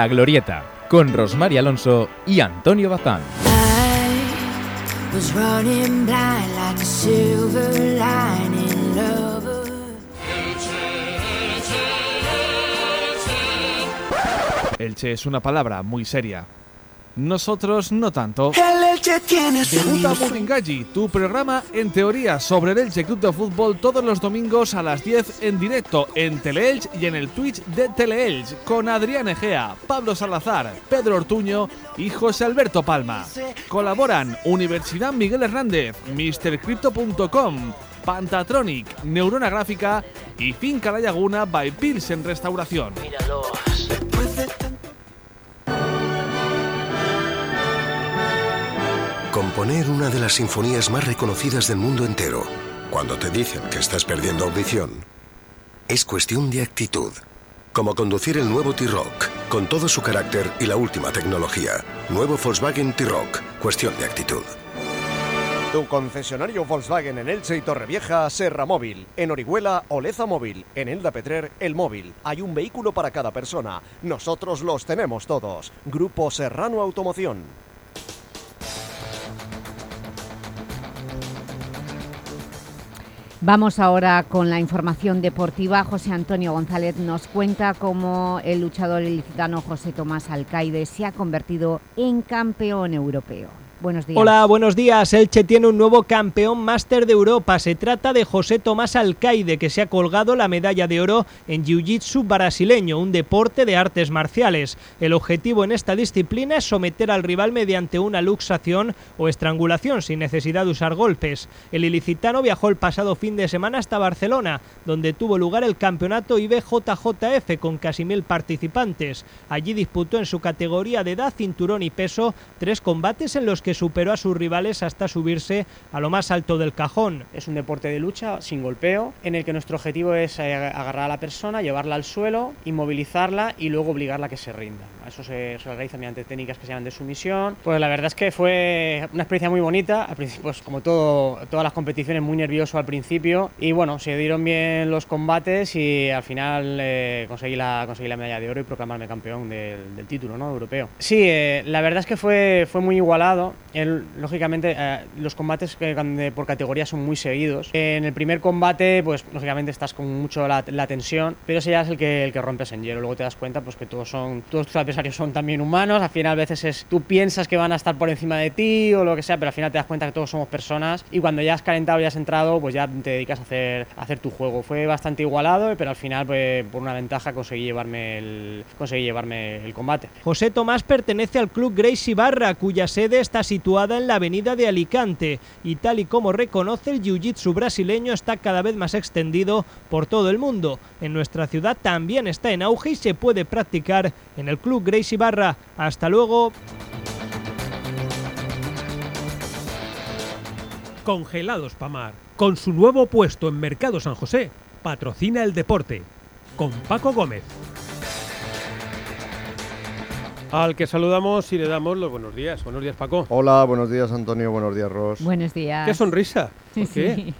La Glorieta, con Rosmar Alonso y Antonio Bazán. Elche es una palabra muy seria. Nosotros no tanto. El Elche tiene su Debuta tu programa en teoría sobre el Elche Club de Fútbol todos los domingos a las 10 en directo en Teleelch y en el Twitch de Teleelch con Adrián Egea, Pablo Salazar, Pedro Ortuño y José Alberto Palma. Colaboran Universidad Miguel Hernández, MrCrypto.com, Pantatronic, Neurona Gráfica y Finca La Laguna by Pilsen Restauración. Componer una de las sinfonías más reconocidas del mundo entero, cuando te dicen que estás perdiendo audición, es cuestión de actitud. Como conducir el nuevo T-Rock, con todo su carácter y la última tecnología. Nuevo Volkswagen T-Rock, cuestión de actitud. Tu concesionario Volkswagen en Elche y Torrevieja, Serra Móvil. En Orihuela, Oleza Móvil. En Elda Petrer, El Móvil. Hay un vehículo para cada persona. Nosotros los tenemos todos. Grupo Serrano Automoción. Vamos ahora con la información deportiva. José Antonio González nos cuenta cómo el luchador ilicitano José Tomás Alcaide se ha convertido en campeón europeo. Buenos días. Hola, buenos días. Elche tiene un nuevo campeón máster de Europa. Se trata de José Tomás Alcaide, que se ha colgado la medalla de oro en Jiu-Jitsu brasileño, un deporte de artes marciales. El objetivo en esta disciplina es someter al rival mediante una luxación o estrangulación sin necesidad de usar golpes. El ilicitano viajó el pasado fin de semana hasta Barcelona, donde tuvo lugar el campeonato IBJJF con casi mil participantes. Allí disputó en su categoría de edad, cinturón y peso tres combates en los que superó a sus rivales hasta subirse a lo más alto del cajón. Es un deporte de lucha sin golpeo, en el que nuestro objetivo es eh, agarrar a la persona, llevarla al suelo, inmovilizarla y luego obligarla a que se rinda. Eso se, se realiza mediante técnicas que se llaman de sumisión. Pues la verdad es que fue una experiencia muy bonita, pues como todo, todas las competiciones, muy nervioso al principio. Y bueno, se dieron bien los combates y al final eh, conseguí, la, conseguí la medalla de oro y proclamarme campeón del, del título ¿no? europeo. Sí, eh, la verdad es que fue, fue muy igualado. Lógicamente, eh, los combates por categoría son muy seguidos. En el primer combate, pues lógicamente estás con mucho la, la tensión, pero ese ya es el que, el que rompes en hielo. Luego te das cuenta pues que todos son todos tus adversarios son también humanos. Al final, a veces es tú piensas que van a estar por encima de ti o lo que sea, pero al final te das cuenta que todos somos personas y cuando ya has calentado y has entrado, pues ya te dedicas a hacer, a hacer tu juego. Fue bastante igualado, pero al final, pues, por una ventaja, conseguí llevarme el, conseguí llevarme el combate. José Tomás pertenece al club Gracie Barra, cuya sede está situada en la avenida de Alicante, y tal y como reconoce el jiu-jitsu brasileño está cada vez más extendido por todo el mundo. En nuestra ciudad también está en auge y se puede practicar en el club Gracie Barra. Hasta luego. Congelados Pamar, con su nuevo puesto en Mercado San José, patrocina el deporte. Con Paco Gómez. Al que saludamos y le damos los buenos días. Buenos días, Paco. Hola, buenos días Antonio, buenos días Ross. Buenos días. Qué sonrisa. ¿Por Sí. qué?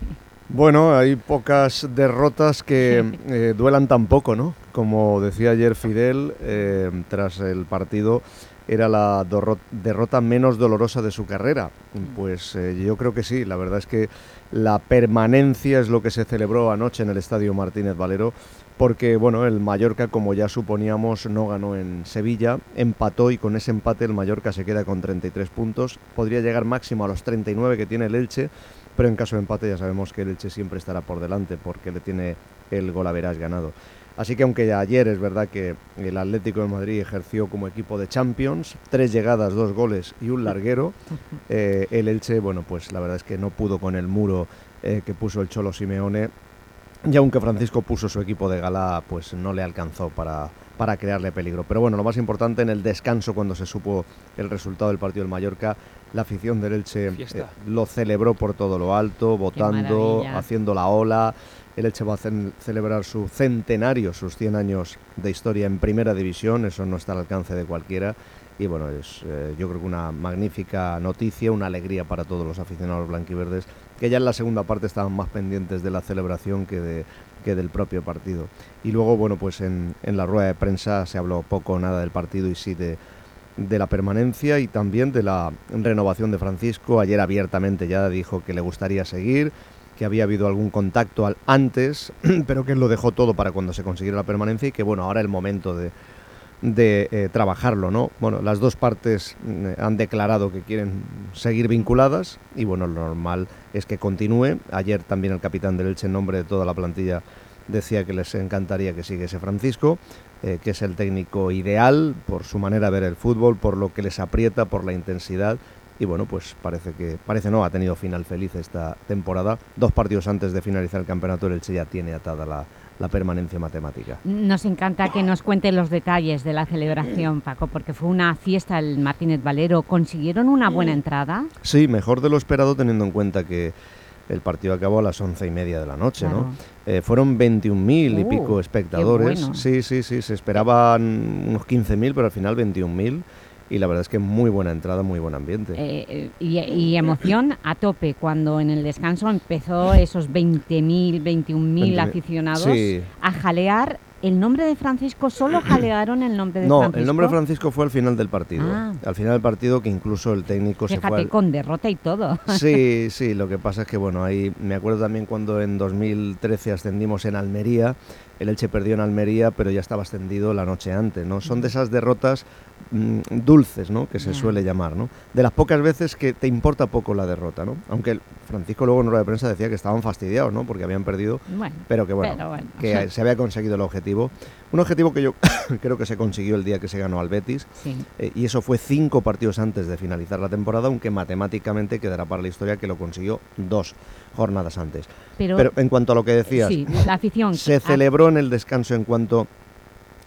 Bueno, hay pocas derrotas que eh, duelan tan poco, ¿no? Como decía ayer Fidel, eh, tras el partido, era la derrota menos dolorosa de su carrera. Pues eh, yo creo que sí, la verdad es que la permanencia es lo que se celebró anoche en el Estadio Martínez Valero, porque bueno, el Mallorca, como ya suponíamos, no ganó en Sevilla, empató y con ese empate el Mallorca se queda con 33 puntos, podría llegar máximo a los 39 que tiene el Elche, pero en caso de empate ya sabemos que el Elche siempre estará por delante porque le tiene el gol a verás ganado. Así que aunque ayer es verdad que el Atlético de Madrid ejerció como equipo de Champions, tres llegadas, dos goles y un larguero, eh, el Elche, bueno, pues la verdad es que no pudo con el muro eh, que puso el Cholo Simeone y aunque Francisco puso su equipo de gala, pues no le alcanzó para, para crearle peligro. Pero bueno, lo más importante en el descanso, cuando se supo el resultado del partido del Mallorca, la afición del Elche eh, lo celebró por todo lo alto, votando, haciendo la ola. El Elche va a celebrar su centenario, sus 100 años de historia en primera división, eso no está al alcance de cualquiera. Y bueno, es eh, yo creo que una magnífica noticia, una alegría para todos los aficionados blanquiverdes, que ya en la segunda parte estaban más pendientes de la celebración que, de, que del propio partido. Y luego, bueno, pues en, en la rueda de prensa se habló poco o nada del partido y sí de, de la permanencia y también de la renovación de Francisco. Ayer abiertamente ya dijo que le gustaría seguir, que había habido algún contacto al antes, pero que él lo dejó todo para cuando se consiguiera la permanencia y que bueno, ahora el momento de, de eh, trabajarlo, ¿no? Bueno, las dos partes mm, han declarado que quieren seguir vinculadas y bueno, lo normal es que continúe. Ayer también el capitán del Elche en nombre de toda la plantilla decía que les encantaría que siguiese Francisco, eh, que es el técnico ideal por su manera de ver el fútbol, por lo que les aprieta, por la intensidad. Y bueno, pues parece que, parece no, ha tenido final feliz esta temporada. Dos partidos antes de finalizar el campeonato, el Elche ya tiene atada la, la permanencia matemática. Nos encanta que nos cuente los detalles de la celebración, Paco, porque fue una fiesta el Martínez Valero. ¿Consiguieron una buena entrada? Sí, mejor de lo esperado teniendo en cuenta que el partido acabó a las once y media de la noche, ¿no? Eh, fueron 21.000 y Uh, pico qué espectadores. bueno. Sí, sí, sí, se esperaban unos 15.000, pero al final 21.000. Y la verdad es que muy buena entrada, muy buen ambiente. Eh, eh, y, y emoción a tope cuando en el descanso empezó esos 20.000, 21.000 20.000, aficionados sí. a jalear el nombre de Francisco, solo jalearon el nombre de no, Francisco. el nombre de Francisco fue al final del partido. Ah. Al final del partido que incluso el técnico se fue Fíjate, al... con derrota y todo. Sí, sí, lo que pasa es que bueno, ahí me acuerdo también cuando en 2013 ascendimos en Almería, el Elche perdió en Almería, pero ya estaba ascendido la noche antes, ¿no? Son de esas derrotas mm, dulces, ¿no? Que se suele llamar, ¿no? De las pocas veces que te importa poco la derrota, ¿no? Aunque el- Francisco luego en rueda de prensa decía que estaban fastidiados, ¿no? Porque habían perdido, Bueno, pero que bueno, pero bueno. que se había conseguido el objetivo. Un objetivo que yo creo que se consiguió el día que se ganó al Betis. Sí. Eh, y eso fue cinco partidos antes de finalizar la temporada, aunque matemáticamente quedará para la historia que lo consiguió dos jornadas antes. Pero- en cuanto a lo que decías, Sí, la afición. se celebró en el descanso en cuanto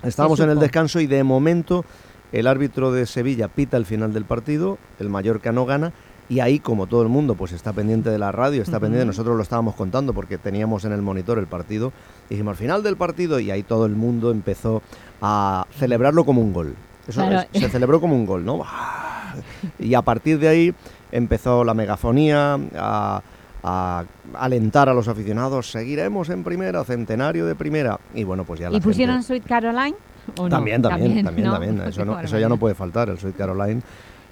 estábamos en el descanso y de momento el árbitro de Sevilla pita el final del partido, el Mallorca no gana y ahí como todo el mundo pues está pendiente de la radio, está pendiente, nosotros lo estábamos contando porque teníamos en el monitor el partido, dijimos al final del partido y ahí todo el mundo empezó a celebrarlo como un gol. Eso Claro. es- se celebró como un gol, ¿no? Y a partir de ahí empezó la megafonía a, a alentar a los aficionados, seguiremos en primera, centenario de primera. Y bueno, pues ya la ¿Y pusieron gente- Sweet Caroline? ¿o no? También, también, también, ¿no? también. Eso, no- eso ya no puede faltar, el Sweet Caroline.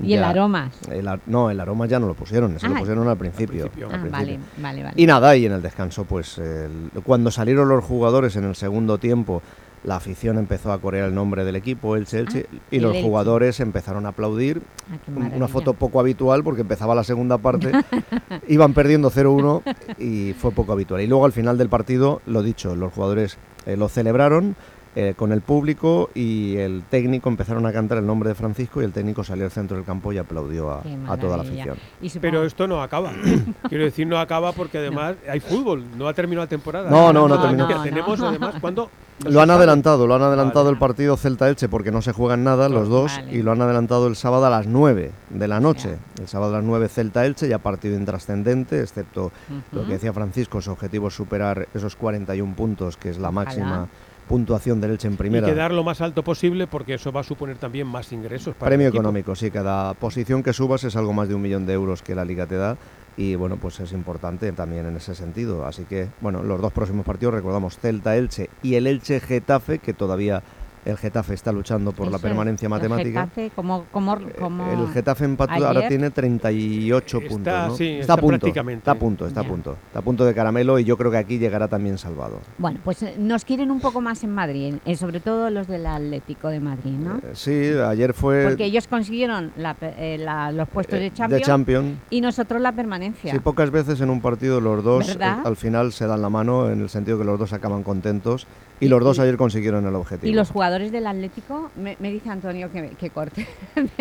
¿Y el aromas? el no, el aroma ya no lo pusieron, se lo Ah. pusieron al principio. al Ah, principio. vale, vale, vale. Y nada, y en el descanso, pues el- cuando salieron los jugadores en el segundo tiempo, la afición empezó a corear el nombre del equipo, Elche, Elche, Ah, y el los Elche. jugadores empezaron a aplaudir. Ah. Una foto poco habitual porque empezaba la segunda parte, iban perdiendo 0-1 y fue poco habitual. Y luego al final del partido, lo dicho, los jugadores eh, lo celebraron eh, con el público y el técnico empezaron a cantar el nombre de Francisco y el técnico salió al centro del campo y aplaudió a, toda la afición. Pero esto no acaba. Quiero decir, no acaba porque además hay fútbol, no ha terminado la temporada. No, no, no Que terminó. Tenemos además cuando Lo han adelantado, lo han adelantado el partido Celta-Elche porque no se juegan nada los dos Vale. y lo han adelantado el sábado a las 9 de la noche. El sábado a las 9 Celta-Elche ya partido intrascendente, excepto lo que decía Francisco, su objetivo es superar esos 41 puntos, que es la Ojalá. Puntuación del Elche en primera. y quedar lo más alto posible porque eso va a suponer también más ingresos para Premio el económico, sí, cada posición que subas es algo más de un millón de euros que la liga te da y bueno, pues es importante también en ese sentido. Así que, bueno, los dos próximos partidos recordamos Celta-Elche y el Elche-Getafe, que todavía el Getafe está luchando por la es, permanencia el matemática. Getafe, como, como, como El Getafe empató, ahora tiene 38 Está, puntos. ¿no? sí, está, está a punto, está a punto, está a punto. Está a punto de caramelo y yo creo que aquí llegará también salvado. Bueno, pues eh, nos quieren un poco más en Madrid, eh, sobre todo los del Atlético de Madrid, ¿no? Eh, Sí, ayer fue Porque ellos consiguieron la eh, la- los puestos Eh, de de Champions Champions. y nosotros la permanencia. Sí, pocas veces en un partido los dos eh, al final se dan la mano en el sentido que los dos acaban contentos y los dos ayer consiguieron el objetivo. y los jugadores del Atlético, me, me dice Antonio que, que corte.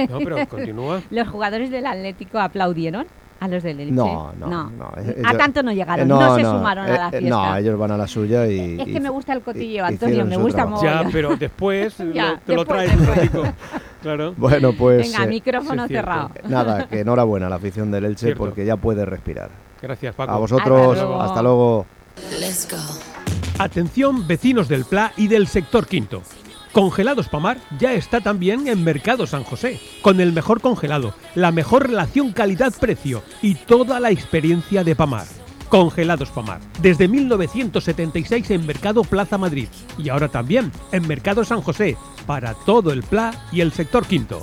No, pero continúa. Los jugadores del Atlético aplaudieron a los del Elche. No, no, no. A Ellos- tanto no llegaron, eh, no, se sumaron eh, a la eh, fiesta. No, ellos van a la suya y... es que me gusta el cotillo, Antonio, me gusta trabajo. Ya, pero después Ya, lo- te lo después, traes un ratico. Claro. Bueno, pues... Venga, eh, micrófono cerrado. Nada, que enhorabuena a la afición del Elche Cierto. porque ya puede respirar. Gracias, Paco. A vosotros, Hasta luego. hasta luego. Atención, vecinos del Pla y del sector quinto. Congelados Pamar ya está también en Mercado San José, con el mejor congelado, la mejor relación calidad-precio y toda la experiencia de Pamar. Congelados Pamar, desde 1976 en Mercado Plaza Madrid y ahora también en Mercado San José, para todo el Pla y el sector quinto.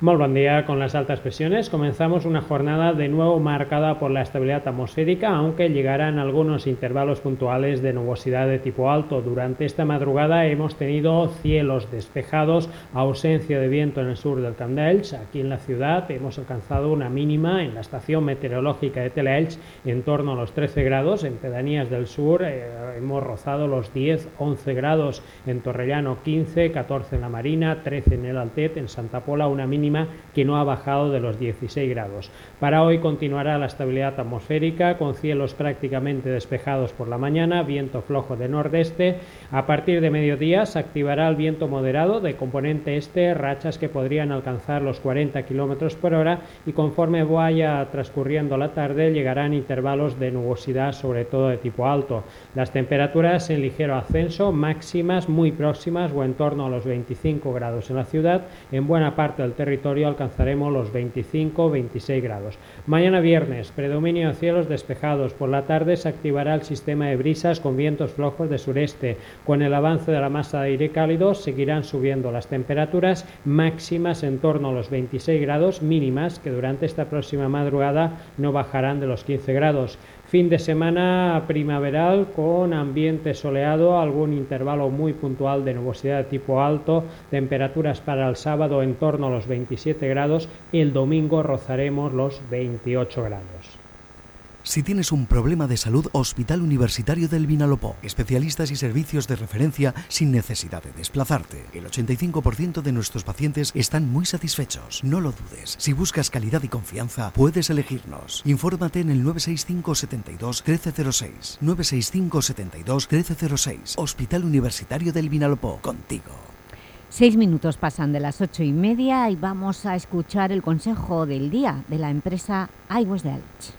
Muy buen día con las altas presiones. Comenzamos una jornada de nuevo marcada por la estabilidad atmosférica, aunque llegarán algunos intervalos puntuales de nubosidad de tipo alto. Durante esta madrugada hemos tenido cielos despejados, ausencia de viento en el sur del Candelch. Aquí en la ciudad hemos alcanzado una mínima en la estación meteorológica de Teleelch en torno a los 13 grados. En pedanías del sur eh, hemos rozado los 10-11 grados. En Torrellano 15, 14 en la Marina, 13 en el Altet, en Santa Pola una mínima que no ha bajado de los 16 grados. Para hoy continuará la estabilidad atmosférica con cielos prácticamente despejados por la mañana, viento flojo de nordeste. A partir de mediodía se activará el viento moderado de componente este, rachas que podrían alcanzar los 40 km por hora y conforme vaya transcurriendo la tarde llegarán intervalos de nubosidad, sobre todo de tipo alto. Las temperaturas en ligero ascenso, máximas muy próximas o en torno a los 25 grados en la ciudad, en buena parte del territorio alcanzaremos los 25-26 grados. Mañana viernes, predominio de cielos despejados. Por la tarde se activará el sistema de brisas con vientos flojos de sureste. Con el avance de la masa de aire cálido seguirán subiendo las temperaturas máximas en torno a los 26 grados mínimas que durante esta próxima madrugada no bajarán de los 15 grados. Fin de semana primaveral con ambiente soleado, algún intervalo muy puntual de nubosidad de tipo alto, temperaturas para el sábado en torno a los 27 grados, el domingo rozaremos los 28 grados. Si tienes un problema de salud, Hospital Universitario del Vinalopó. Especialistas y servicios de referencia sin necesidad de desplazarte. El 85% de nuestros pacientes están muy satisfechos. No lo dudes. Si buscas calidad y confianza, puedes elegirnos. Infórmate en el 965 72 1306. 965 72 1306. Hospital Universitario del Vinalopó. Contigo. Seis minutos pasan de las ocho y media y vamos a escuchar el consejo del día de la empresa iWest Delch.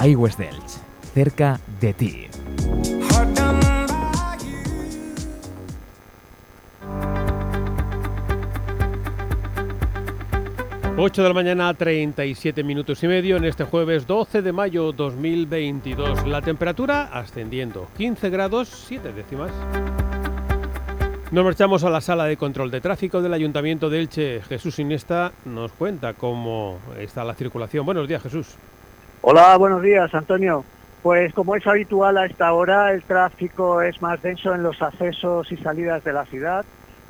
iWest Delch, cerca de ti. ...8 de la mañana, 37 minutos y medio... ...en este jueves 12 de mayo 2022... ...la temperatura ascendiendo... ...15 grados, 7 décimas... Nos marchamos a la sala de control de tráfico del Ayuntamiento de Elche. Jesús Inesta nos cuenta cómo está la circulación. Buenos días, Jesús. Hola, buenos días, Antonio. Pues como es habitual a esta hora, el tráfico es más denso en los accesos y salidas de la ciudad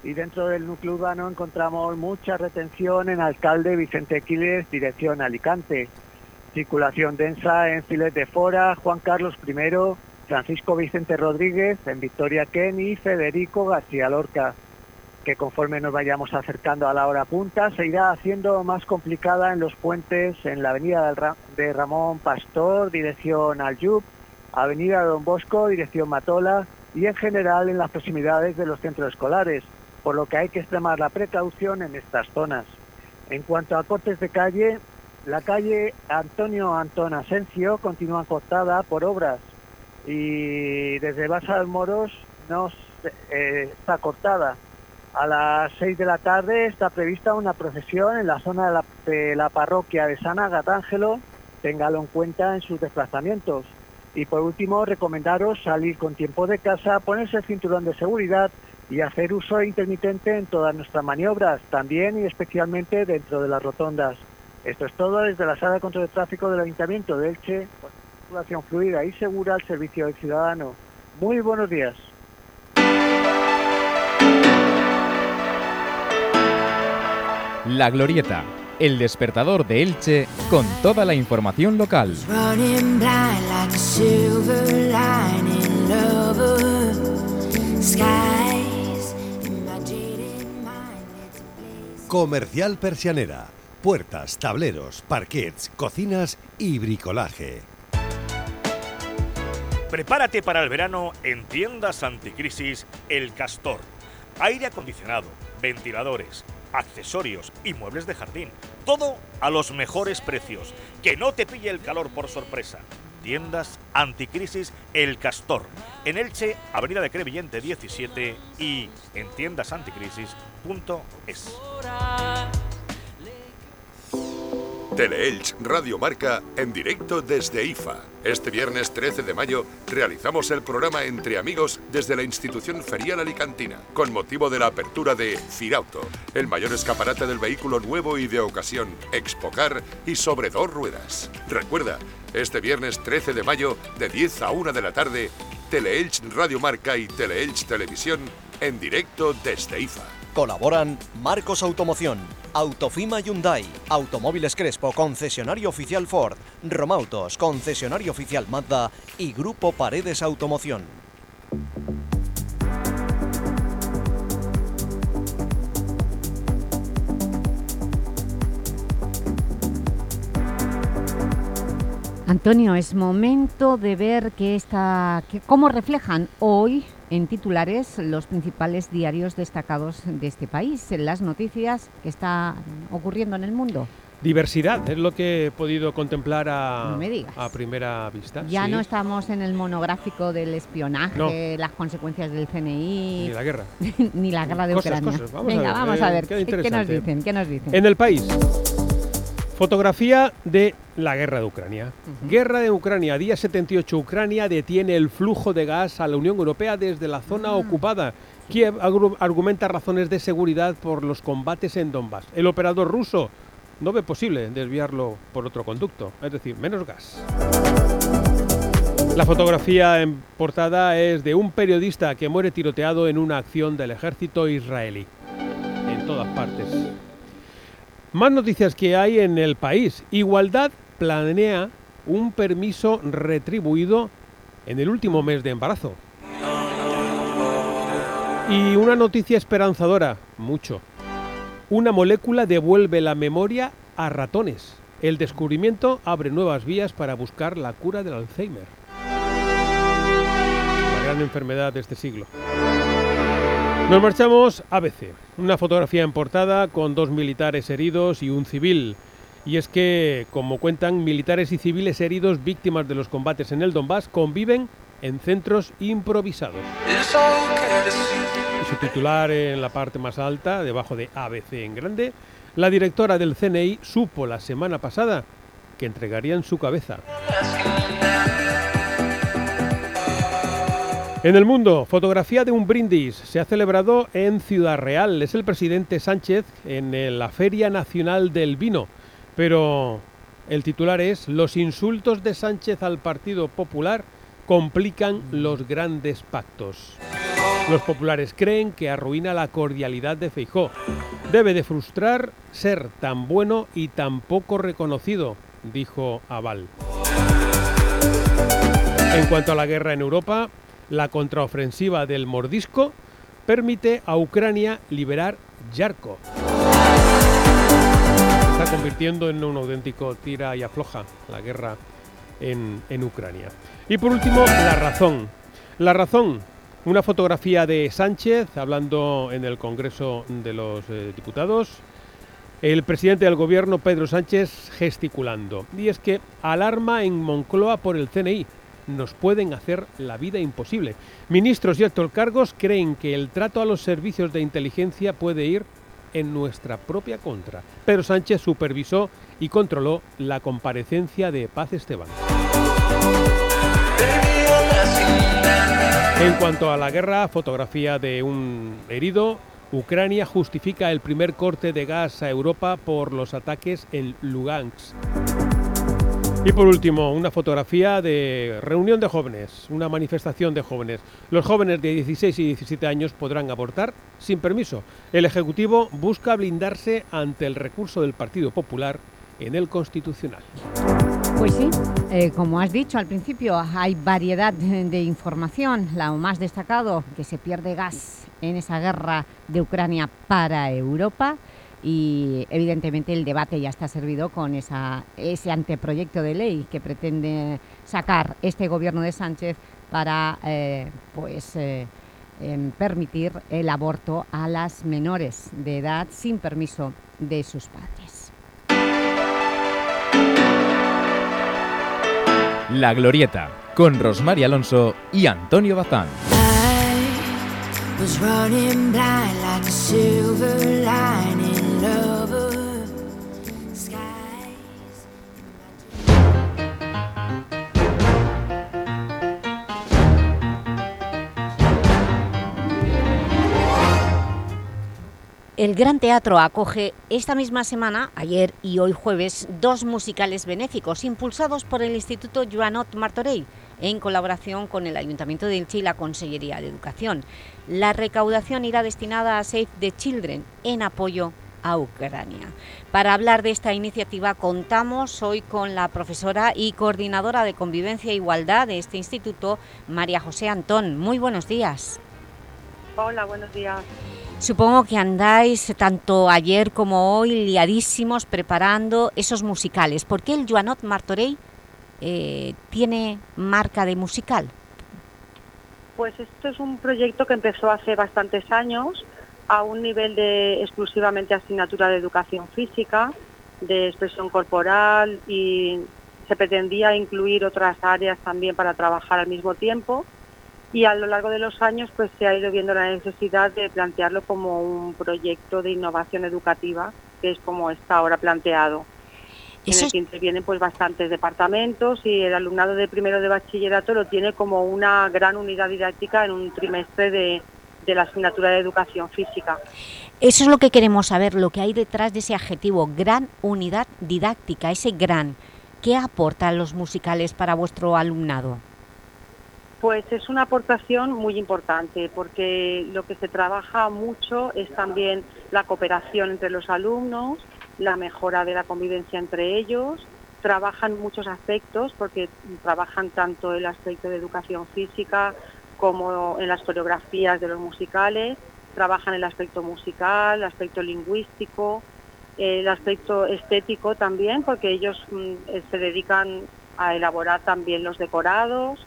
y dentro del núcleo urbano encontramos mucha retención en Alcalde Vicente Quiles, dirección Alicante. Circulación densa en Filet de Fora, Juan Carlos I, Francisco Vicente Rodríguez, en Victoria Ken y Federico García Lorca que conforme nos vayamos acercando a la hora punta se irá haciendo más complicada en los puentes en la avenida de Ramón Pastor, dirección Aljub, avenida Don Bosco, dirección Matola y en general en las proximidades de los centros escolares, por lo que hay que extremar la precaución en estas zonas. En cuanto a cortes de calle, la calle Antonio Antón Asencio continúa cortada por obras y desde Basa Moros no eh, está cortada a las 6 de la tarde está prevista una procesión en la zona de la, parroquia de San Agatángelo. Téngalo en cuenta en sus desplazamientos. Y por último, recomendaros salir con tiempo de casa, ponerse el cinturón de seguridad y hacer uso intermitente en todas nuestras maniobras, también y especialmente dentro de las rotondas. Esto es todo desde la sala de control de tráfico del Ayuntamiento de Elche, circulación fluida y segura al servicio del ciudadano. Muy buenos días. La Glorieta, el despertador de Elche con toda la información local. Comercial Persianera. puertas, tableros, parquets, cocinas y bricolaje. Prepárate para el verano en tiendas anticrisis El Castor. Aire acondicionado, ventiladores, accesorios y muebles de jardín. Todo a los mejores precios. Que no te pille el calor por sorpresa. Tiendas Anticrisis El Castor. En Elche, Avenida de Crevillente 17 y en tiendasanticrisis.es. Teleelch Radio Marca en directo desde IFA. Este viernes 13 de mayo realizamos el programa Entre Amigos desde la institución ferial alicantina, con motivo de la apertura de Firauto, el mayor escaparate del vehículo nuevo y de ocasión, Expocar y sobre dos ruedas. Recuerda, este viernes 13 de mayo, de 10 a 1 de la tarde, Teleelch Radio Marca y Teleelch Televisión en directo desde IFA. Colaboran Marcos Automoción, Autofima Hyundai, Automóviles Crespo, concesionario oficial Ford, Romautos, concesionario oficial Mazda y Grupo Paredes Automoción. Antonio, es momento de ver qué está, qué- cómo reflejan hoy en titulares los principales diarios destacados de este país, en las noticias que está ocurriendo en el mundo. Diversidad, es lo que he podido contemplar a, No a primera vista. Ya sí. no estamos en el monográfico del espionaje, No. las consecuencias del CNI... Ni la guerra. ni la guerra de Cosas, Ucrania. cosas. Vamos a Venga, ver, vamos eh, a ver, ¿qué, qué nos dicen? ¿Qué nos dicen? En el país, fotografía de la guerra de Ucrania. Guerra de Ucrania, día 78. Ucrania detiene el flujo de gas a la Unión Europea desde la zona Ah. ocupada. Kiev argumenta razones de seguridad por los combates en Donbass. El operador ruso no ve posible desviarlo por otro conducto, es decir, menos gas. La fotografía en portada es de un periodista que muere tiroteado en una acción del ejército israelí. En todas partes. Más noticias que hay en el país. Igualdad planea un permiso retribuido en el último mes de embarazo. Y una noticia esperanzadora, mucho. Una molécula devuelve la memoria a ratones. El descubrimiento abre nuevas vías para buscar la cura del Alzheimer. La gran enfermedad de este siglo. Nos marchamos a ABC. Una fotografía en portada con dos militares heridos y un civil. Y es que, como cuentan, militares y civiles heridos víctimas de los combates en el Donbass conviven en centros improvisados. Su titular en la parte más alta, debajo de ABC en grande, la directora del CNI supo la semana pasada que entregarían su cabeza. En el mundo, fotografía de un brindis se ha celebrado en Ciudad Real. Es el presidente Sánchez en la Feria Nacional del Vino. Pero el titular es Los insultos de Sánchez al Partido Popular complican los grandes pactos. Los populares creen que arruina la cordialidad de Feijó. Debe de frustrar ser tan bueno y tan poco reconocido, dijo Aval. En cuanto a la guerra en Europa, la contraofensiva del mordisco permite a Ucrania liberar Yarkov. Se está convirtiendo en un auténtico tira y afloja la guerra en, en Ucrania. Y por último, la razón. La razón, una fotografía de Sánchez hablando en el Congreso de los eh, Diputados. El presidente del gobierno, Pedro Sánchez, gesticulando. Y es que alarma en Moncloa por el CNI. Nos pueden hacer la vida imposible. Ministros y altos cargos creen que el trato a los servicios de inteligencia puede ir en nuestra propia contra. Pedro Sánchez supervisó y controló la comparecencia de Paz Esteban. En cuanto a la guerra, fotografía de un herido, Ucrania justifica el primer corte de gas a Europa por los ataques en Lugansk. Y por último, una fotografía de reunión de jóvenes, una manifestación de jóvenes. Los jóvenes de 16 y 17 años podrán abortar sin permiso. El Ejecutivo busca blindarse ante el recurso del Partido Popular en el Constitucional. Pues sí, eh, como has dicho al principio, hay variedad de información. Lo más destacado, que se pierde gas en esa guerra de Ucrania para Europa. Y evidentemente el debate ya está servido con esa, ese anteproyecto de ley que pretende sacar este gobierno de Sánchez para eh, pues, eh, em, permitir el aborto a las menores de edad sin permiso de sus padres. La Glorieta, con Rosmar Alonso y Antonio Bazán. El Gran Teatro acoge esta misma semana, ayer y hoy jueves, dos musicales benéficos impulsados por el Instituto Joanot Martorell en colaboración con el Ayuntamiento de Elche y la Consellería de Educación. La recaudación irá destinada a Save the Children en apoyo a Ucrania. Para hablar de esta iniciativa contamos hoy con la profesora y coordinadora de Convivencia e Igualdad de este instituto, María José Antón. Muy buenos días. Hola, buenos días. Supongo que andáis tanto ayer como hoy liadísimos preparando esos musicales. ¿Por qué el Joanot Martorell eh, tiene marca de musical? Pues esto es un proyecto que empezó hace bastantes años a un nivel de exclusivamente asignatura de educación física, de expresión corporal y se pretendía incluir otras áreas también para trabajar al mismo tiempo y a lo largo de los años pues se ha ido viendo la necesidad de plantearlo como un proyecto de innovación educativa, que es como está ahora planteado. En el que intervienen pues bastantes departamentos y el alumnado de primero de bachillerato lo tiene como una gran unidad didáctica en un trimestre de, de la asignatura de educación física. Eso es lo que queremos saber, lo que hay detrás de ese adjetivo, gran unidad didáctica, ese gran. ¿Qué aportan los musicales para vuestro alumnado? Pues es una aportación muy importante porque lo que se trabaja mucho es también la cooperación entre los alumnos, la mejora de la convivencia entre ellos, trabajan muchos aspectos porque trabajan tanto el aspecto de educación física como en las coreografías de los musicales, trabajan el aspecto musical, el aspecto lingüístico, el aspecto estético también porque ellos mm, se dedican a elaborar también los decorados,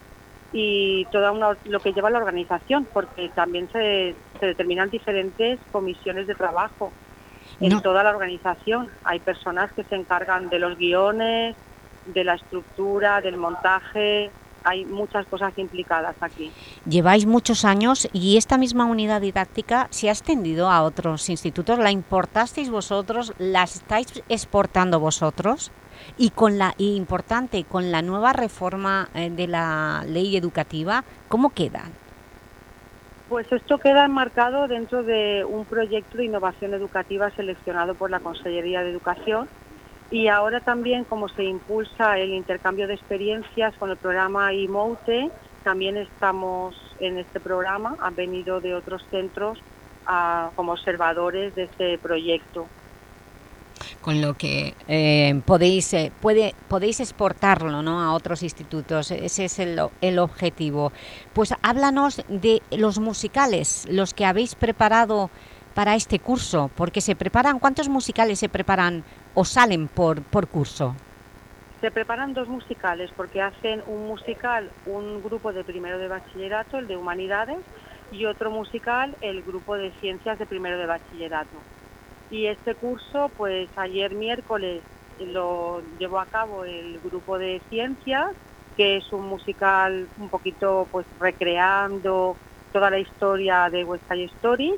y todo lo que lleva la organización, porque también se, determinan diferentes comisiones de trabajo en toda la organización. Hay personas que se encargan de los guiones, de la estructura, del montaje, hay muchas cosas implicadas aquí. Lleváis muchos años y esta misma unidad didáctica se ha extendido a otros institutos. ¿La importasteis vosotros? ¿La estáis exportando vosotros? Y con la importante, con la nueva reforma eh, de la ley educativa, ¿cómo queda? Pues esto queda enmarcado dentro de un proyecto de innovación educativa seleccionado por la Consellería de Educación y ahora también como se impulsa el intercambio de experiencias con el programa IMOUTE, también estamos en este programa, han venido de otros centros como observadores de este proyecto con lo que eh, podéis, eh, puede, podéis exportarlo ¿no? a otros institutos, ese es el, el, objetivo. Pues háblanos de los musicales, los que habéis preparado para este curso, porque se preparan, ¿cuántos musicales se preparan o salen por, por curso? Se preparan dos musicales, porque hacen un musical, un grupo de primero de bachillerato, el de Humanidades, y otro musical, el grupo de Ciencias de primero de bachillerato y este curso, pues ayer miércoles lo llevó a cabo el grupo de ciencias, que es un musical un poquito pues recreando toda la historia de West Side Story.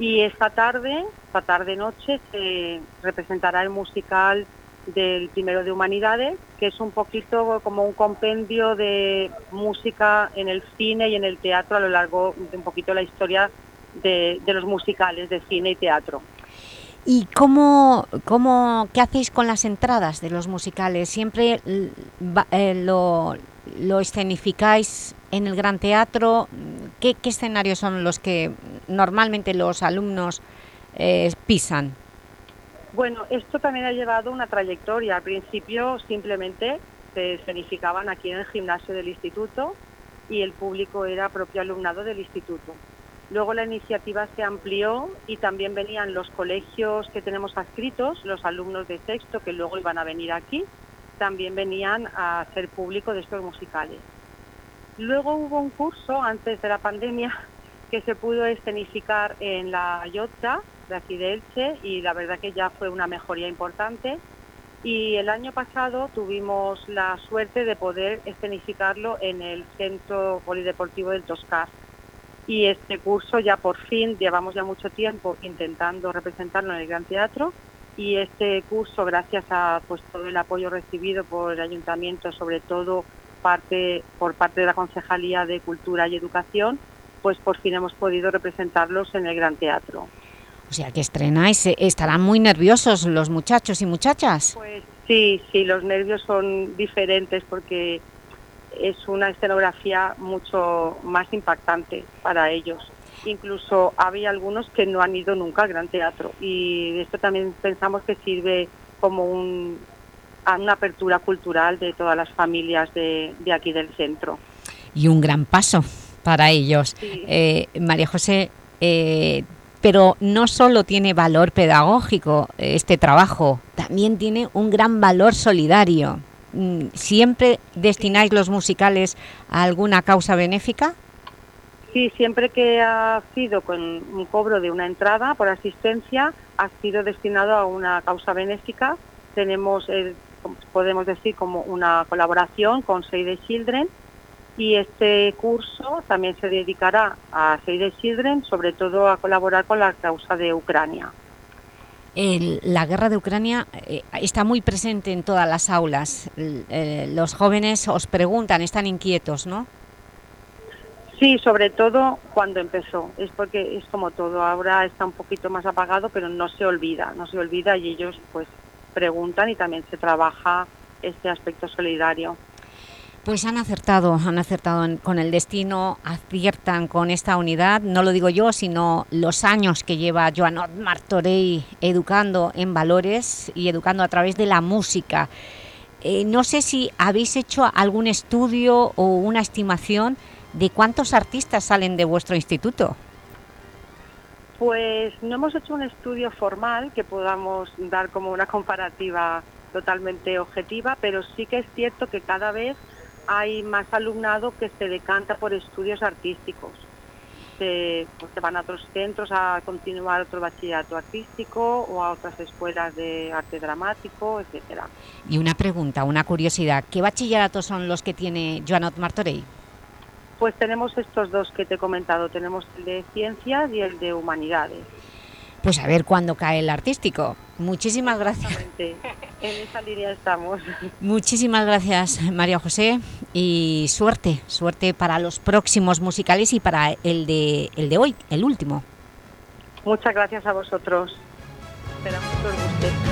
Y esta tarde, esta tarde noche, se representará el musical del primero de Humanidades, que es un poquito como un compendio de música en el cine y en el teatro a lo largo de un poquito la historia de, de los musicales de cine y teatro. ¿Y cómo, cómo, qué hacéis con las entradas de los musicales? ¿Siempre eh, lo, lo, escenificáis en el Gran Teatro? ¿Qué, escenarios son los que normalmente los alumnos eh, pisan? Bueno, esto también ha llevado una trayectoria. Al principio simplemente se escenificaban aquí en el gimnasio del instituto y el público era propio alumnado del instituto Luego la iniciativa se amplió y también venían los colegios que tenemos adscritos, los alumnos de sexto que luego iban a venir aquí, también venían a ser público de estos musicales. Luego hubo un curso antes de la pandemia que se pudo escenificar en la Yotza de aquí de Elche y la verdad que ya fue una mejoría importante. Y el año pasado tuvimos la suerte de poder escenificarlo en el Centro Polideportivo del Toscar. Y este curso ya por fin, llevamos ya mucho tiempo intentando representarlo en el Gran Teatro y este curso, gracias a pues todo el apoyo recibido por el ayuntamiento, sobre todo parte por parte de la Concejalía de Cultura y Educación, pues por fin hemos podido representarlos en el Gran Teatro. O sea, que estrenáis, eh, ¿estarán muy nerviosos los muchachos y muchachas? Pues sí, sí, los nervios son diferentes porque es una escenografía mucho más impactante para ellos. Incluso había algunos que no han ido nunca al Gran Teatro y esto también pensamos que sirve como un, una apertura cultural de todas las familias de, de aquí del centro. Y un gran paso para ellos. Eh, María José, eh, pero no solo tiene valor pedagógico este trabajo, también tiene un gran valor solidario. Mm, ¿Siempre destináis los musicales a alguna causa benéfica? Sí, siempre que ha sido con un cobro de una entrada por asistencia, ha sido destinado a una causa benéfica. Tenemos, podemos decir, como una colaboración con Save the Children y este curso también se dedicará a Save the Children, sobre todo a colaborar con la causa de Ucrania. La guerra de Ucrania eh, está muy presente en todas las aulas. Eh, los jóvenes os preguntan, están inquietos, ¿no? Sí, sobre todo cuando empezó. Es porque es como todo. Ahora está un poquito más apagado, pero no se olvida. No se olvida y ellos pues preguntan y también se trabaja este aspecto solidario. Pues han acertado, han acertado con el destino, aciertan con esta unidad, no lo digo yo, sino los años que lleva Joanot Martorey educando en valores y educando a través de la música. Eh, no sé si habéis hecho algún estudio o una estimación de cuántos artistas salen de vuestro instituto. Pues no hemos hecho un estudio formal que podamos dar como una comparativa totalmente objetiva, pero sí que es cierto que cada vez hay más alumnado que se decanta por estudios artísticos. Se, pues, van a otros centros a continuar otro bachillerato artístico o a otras escuelas de arte dramático, etcétera. Y una pregunta, una curiosidad, ¿qué bachilleratos son los que tiene Joanot Martorey? Pues tenemos estos dos que te he comentado, tenemos el de ciencias y el de humanidades. Pues a ver cuándo cae el artístico. Muchísimas gracias. En esa línea estamos. Muchísimas gracias, María José, y suerte, suerte para los próximos musicales y para el de, el de hoy, el último. Muchas gracias a vosotros. Esperamos que os guste.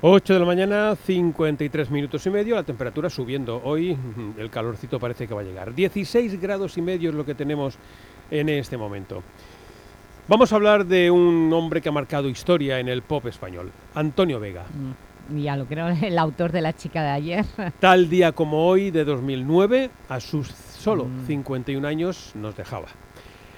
8 de la mañana, 53 minutos y medio, la temperatura subiendo. Hoy el calorcito parece que va a llegar. 16 grados y medio es lo que tenemos en este momento. Vamos a hablar de un hombre que ha marcado historia en el pop español, Antonio Vega. Mm, ya lo creo, el autor de La chica de ayer. Tal día como hoy, de 2009, a sus solo 51 mm. años, nos dejaba.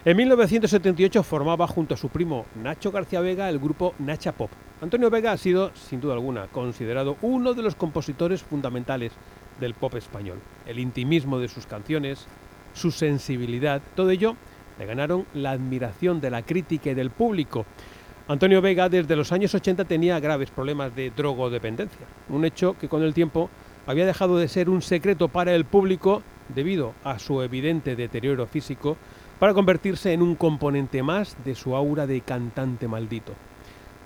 En 1978 formaba junto a su primo Nacho García Vega el grupo Nacha Pop. Antonio Vega ha sido, sin duda alguna, considerado uno de los compositores fundamentales del pop español. El intimismo de sus canciones, su sensibilidad, todo ello le ganaron la admiración de la crítica y del público. Antonio Vega desde los años 80 tenía graves problemas de drogodependencia, un hecho que con el tiempo había dejado de ser un secreto para el público debido a su evidente deterioro físico para convertirse en un componente más de su aura de cantante maldito.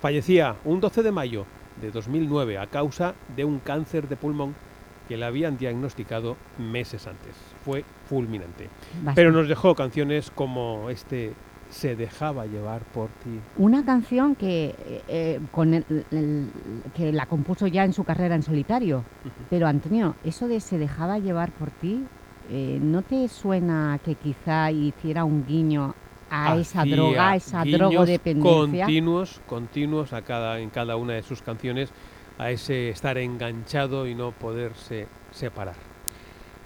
Fallecía un 12 de mayo de 2009 a causa de un cáncer de pulmón que le habían diagnosticado meses antes. Fue fulminante. Bastante. Pero nos dejó canciones como este Se dejaba llevar por ti. Una canción que, eh, con el- el- que la compuso ya en su carrera en solitario. Pero Antonio, eso de se dejaba llevar por ti, eh, ¿no te suena que quizá hiciera un guiño a esa droga, a esa drogodependencia? Continuos, continuos a cada, en cada una de sus canciones, a ese estar enganchado y no poderse separar.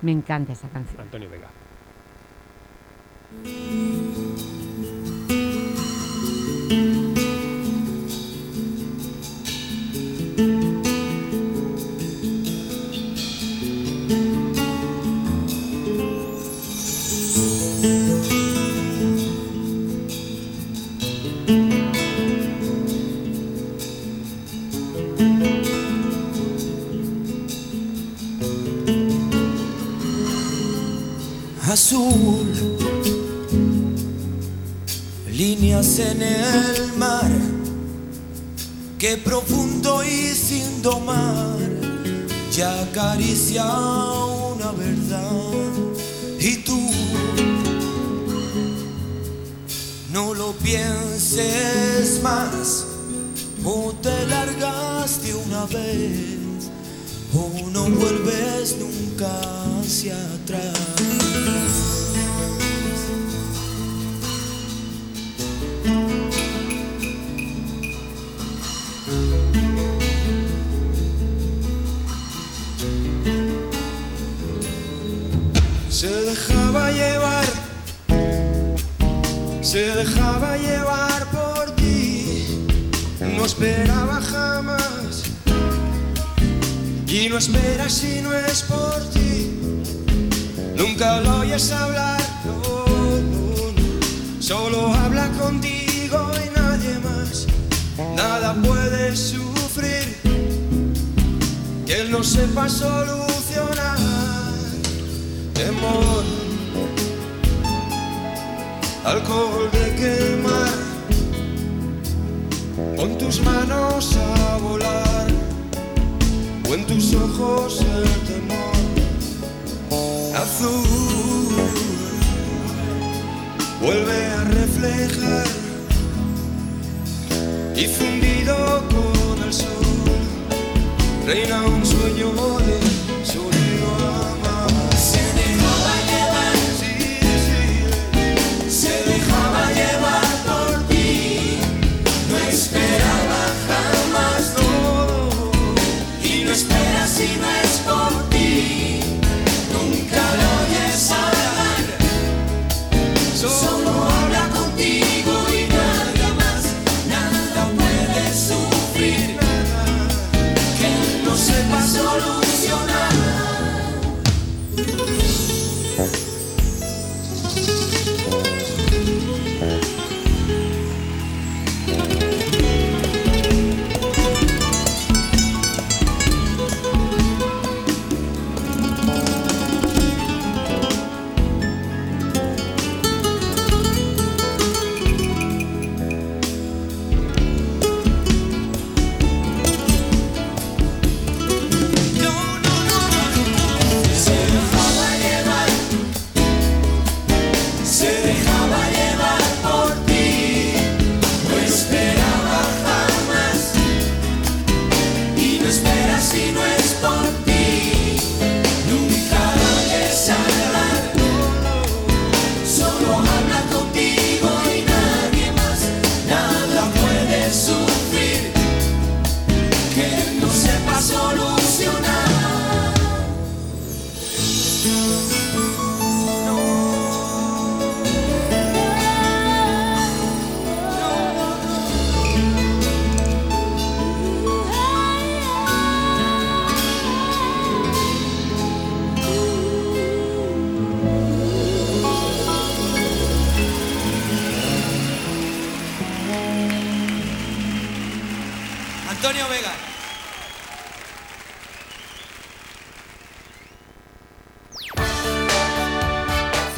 Me encanta esa canción. Antonio Vega.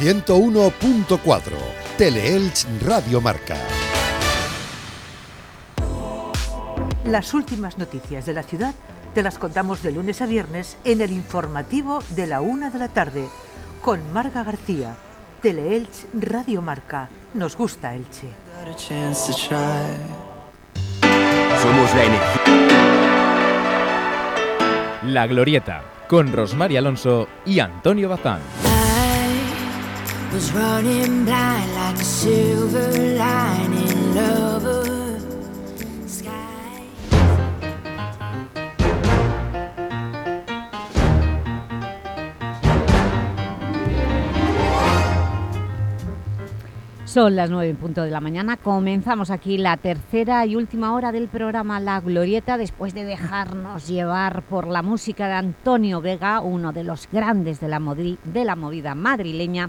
101.4 Teleelch Radio Marca. Las últimas noticias de la ciudad te las contamos de lunes a viernes en el informativo de la una de la tarde con Marga García. Teleelch Radio Marca. Nos gusta Elche. Somos la energía. La Glorieta, con Rosmar Alonso y Antonio Bazán. Son las nueve en punto de la mañana. Comenzamos aquí la tercera y última hora del programa La Glorieta después de dejarnos llevar por la música de Antonio Vega, uno de los grandes de la movida madrileña.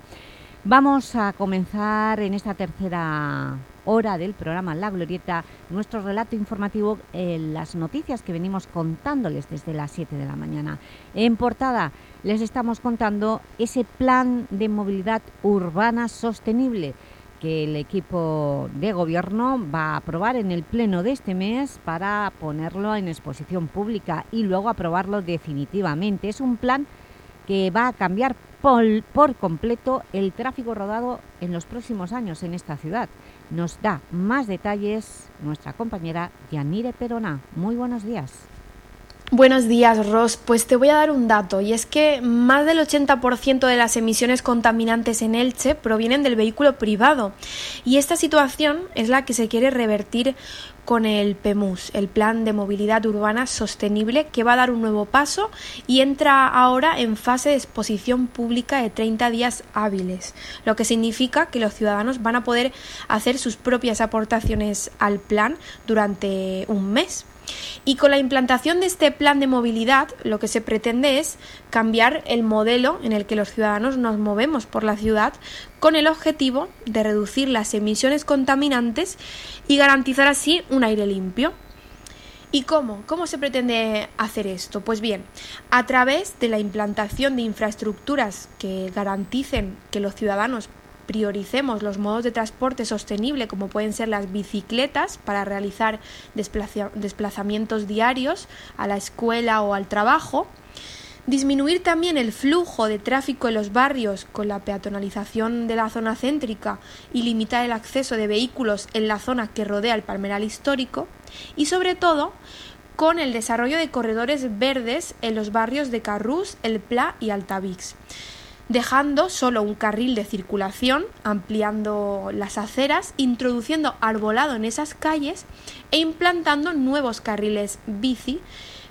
Vamos a comenzar en esta tercera hora del programa La Glorieta nuestro relato informativo en las noticias que venimos contándoles desde las 7 de la mañana. En portada les estamos contando ese plan de movilidad urbana sostenible que el equipo de gobierno va a aprobar en el pleno de este mes para ponerlo en exposición pública y luego aprobarlo definitivamente. Es un plan que va a cambiar por, completo el tráfico rodado en los próximos años en esta ciudad. Nos da más detalles nuestra compañera Yanire Perona. Muy buenos días. Buenos días, Ross. Pues te voy a dar un dato, y es que más del 80% de las emisiones contaminantes en Elche provienen del vehículo privado. Y esta situación es la que se quiere revertir con el PEMUS, el Plan de Movilidad Urbana Sostenible, que va a dar un nuevo paso y entra ahora en fase de exposición pública de 30 días hábiles, lo que significa que los ciudadanos van a poder hacer sus propias aportaciones al plan durante un mes. Y con la implantación de este plan de movilidad, lo que se pretende es cambiar el modelo en el que los ciudadanos nos movemos por la ciudad con el objetivo de reducir las emisiones contaminantes y garantizar así un aire limpio. ¿Y cómo? ¿Cómo se pretende hacer esto? Pues bien, a través de la implantación de infraestructuras que garanticen que los ciudadanos prioricemos los modos de transporte sostenible como pueden ser las bicicletas para realizar desplazamientos diarios a la escuela o al trabajo, disminuir también el flujo de tráfico en los barrios con la peatonalización de la zona céntrica y limitar el acceso de vehículos en la zona que rodea el palmeral histórico. Y sobre todo con el desarrollo de corredores verdes en los barrios de Carrús, El Pla y Altavix dejando solo un carril de circulación, ampliando las aceras, introduciendo arbolado en esas calles e implantando nuevos carriles bici,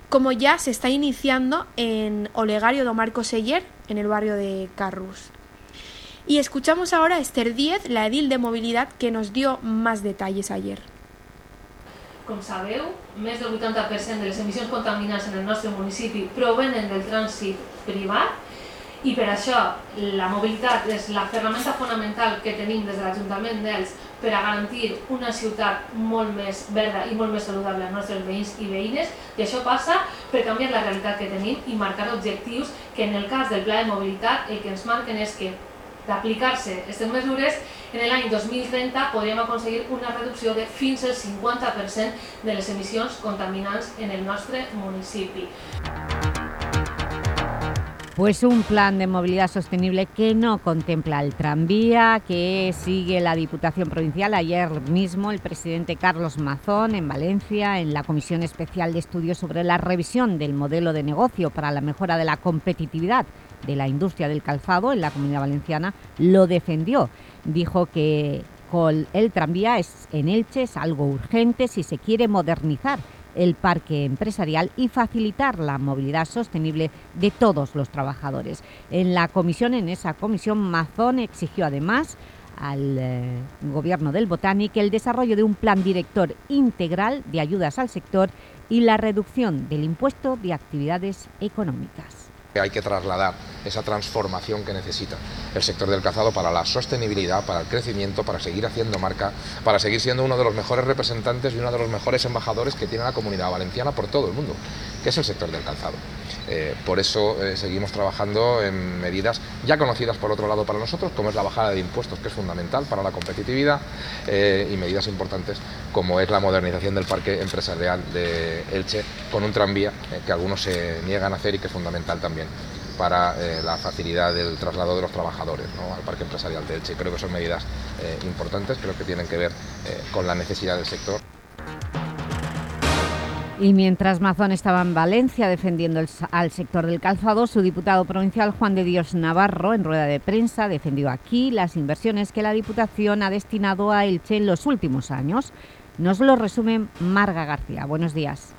como ya se está iniciando en Olegario do Marco Seller, en el barrio de Carrus. Y escuchamos ahora a Esther Díez, la edil de movilidad, que nos dio más detalles ayer. Com sabeu, més del 80% de les emissions contaminants en el nostre municipi provenen del trànsit privat i per això la mobilitat és la ferramenta fonamental que tenim des de l'Ajuntament d'Els per a garantir una ciutat molt més verda i molt més saludable als nostres veïns i veïnes i això passa per canviar la realitat que tenim i marcar objectius que en el cas del pla de mobilitat el que ens marquen és que d'aplicar-se aquestes mesures en l'any 2030 podríem aconseguir una reducció de fins al 50% de les emissions contaminants en el nostre municipi. Pues un plan de movilidad sostenible que no contempla el tranvía, que sigue la Diputación Provincial. Ayer mismo el presidente Carlos Mazón en Valencia, en la Comisión Especial de Estudios sobre la revisión del modelo de negocio para la mejora de la competitividad de la industria del calzado en la Comunidad Valenciana, lo defendió. Dijo que con el tranvía es, en Elche es algo urgente si se quiere modernizar el parque empresarial y facilitar la movilidad sostenible de todos los trabajadores. En la comisión, en esa comisión, Mazón exigió además al eh, Gobierno del Botánico el desarrollo de un plan director integral de ayudas al sector y la reducción del impuesto de actividades económicas. Hay que trasladar esa transformación que necesita el sector del calzado para la sostenibilidad, para el crecimiento, para seguir haciendo marca, para seguir siendo uno de los mejores representantes y uno de los mejores embajadores que tiene la comunidad valenciana por todo el mundo, que es el sector del calzado. Eh, por eso eh, seguimos trabajando en medidas ya conocidas por otro lado para nosotros, como es la bajada de impuestos, que es fundamental para la competitividad, y medidas importantes como es la modernización del parque empresarial de Elche con un tranvía que algunos se niegan a hacer y que es fundamental también para la facilidad del traslado de los trabajadores al parque empresarial de Elche. Creo que son medidas importantes, creo que tienen que ver con la necesidad del sector. Y mientras Mazón estaba en Valencia defendiendo al sector del calzado, su diputado provincial Juan de Dios Navarro, en rueda de prensa, defendió aquí las inversiones que la Diputación ha destinado a Elche en los últimos años. Nos lo resume Marga García. Buenos días.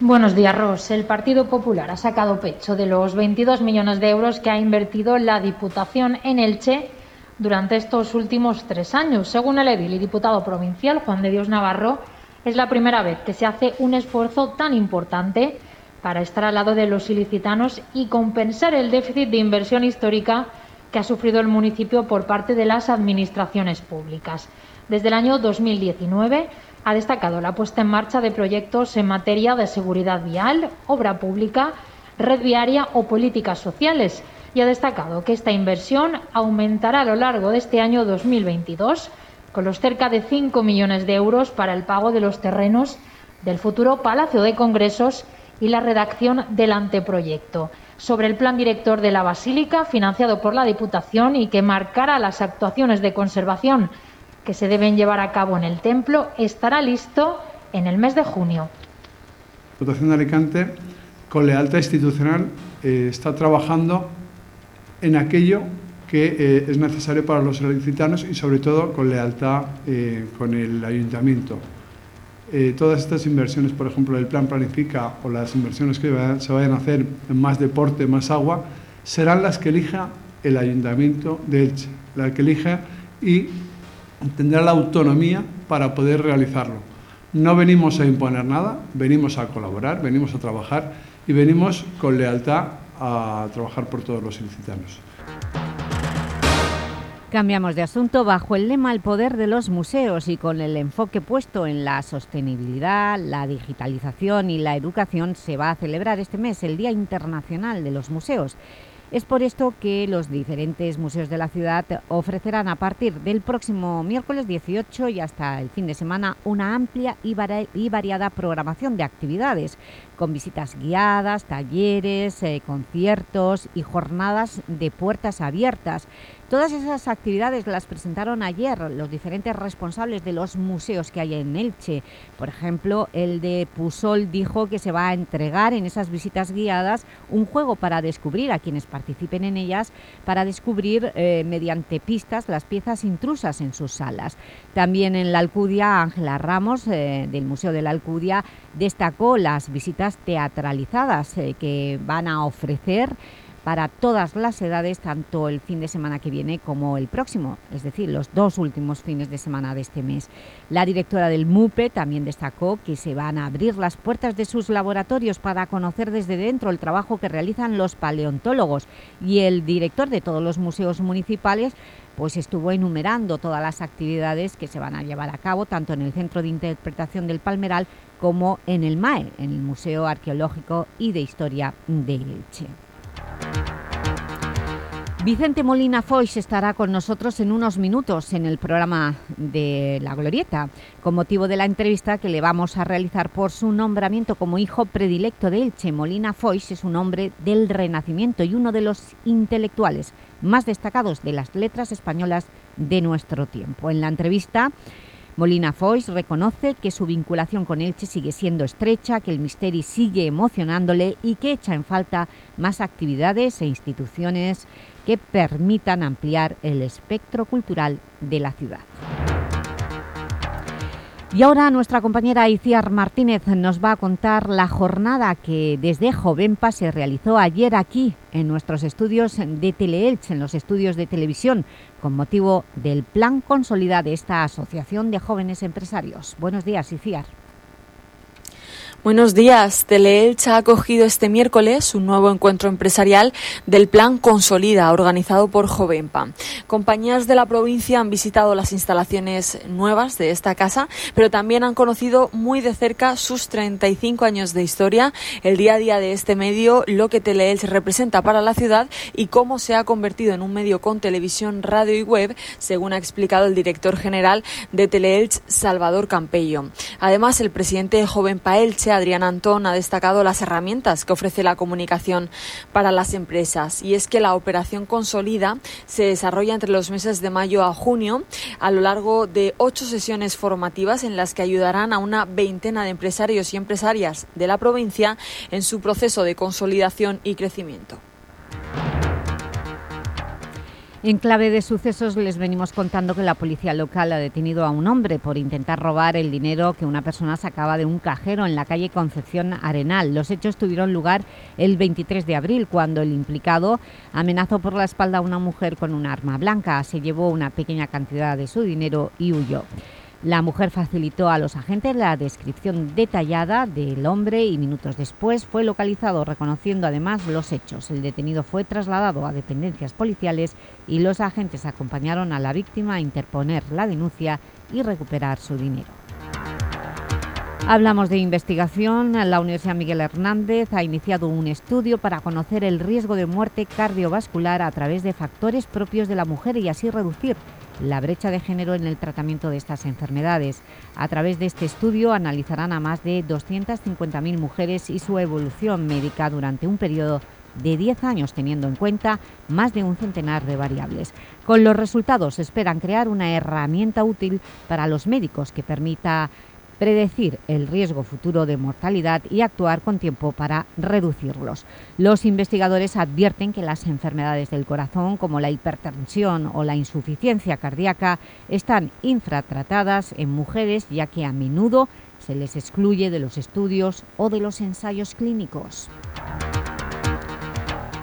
Buenos días, Ros. El Partido Popular ha sacado pecho de los 22 millones de euros que ha invertido la Diputación en Elche durante estos últimos tres años. Según el edil y diputado provincial Juan de Dios Navarro, es la primera vez que se hace un esfuerzo tan importante para estar al lado de los ilicitanos y compensar el déficit de inversión histórica que ha sufrido el municipio por parte de las administraciones públicas. Desde el año 2019 ha destacado la puesta en marcha de proyectos en materia de seguridad vial, obra pública, red viaria o políticas sociales y ha destacado que esta inversión aumentará a lo largo de este año 2022 con los cerca de 5 millones de euros para el pago de los terrenos del futuro Palacio de Congresos y la redacción del anteproyecto sobre el plan director de la Basílica, financiado por la Diputación y que marcará las actuaciones de conservación que se deben llevar a cabo en el templo, estará listo en el mes de junio. La Diputación de Alicante, con lealtad institucional, eh, está trabajando en aquello que eh, es necesario para los solicitanos y sobre todo con lealtad eh, con el ayuntamiento. Eh, todas estas inversiones, por ejemplo, el plan planifica o las inversiones que se vayan a hacer en más deporte, más agua, serán las que elija el ayuntamiento de Elche, la que elija y tendrá la autonomía para poder realizarlo. No venimos a imponer nada, venimos a colaborar, venimos a trabajar y venimos con lealtad a trabajar por todos los ilicitanos. Cambiamos de asunto bajo el lema El poder de los museos y con el enfoque puesto en la sostenibilidad, la digitalización y la educación se va a celebrar este mes el Día Internacional de los Museos. Es por esto que los diferentes museos de la ciudad ofrecerán a partir del próximo miércoles 18 y hasta el fin de semana una amplia y variada programación de actividades, con visitas guiadas, talleres, eh, conciertos y jornadas de puertas abiertas Todas esas actividades las presentaron ayer los diferentes responsables de los museos que hay en Elche. Por ejemplo, el de Pusol dijo que se va a entregar en esas visitas guiadas un juego para descubrir a quienes participen en ellas, para descubrir eh, mediante pistas las piezas intrusas en sus salas. También en la Alcudia, Ángela Ramos, eh, del Museo de la Alcudia, destacó las visitas teatralizadas eh, que van a ofrecer para todas las edades, tanto el fin de semana que viene como el próximo, es decir, los dos últimos fines de semana de este mes. La directora del MUPE también destacó que se van a abrir las puertas de sus laboratorios para conocer desde dentro el trabajo que realizan los paleontólogos y el director de todos los museos municipales pues estuvo enumerando todas las actividades que se van a llevar a cabo tanto en el Centro de Interpretación del Palmeral como en el MAE, en el Museo Arqueológico y de Historia de Elche. Vicente Molina Foix estará con nosotros en unos minutos en el programa de La Glorieta, con motivo de la entrevista que le vamos a realizar por su nombramiento como hijo predilecto de Elche. Molina Foix es un hombre del Renacimiento y uno de los intelectuales más destacados de las letras españolas de nuestro tiempo. En la entrevista Molina Foix reconoce que su vinculación con Elche sigue siendo estrecha, que el misterio sigue emocionándole y que echa en falta más actividades e instituciones que permitan ampliar el espectro cultural de la ciudad. Y ahora nuestra compañera Iciar Martínez nos va a contar la jornada que desde Jovenpa se realizó ayer aquí en nuestros estudios de Teleelch, en los estudios de televisión, con motivo del plan consolidado de esta Asociación de Jóvenes Empresarios. Buenos días, Iciar. Buenos días. Teleelch ha acogido este miércoles un nuevo encuentro empresarial del Plan Consolida, organizado por Jovenpa. Compañías de la provincia han visitado las instalaciones nuevas de esta casa, pero también han conocido muy de cerca sus 35 años de historia, el día a día de este medio, lo que Teleelch representa para la ciudad y cómo se ha convertido en un medio con televisión, radio y web, según ha explicado el director general de Teleelch, Salvador Campello. Además, el presidente de Jovenpa Elche, Adrián Antón ha destacado las herramientas que ofrece la comunicación para las empresas y es que la operación Consolida se desarrolla entre los meses de mayo a junio a lo largo de ocho sesiones formativas en las que ayudarán a una veintena de empresarios y empresarias de la provincia en su proceso de consolidación y crecimiento. En clave de sucesos les venimos contando que la policía local ha detenido a un hombre por intentar robar el dinero que una persona sacaba de un cajero en la calle Concepción Arenal. Los hechos tuvieron lugar el 23 de abril cuando el implicado amenazó por la espalda a una mujer con un arma blanca. Se llevó una pequeña cantidad de su dinero y huyó. La mujer facilitó a los agentes la descripción detallada del hombre y minutos después fue localizado reconociendo además los hechos. El detenido fue trasladado a dependencias policiales y los agentes acompañaron a la víctima a interponer la denuncia y recuperar su dinero. Hablamos de investigación. La Universidad Miguel Hernández ha iniciado un estudio para conocer el riesgo de muerte cardiovascular a través de factores propios de la mujer y así reducir la brecha de género en el tratamiento de estas enfermedades. A través de este estudio analizarán a más de 250.000 mujeres y su evolución médica durante un periodo de 10 años, teniendo en cuenta más de un centenar de variables. Con los resultados esperan crear una herramienta útil para los médicos que permita predecir el riesgo futuro de mortalidad y actuar con tiempo para reducirlos. Los investigadores advierten que las enfermedades del corazón, como la hipertensión o la insuficiencia cardíaca, están infratratadas en mujeres, ya que a menudo se les excluye de los estudios o de los ensayos clínicos.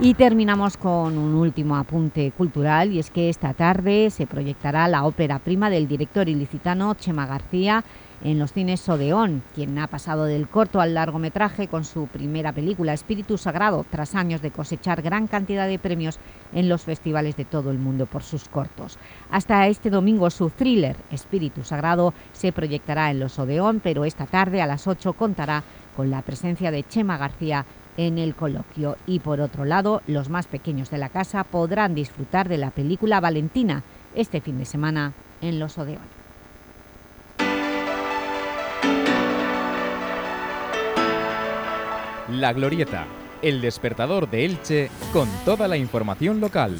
Y terminamos con un último apunte cultural y es que esta tarde se proyectará la ópera prima del director ilicitano Chema García en los cines Odeón, quien ha pasado del corto al largometraje con su primera película, Espíritu Sagrado, tras años de cosechar gran cantidad de premios en los festivales de todo el mundo por sus cortos. Hasta este domingo su thriller, Espíritu Sagrado, se proyectará en los Odeón, pero esta tarde a las 8 contará con la presencia de Chema García en el coloquio. Y por otro lado, los más pequeños de la casa podrán disfrutar de la película Valentina este fin de semana en los Odeón. La Glorieta, el despertador de Elche con toda la información local.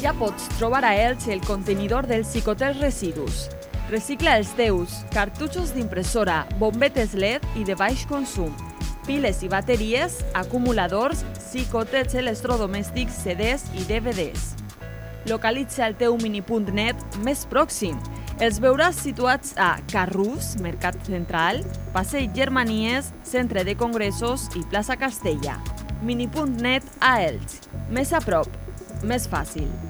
Ja pots trobar a Elche el contenidor del Cicotel Residus. Recicla els teus, cartutxos d'impressora, bombetes LED i de baix consum, piles i bateries, acumuladors, xicotets electrodomèstics, CDs i DVDs. Localitza el teu mini.net més pròxim. Els veuràs situats a Carrús, Mercat Central, Passeig Germanies, Centre de Congressos i Plaça Castella. Mini.net a Elx. Més a prop, més fàcil.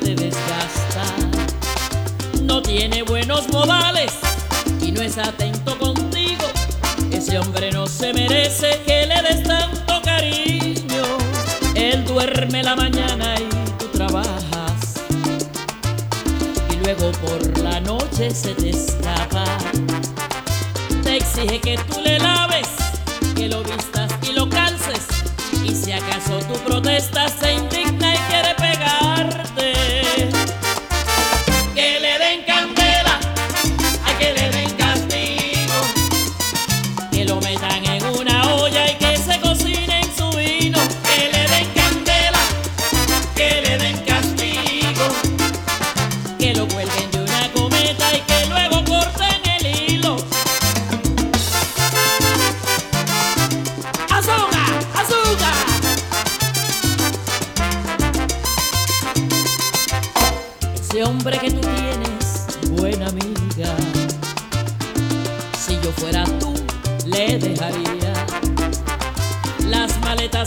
Te desgasta. No tiene buenos modales y no es atento contigo. Es Ese hombre no se merece que le des tanto cariño. Él duerme la mañana y tú trabajas. Y luego por la noche se te escapa. Te exige que tú le laves, que lo vistas y lo calces. Y si acaso tú protestas, se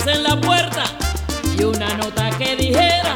en la puerta y una nota que dijera: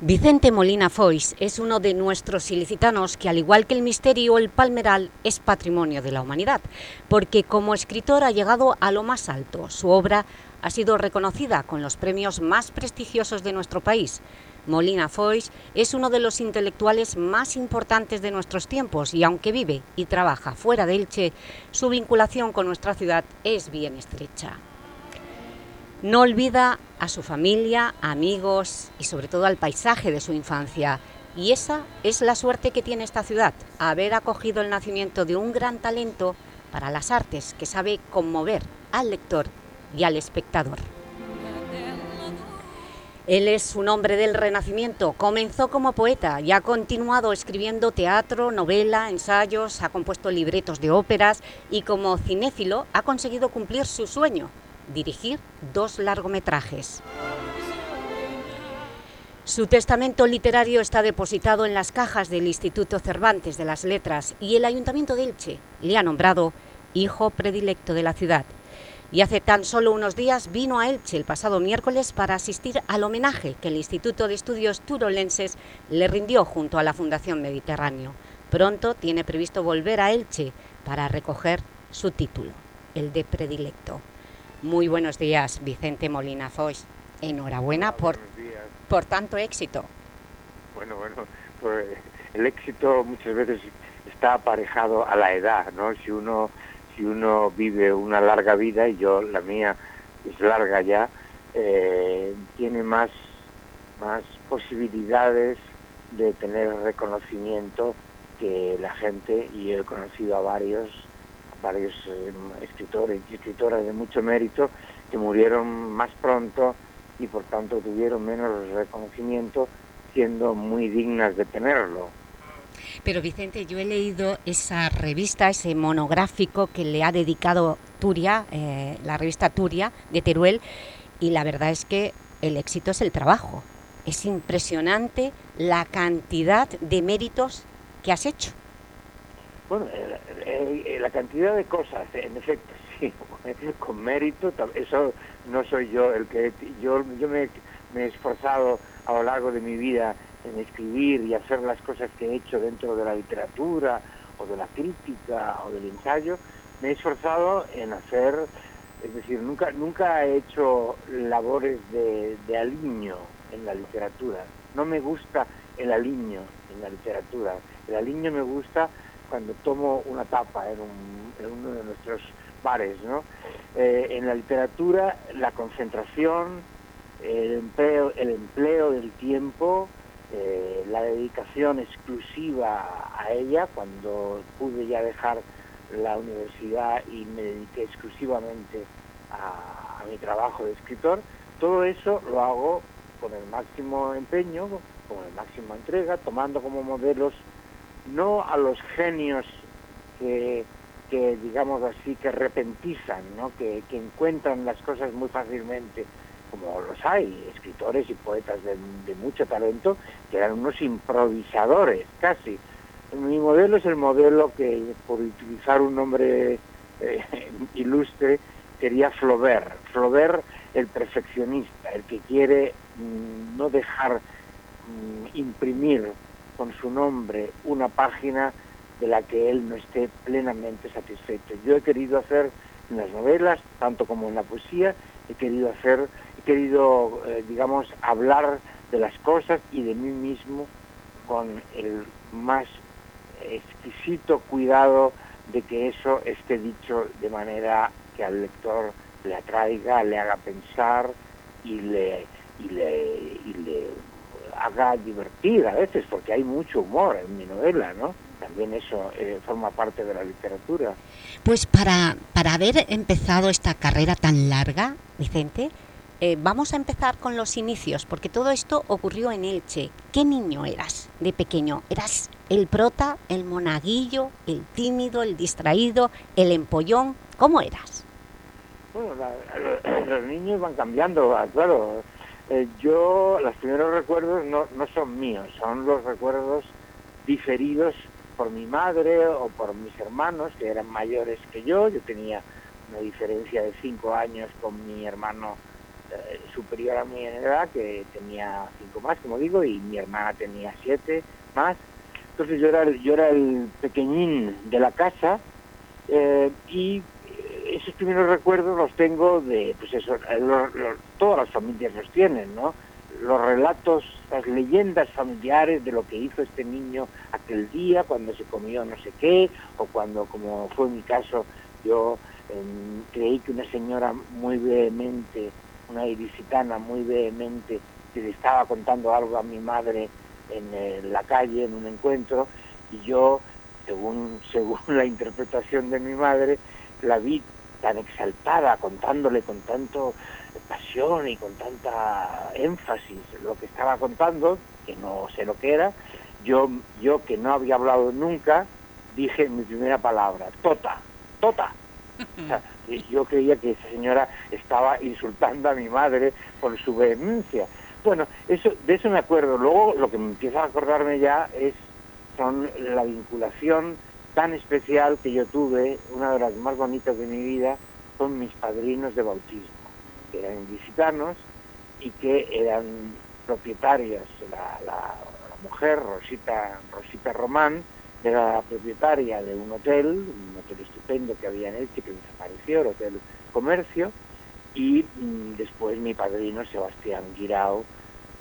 Vicente Molina Foix es uno de nuestros ilicitanos que, al igual que el misterio el palmeral, es patrimonio de la humanidad, porque como escritor ha llegado a lo más alto. Su obra ha sido reconocida con los premios más prestigiosos de nuestro país. Molina Foix es uno de los intelectuales más importantes de nuestros tiempos y aunque vive y trabaja fuera de Elche, su vinculación con nuestra ciudad es bien estrecha. No olvida a su familia, amigos y sobre todo al paisaje de su infancia. Y esa es la suerte que tiene esta ciudad, haber acogido el nacimiento de un gran talento para las artes que sabe conmover al lector y al espectador. Él es un hombre del Renacimiento, comenzó como poeta y ha continuado escribiendo teatro, novela, ensayos, ha compuesto libretos de óperas y como cinéfilo ha conseguido cumplir su sueño, dirigir dos largometrajes. Su testamento literario está depositado en las cajas del Instituto Cervantes de las Letras y el Ayuntamiento de Elche le ha nombrado hijo predilecto de la ciudad. Y hace tan solo unos días vino a Elche el pasado miércoles para asistir al homenaje que el Instituto de Estudios Turolenses le rindió junto a la Fundación Mediterráneo. Pronto tiene previsto volver a Elche para recoger su título, el de predilecto. Muy buenos días, Vicente Molina Foix. Enhorabuena por, por tanto éxito. Bueno, bueno, pues el éxito muchas veces está aparejado a la edad, ¿no? Si uno, si uno vive una larga vida, y yo, la mía es larga ya, eh, tiene más, más posibilidades de tener reconocimiento que la gente, y he conocido a varios, varios eh, escritores y escritoras de mucho mérito que murieron más pronto y por tanto tuvieron menos reconocimiento siendo muy dignas de tenerlo. Pero Vicente, yo he leído esa revista, ese monográfico que le ha dedicado Turia, eh, la revista Turia de Teruel, y la verdad es que el éxito es el trabajo. Es impresionante la cantidad de méritos que has hecho. Bueno, eh, eh, la cantidad de cosas, en efecto, sí, con mérito, eso no soy yo el que... Yo, yo me, me he esforzado a lo largo de mi vida en escribir y hacer las cosas que he hecho dentro de la literatura o de la crítica o del ensayo, me he esforzado en hacer, es decir, nunca, nunca he hecho labores de, de aliño en la literatura. No me gusta el aliño en la literatura. El aliño me gusta cuando tomo una tapa en, un, en uno de nuestros bares, ¿no? Eh, en la literatura, la concentración, el empleo, el empleo del tiempo, eh, la dedicación exclusiva a ella, cuando pude ya dejar la universidad y me dediqué exclusivamente a, a mi trabajo de escritor, todo eso lo hago con el máximo empeño, con el máximo entrega, tomando como modelos no a los genios que, que digamos así, que repentizan, ¿no? que, que encuentran las cosas muy fácilmente, como los hay, escritores y poetas de, mucho talento, que eran unos improvisadores, casi. Mi modelo es el modelo que, por utilizar un nombre eh, ilustre, quería Flaubert. Flaubert, el perfeccionista, el que quiere mm, no dejar mm, imprimir con su nombre una página de la que él no esté plenamente satisfecho. Yo he querido hacer en las novelas, tanto como en la poesía, he querido hacer, he querido, eh, digamos, hablar de las cosas y de mí mismo con el más exquisito cuidado de que eso esté dicho de manera que al lector le atraiga, le haga pensar y le, y le, y le haga divertir a veces, porque hay mucho humor en mi novela, ¿no? También eso eh, forma parte de la literatura. Pues para, para haber empezado esta carrera tan larga, Vicente, eh, vamos a empezar con los inicios, porque todo esto ocurrió en Elche. ¿Qué niño eras de pequeño? ¿Eras el prota, el monaguillo, el tímido, el distraído, el empollón? ¿Cómo eras? Bueno, la- los niños van cambiando, claro. Eh, yo, los primeros recuerdos no, no son míos, son los recuerdos diferidos por mi madre o por mis hermanos, que eran mayores que yo. Yo tenía una diferencia de cinco años con mi hermano eh, superior a en edad, que tenía cinco más, como digo, y mi hermana tenía siete más. Entonces yo era, yo era el pequeñín de la casa eh, y esos primeros recuerdos los tengo de, pues eso, eh, todas las familias los tienen, ¿no? Los relatos, las leyendas familiares de lo que hizo este niño aquel día, cuando se comió no sé qué, o cuando, como fue mi caso, yo em, creí que una señora muy vehemente, una ilicitana muy vehemente, que le estaba contando algo a mi madre en eh, la calle, en un encuentro, y yo, según, según la interpretación de mi madre, la vi tan exaltada, contándole con tanto pasión y con tanta énfasis lo que estaba contando, que no sé lo que era, yo, yo que no había hablado nunca, dije mi primera palabra, tota, tota. O sea, yo creía que esa señora estaba insultando a mi madre por su vehemencia. Bueno, eso, de eso me acuerdo. Luego lo que me empieza a acordarme ya es son la vinculación tan especial que yo tuve, una de las más bonitas de mi vida, con mis padrinos de bautismo, que eran ilicitanos y que eran propietarias. La, mujer, Rosita, Rosita Román, era la propietaria de un hotel, un hotel estupendo que había en Elche, que desapareció, el Hotel Comercio, y mm, después mi padrino Sebastián Guirao,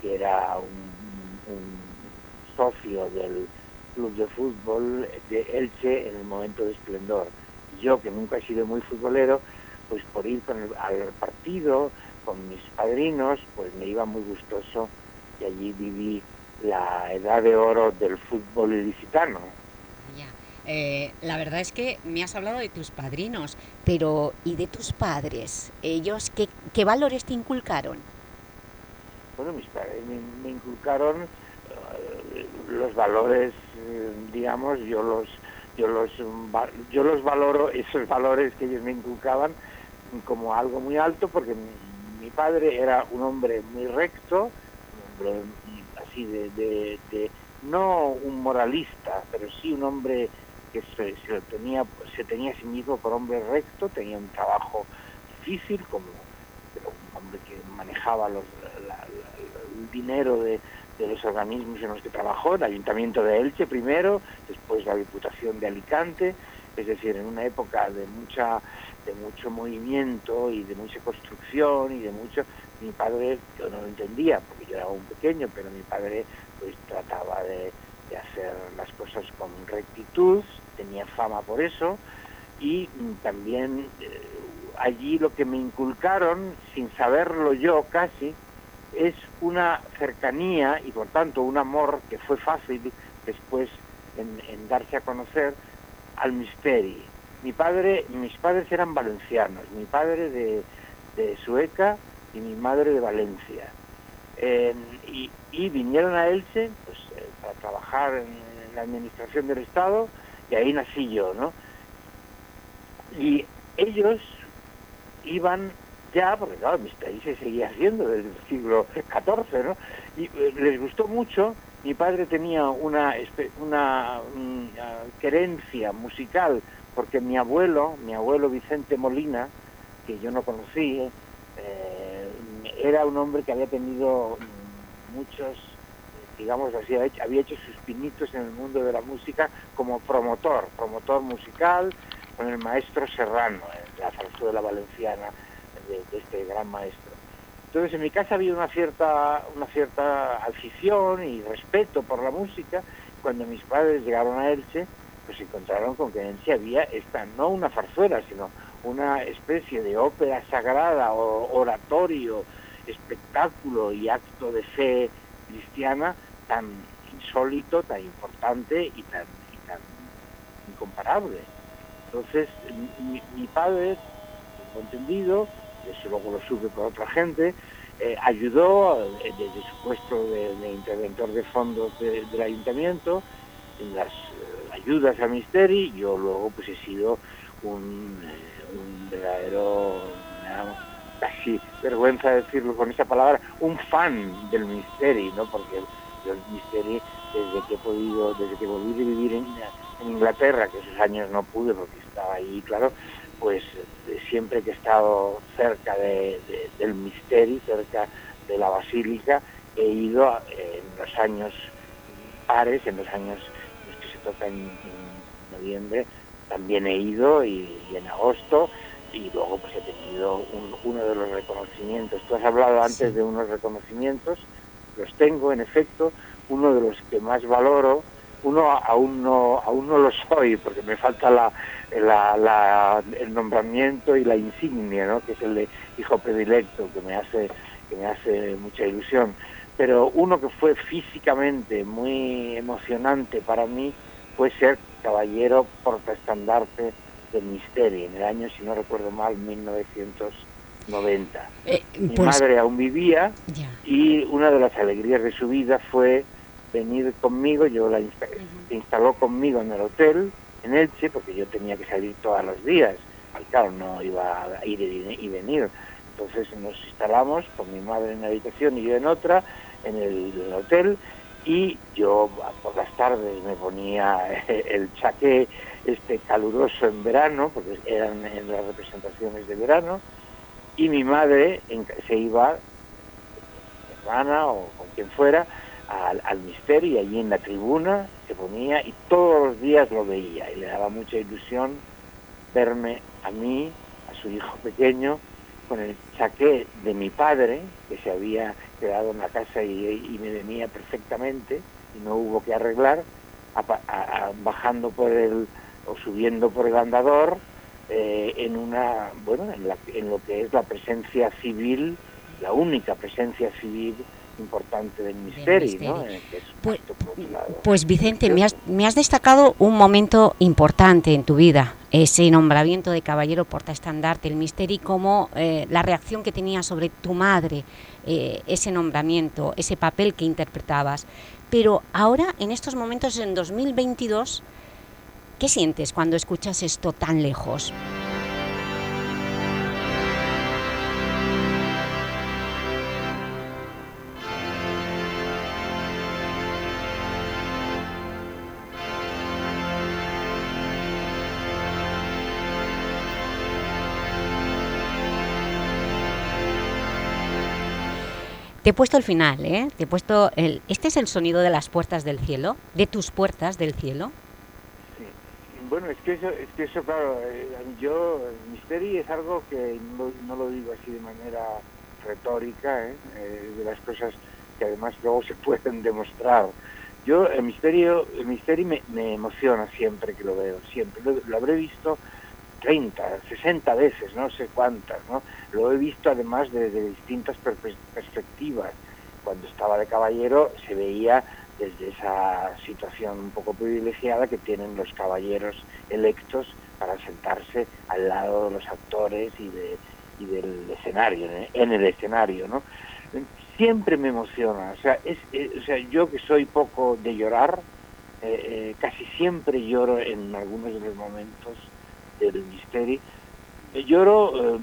que era un socio del club de fútbol de Elche en el momento de esplendor. Yo, que nunca he sido muy futbolero, pues por ir con el- al partido con mis padrinos, pues me iba muy gustoso y allí viví la edad de oro del fútbol ilicitano. Eh, la verdad es que me has hablado de tus padrinos, pero ¿y de tus padres? ¿Ellos qué, qué valores te inculcaron? Bueno, mis padres me, me inculcaron eh, los valores, digamos, yo los, yo los, yo los valoro esos valores que ellos me inculcaban como algo muy alto, porque mi, mi padre era un hombre muy recto, un hombre así de, de- no un moralista, pero sí un hombre que se, se tenía, se tenía a sí por hombre recto, tenía un trabajo difícil como un hombre que manejaba los, la- la- el dinero de, de los organismos en los que trabajó, el Ayuntamiento de Elche primero, después la Diputación de Alicante, es decir, en una época de mucha de mucho movimiento y de mucha construcción y de mucho mi padre yo no lo entendía porque yo era aún pequeño pero mi padre pues trataba de, hacer las cosas con rectitud tenía fama por eso y también eh, allí lo que me inculcaron, sin saberlo yo casi, es una cercanía y por tanto un amor que fue fácil después en, en darse a conocer al misteri. Mi padre, mis padres eran valencianos, mi padre de, Sueca y mi madre de Valencia. Y, y vinieron a Elche pues, eh, para trabajar en, en la administración del Estado y ahí nací yo, ¿no? Y ellos iban ya, porque claro, mis países seguía haciendo desde el siglo XIV, ¿no? Y eh, les gustó mucho. Mi padre tenía una, una mm, ah, querencia musical, porque mi abuelo, mi abuelo Vicente Molina, que yo no conocí, eh, era un hombre que había tenido mm, muchos, digamos así, había hecho sus pinitos en el mundo de la música como promotor, promotor musical, con el maestro Serrano, en la zarzuela valenciana de, este gran maestro. Entonces en mi casa había una cierta, una cierta afición y respeto por la música. Cuando mis padres llegaron a Elche, pues encontraron con que en Elche había esta, no una zarzuela, sino una especie de ópera sagrada, o oratorio, espectáculo y acto de fe cristiana tan insólito, tan importante y tan, y tan incomparable. Entonces, mi, mi padre, tengo entendido, eso luego lo supe por otra gente, eh, ayudó eh, desde su puesto de, de interventor de fondos de- del ayuntamiento en las eh, ayudas a Misteri. Yo luego pues he sido un, un verdadero, casi vergüenza decirlo con esa palabra, un fan del Misteri, ¿no? Porque yo el Misteri, desde que he podido, desde que volví de vivir en Inglaterra, que esos años no pude porque estaba ahí, claro, pues siempre que he estado cerca de- de- del Misteri, cerca de la Basílica, he ido eh, en los años pares, en los años que se toca en, en noviembre, también he ido y, y en agosto y luego pues he tenido un- uno de los reconocimientos. Tú has hablado antes de unos reconocimientos, los tengo en efecto, uno de los que más valoro, uno aún no aún no lo soy porque me falta la, la- la- el nombramiento y la insignia, ¿no? que es el de hijo predilecto, que me hace que me hace mucha ilusión. Pero uno que fue físicamente muy emocionante para mí fue ser caballero portaestandarte del Misterio en el año, si no recuerdo mal, 1990. Eh, Mi pues- madre aún vivía y una de las alegrías de su vida fue venir conmigo, yo la insta- se instaló conmigo en el hotel en Elche, porque yo tenía que salir todos los días, al claro, no iba a ir y venir, Entonces nos instalamos con mi madre en una habitación y yo en otra, en el, el hotel, y yo por las tardes me ponía el chaqué este caluroso en verano, porque eran en las representaciones de verano, y mi madre se iba, hermana o con quien fuera, al, al misterio y allí en la tribuna se ponía y todos los días lo veía y le daba mucha ilusión verme a mí, a su hijo pequeño, con el chaqué de mi padre, que se había quedado en la casa y, me venía perfectamente y no hubo que arreglar, bajando por el o subiendo por el andador eh, en una bueno en, la- en lo que es la presencia civil, la única presencia civil importante del misterio, ¿no? Misteri. Eh, Pues. Pues Vicente, me has, me has destacado un momento importante en tu vida, ese nombramiento de caballero portaestandarte, el Misteri, como eh, la reacción que tenía sobre tu madre, eh, ese nombramiento, ese papel que interpretabas. Pero ahora, en estos momentos, en 2022, ¿qué sientes cuando escuchas esto tan lejos? Te he puesto el final, ¿eh? Te he puesto el... ¿Este es el sonido de las puertas del cielo? ¿De tus puertas del cielo? Bueno, es que eso, es que eso claro, eh, yo, el misterio es algo que no, no lo digo así de manera retórica, ¿eh? Eh, de las cosas que además luego se pueden demostrar. Yo, el misterio, el misterio me, me emociona siempre que lo veo, siempre. Lo, lo habré visto 30, 60 veces, no sé cuántas, ¿no? Lo he visto además desde distintas perspectivas. Cuando estaba de caballero se veía desde esa situación un poco privilegiada que tienen los caballeros electos para sentarse al lado de los actores y, de, y del escenario, en el escenario, ¿no? Siempre me emociona, o sea, es, eh, o sea yo que soy poco de llorar, eh, eh, casi siempre lloro en algunos de los momentos del misterio. Eh, lloro eh,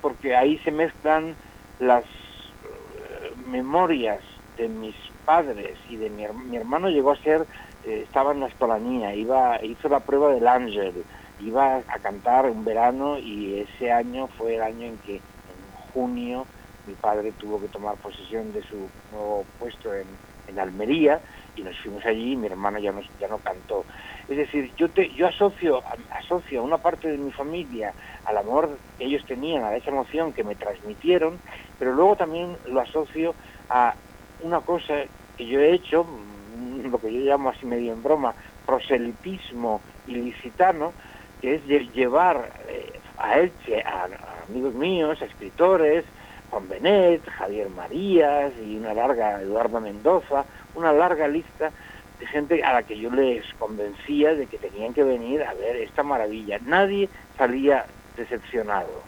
porque ahí se mezclan las eh, memorias de mis padres y de mi, mi hermano llegó a ser, estaba en la escolanía, iba, hizo la prueba del ángel, iba a cantar un verano y ese año fue el año en que en junio mi padre tuvo que tomar posesión de su nuevo puesto en, en Almería y nos fuimos allí y mi hermano ya no, ya no cantó. Es decir, yo, te, yo asocio, asocio a una parte de mi familia al amor que ellos tenían, a esa emoción que me transmitieron, pero luego también lo asocio a una cosa que yo he hecho, mm, lo que yo llamo así medio en broma, proselitismo ilicitano, que es lle- llevar eh, a Elche a, a amigos míos, a escritores, Juan Benet, Javier Marías y una larga, Eduardo Mendoza, una larga lista de gente a la que yo les convencía de que tenían que venir a ver esta maravilla. Nadie salía decepcionado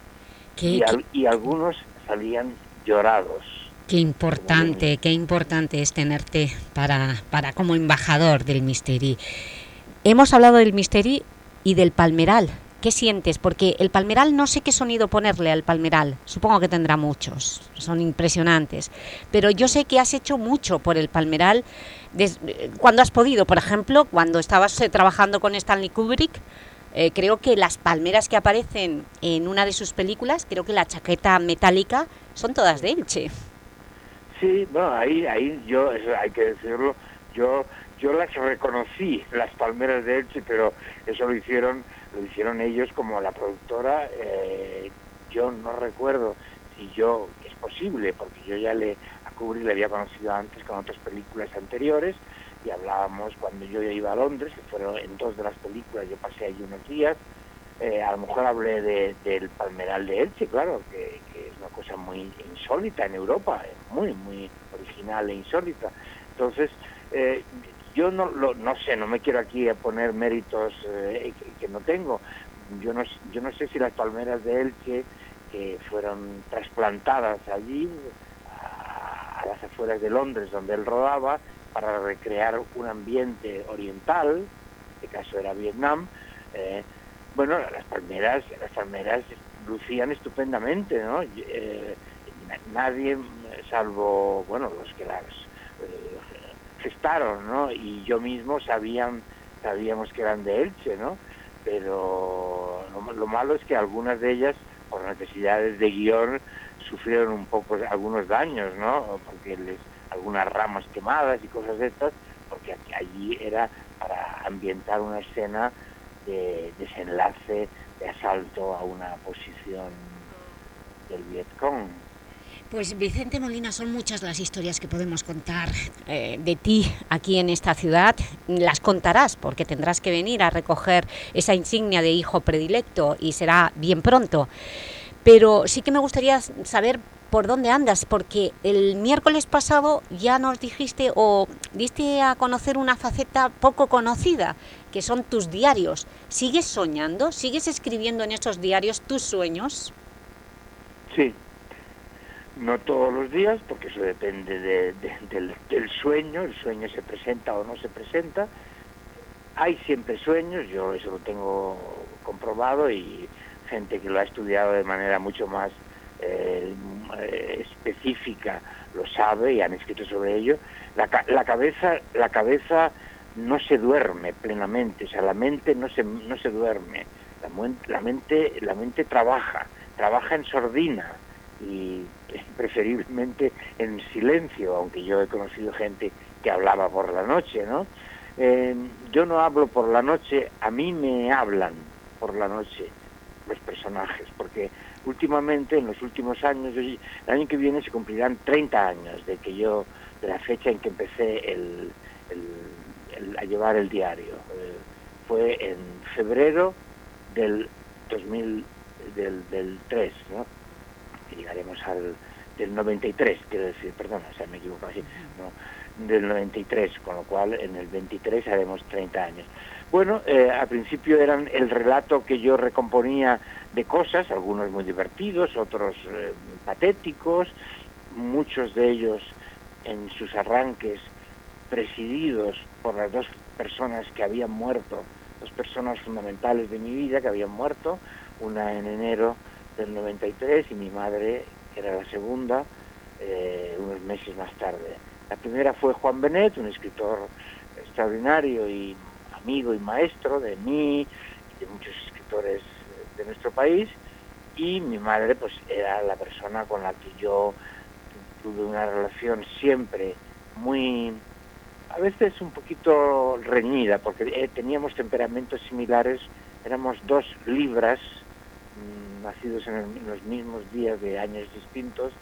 ¿Qué- y, qué- al- y algunos salían llorados. Qué importante, qué importante es tenerte para, para como embajador del Misteri. Hemos hablado del Misteri y del Palmeral. ¿Qué sientes? Porque el Palmeral, no sé qué sonido ponerle al Palmeral. Supongo que tendrá muchos, son impresionantes. Pero yo sé que has hecho mucho por el Palmeral cuando has podido. Por ejemplo, cuando estabas eh, trabajando con Stanley Kubrick, eh, creo que las palmeras que aparecen en una de sus películas, creo que la chaqueta metálica, son todas de Elche. Sí, bueno, ahí, ahí yo, eso hay que decirlo, yo, yo las reconocí, las palmeras de Elche, pero eso lo hicieron, lo hicieron ellos como la productora. eh, yo no recuerdo si yo, es posible, porque yo ya le a Kubrick le había conocido antes con otras películas anteriores y hablábamos cuando yo iba a Londres, que fueron en dos de las películas, yo pasé allí unos días, eh, a lo mejor hablé de- del Palmeral de Elche, claro, que, que es una cosa muy insólita en Europa, muy, muy original e insólita. Entonces, eh, yo no, lo- no sé, no me quiero aquí a poner méritos eh, que, no tengo. Yo no, yo no sé si las palmeras de Elche, que fueron trasplantadas allí, a, las afueras de Londres, donde él rodaba, para recrear un ambiente oriental, en este caso era Vietnam, eh, bueno, las palmeras, las palmeras lucían estupendamente, ¿no? Eh, nadie, salvo, bueno, los que las ¿no? Y yo mismo sabían, sabíamos que eran de Elche, ¿no? Pero lo, malo es que algunas de ellas, por necesidades de guion, sufrieron un poco algunos daños, ¿no? Porque les, algunas ramas quemadas y cosas de estas, porque allí era para ambientar una escena de desenlace, de asalto a una posición del Vietcong. Pues Vicente Molina, son muchas las historias que podemos contar eh, de ti aquí en esta ciudad. Las contarás porque tendrás que venir a recoger esa insignia de hijo predilecto y será bien pronto. Pero sí que me gustaría saber por dónde andas, porque el miércoles pasado ya nos dijiste o diste a conocer una faceta poco conocida, que son tus diarios. ¿Sigues soñando? ¿Sigues escribiendo en esos diarios tus sueños? Sí, no todos los días, porque eso depende del, sueño, el sueño se presenta o no se presenta. Hay siempre sueños, yo eso lo tengo comprobado y gente que lo ha estudiado de manera mucho más eh, específica lo sabe y han escrito sobre ello. La, la, cabeza, la cabeza no se duerme plenamente, o sea, la mente no se, no se duerme, la, mente, la mente trabaja, trabaja en sordina y preferiblemente en silencio, aunque yo he conocido gente que hablaba por la noche, ¿no? Eh, yo no hablo por la noche, a mí me hablan por la noche los personajes, porque últimamente, en los últimos años, el año que viene se cumplirán 30 años de que yo, de la fecha en que empecé el, a llevar el diario. Eh, fue en febrero del 2000, del, del 3, ¿no? Llegaremos al del 93, quiero decir, perdón, o sea, me equivoco así, no, del 93, con lo cual en el 23 haremos 30 años. Bueno, eh, al principio eran el relato que yo recomponía de cosas, algunos muy divertidos, otros eh, patéticos, muchos de ellos en sus arranques presididos por las dos personas que habían muerto, dos personas fundamentales de mi vida que habían muerto, una en enero del 93 y mi madre, era la segunda, eh, unos meses más tarde. La primera fue Juan Benet, un escritor extraordinario y amigo y maestro de mí y de muchos escritores de nuestro país, y mi madre pues era la persona con la que yo tuve una relación siempre muy a veces un poquito reñida porque eh, teníamos temperamentos similares éramos dos libras nacidos en, los mismos días de años distintos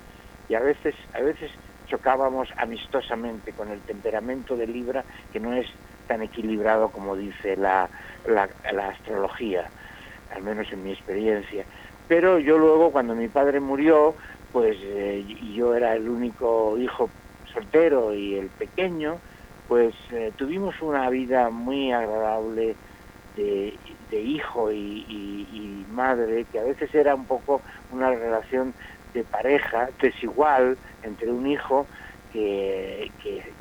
y a veces, a veces chocábamos amistosamente con el temperamento de Libra que no es tan equilibrado como dice la, la, astrología, al menos en mi experiencia. Pero yo luego, cuando mi padre murió, pues eh, yo era el único hijo soltero y el pequeño, pues eh, tuvimos una vida muy agradable de, de hijo y, madre, que a veces era un poco una relación de pareja desigual entre un hijo que,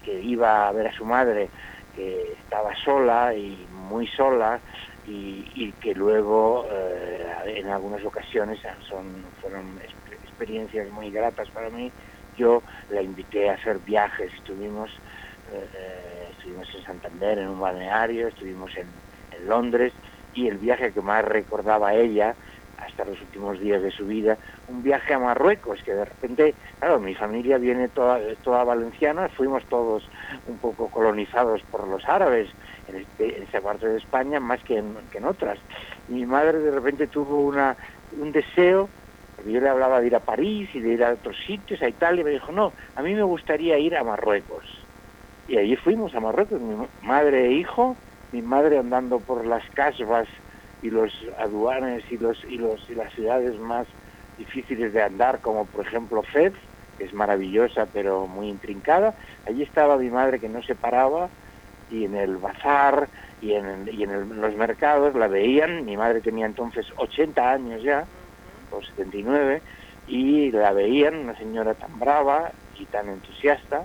que, iba a ver a su madre, que estaba sola y muy sola, y, que luego eh, en algunas ocasiones son, fueron experiencias muy gratas para mí. Yo la invité a hacer viajes, estuvimos, eh, eh, estuvimos en Santander, en un balneario, estuvimos en, en Londres, y el viaje que más recordaba ella hasta los últimos días de su vida, un viaje a Marruecos, que de repente, claro, mi familia viene toda, toda valenciana, fuimos todos un poco colonizados por los árabes en, este, esa parte de España más que en, que en otras. mi madre de repente tuvo una, un deseo, porque yo le hablaba de ir a París y de ir a otros sitios, a Italia, y me dijo, no, a mí me gustaría ir a Marruecos. Y allí fuimos a Marruecos, mi madre e hijo, mi madre andando por las casas y los aduanes y los y los y las ciudades más difíciles de andar como por ejemplo Fez que es maravillosa pero muy intrincada. Allí estaba mi madre que no se paraba y en el bazar y en, y en los mercados la veían. Mi madre tenía entonces 80 años ya o 79 y la veían una señora tan brava y tan entusiasta.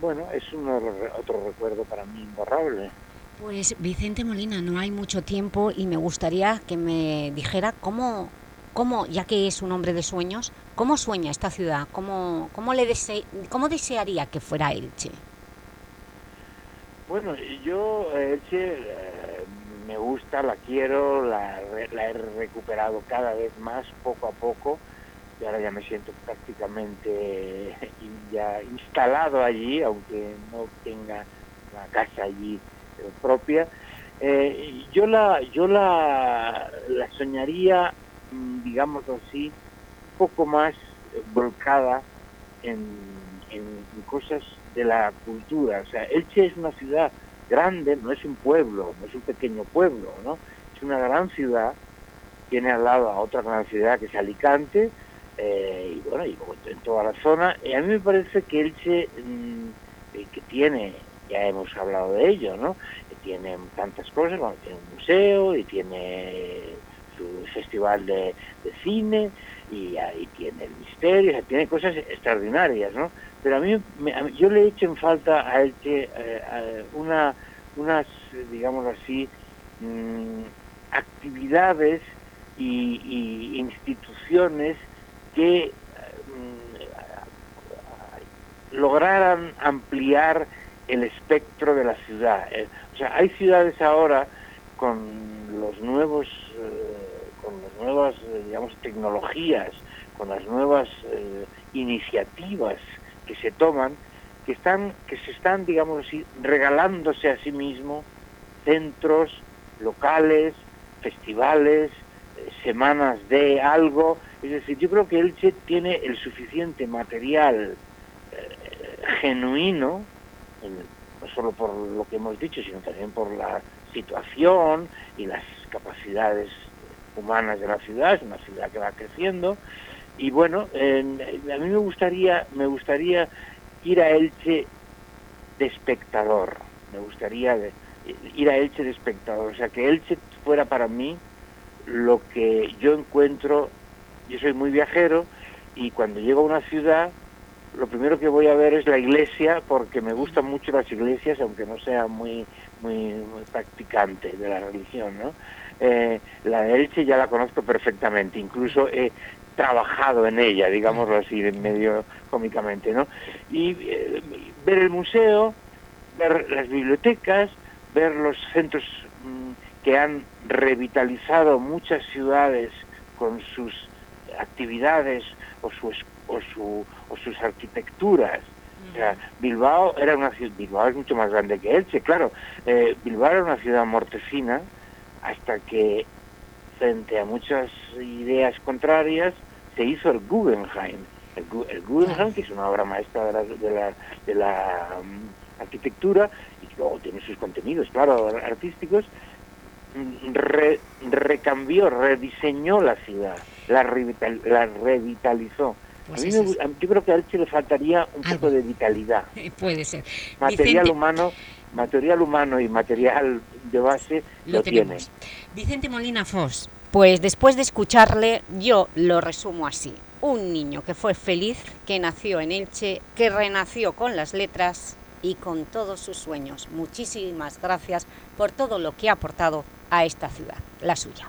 Bueno es un otro recuerdo para mí imborrable pues Vicente Molina, no hay mucho tiempo y me gustaría que me dijera cómo ¿cómo, ya que es un hombre de sueños, cómo sueña esta ciudad? ¿Cómo, cómo, le dese, cómo desearía que fuera Elche? Bueno, yo Elche eh, me gusta, la quiero, la, la he recuperado cada vez más, poco a poco, y ahora ya me siento prácticamente in- ya instalado allí, aunque no tenga la casa allí eh, propia. Eh, yo la, yo la, la soñaría, mm, digámoslo así, un poco más eh, volcada en, cosas de la cultura. O sea, Elche es una ciudad grande, no es un pueblo, no es un pequeño pueblo, ¿no? Es una gran ciudad, tiene al lado a otra gran ciudad que es Alicante, eh, y bueno, y en toda la zona. Y a mí me parece que Elche, mm, eh, que tiene, ya hemos hablado de ello, ¿no? Tiene tantas cosas, bueno, tiene un museo y tiene su festival de, cine y ahí tiene el misterio, tiene cosas extraordinarias, ¿no? Pero a mí, me- a mí- yo le he hecho en falta a Elche eh, una, unas, eh, digamos así, mm, actividades y, instituciones que eh, mm, lograran ampliar el espectro de la ciudad. Eh, o sea, hay ciudades ahora con los nuevos, eh, con las nuevas, eh, digamos, tecnologías, con las nuevas iniciativas que se toman, que están, que se están, digamos así, regalándose a sí mismo centros locales, festivales, semanas de algo. Es decir, yo creo que Elche tiene el suficiente material genuino, en- no solo por lo que hemos dicho, sino también por la situación y las capacidades humanas de la ciudad, es una ciudad que va creciendo, y bueno, en- a mí me gustaría, me gustaría ir a Elche de espectador, me gustaría ir a Elche de espectador, o sea, que Elche fuera para mí lo que yo encuentro, yo soy muy viajero y cuando llego a una ciudad, lo primero que voy a ver es la iglesia porque me gustan mucho las iglesias, aunque no sea muy, muy, muy practicante de la religión, ¿no? Eh, la de Elche ya la conozco perfectamente, incluso he trabajado en ella, digámoslo así, medio cómicamente, ¿no? Y eh, ver el museo, ver las bibliotecas, ver los centros mm, que han revitalizado muchas ciudades con sus actividades o, su, es- o, su, o sus arquitecturas. Bilbao era una ciudad, Bilbao es mucho más grande que Elche, claro. Eh, Bilbao era una ciudad mortecina hasta que frente a muchas ideas contrarias se hizo el Guggenheim. El, Gu- el Guggenheim, que es una obra maestra de la, mm, arquitectura y luego tiene sus contenidos, claro, artísticos, re- recambió, rediseñó la ciudad, la revitalizó. Pues a mí me yo creo que a Elche le faltaría un poco de vitalidad. Puede ser. Material Vicente- humano, material humano y material de base lo, Lo tiene. Vicente Molina Fos, pues después de escucharle, yo lo resumo así. Un niño que fue feliz, que nació en Elche, que renació con las letras y con todos sus sueños. Muchísimas gracias por todo lo que ha aportado a esta ciudad, la suya.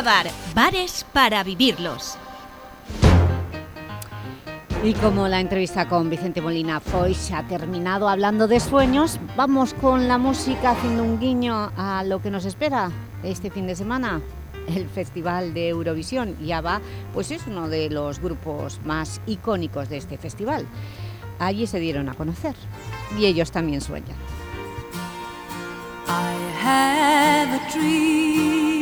Bar, bares para vivirlos. Y como la entrevista con Vicente Molina Foix ha terminado hablando de sueños, vamos con la música haciendo un guiño a lo que nos espera este fin de semana, el Festival de Eurovisión. Y ABBA pues es uno de los grupos más icónicos de este festival. Allí se dieron a conocer y ellos también sueñan. I have a dream, a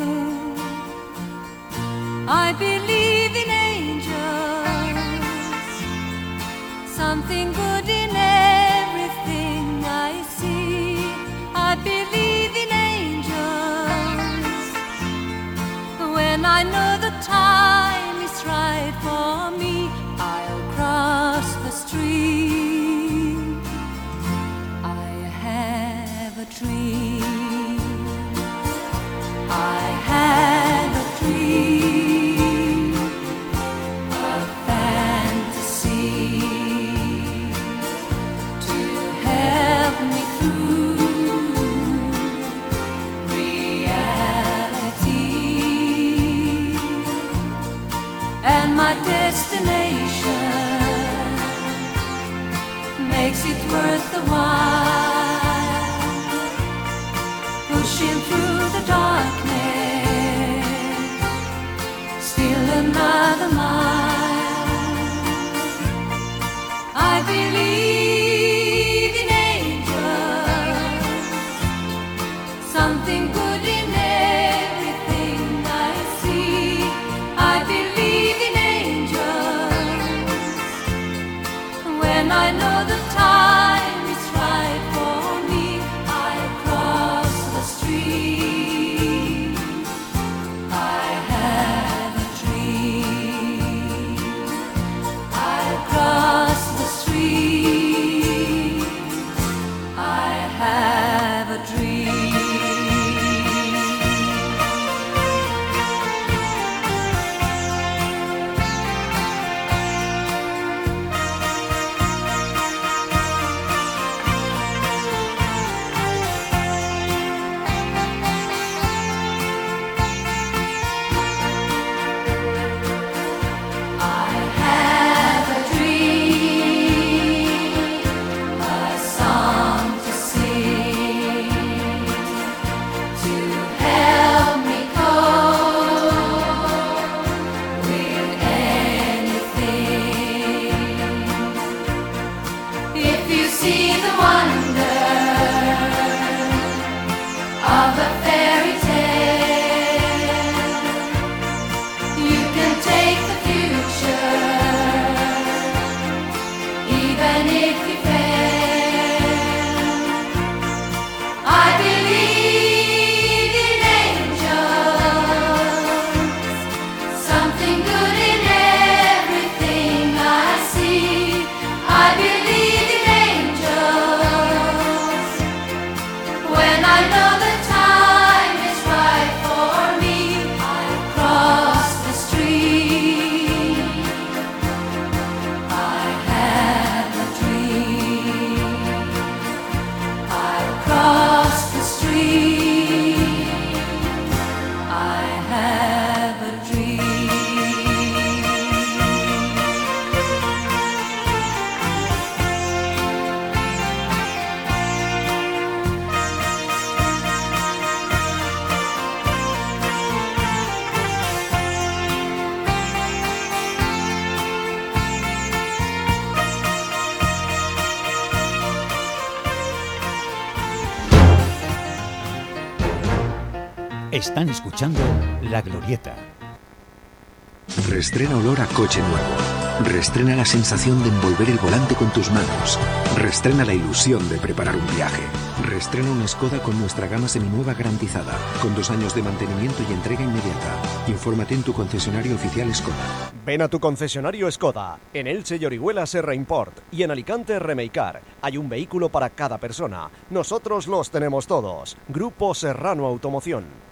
I believe in angels, something good in everything I see. I believe in angels when I know the time is right for me. I'll cross the street. I have a dream. Destination makes it worth the while. Pushing through the darkness still another mile La Glorieta. Restrena olor a coche nuevo. Restrena la sensación de envolver el volante con tus manos. Restrena la ilusión de preparar un viaje. Restrena una Skoda con nuestra gama seminueva garantizada, con dos años de mantenimiento y entrega inmediata. Infórmate en tu concesionario oficial Skoda. Ven a tu concesionario Skoda. En Elche y Orihuela Serra Import y en Alicante Remeicar. Hay un vehículo para cada persona. Nosotros los tenemos todos. Grupo Serrano Automoción.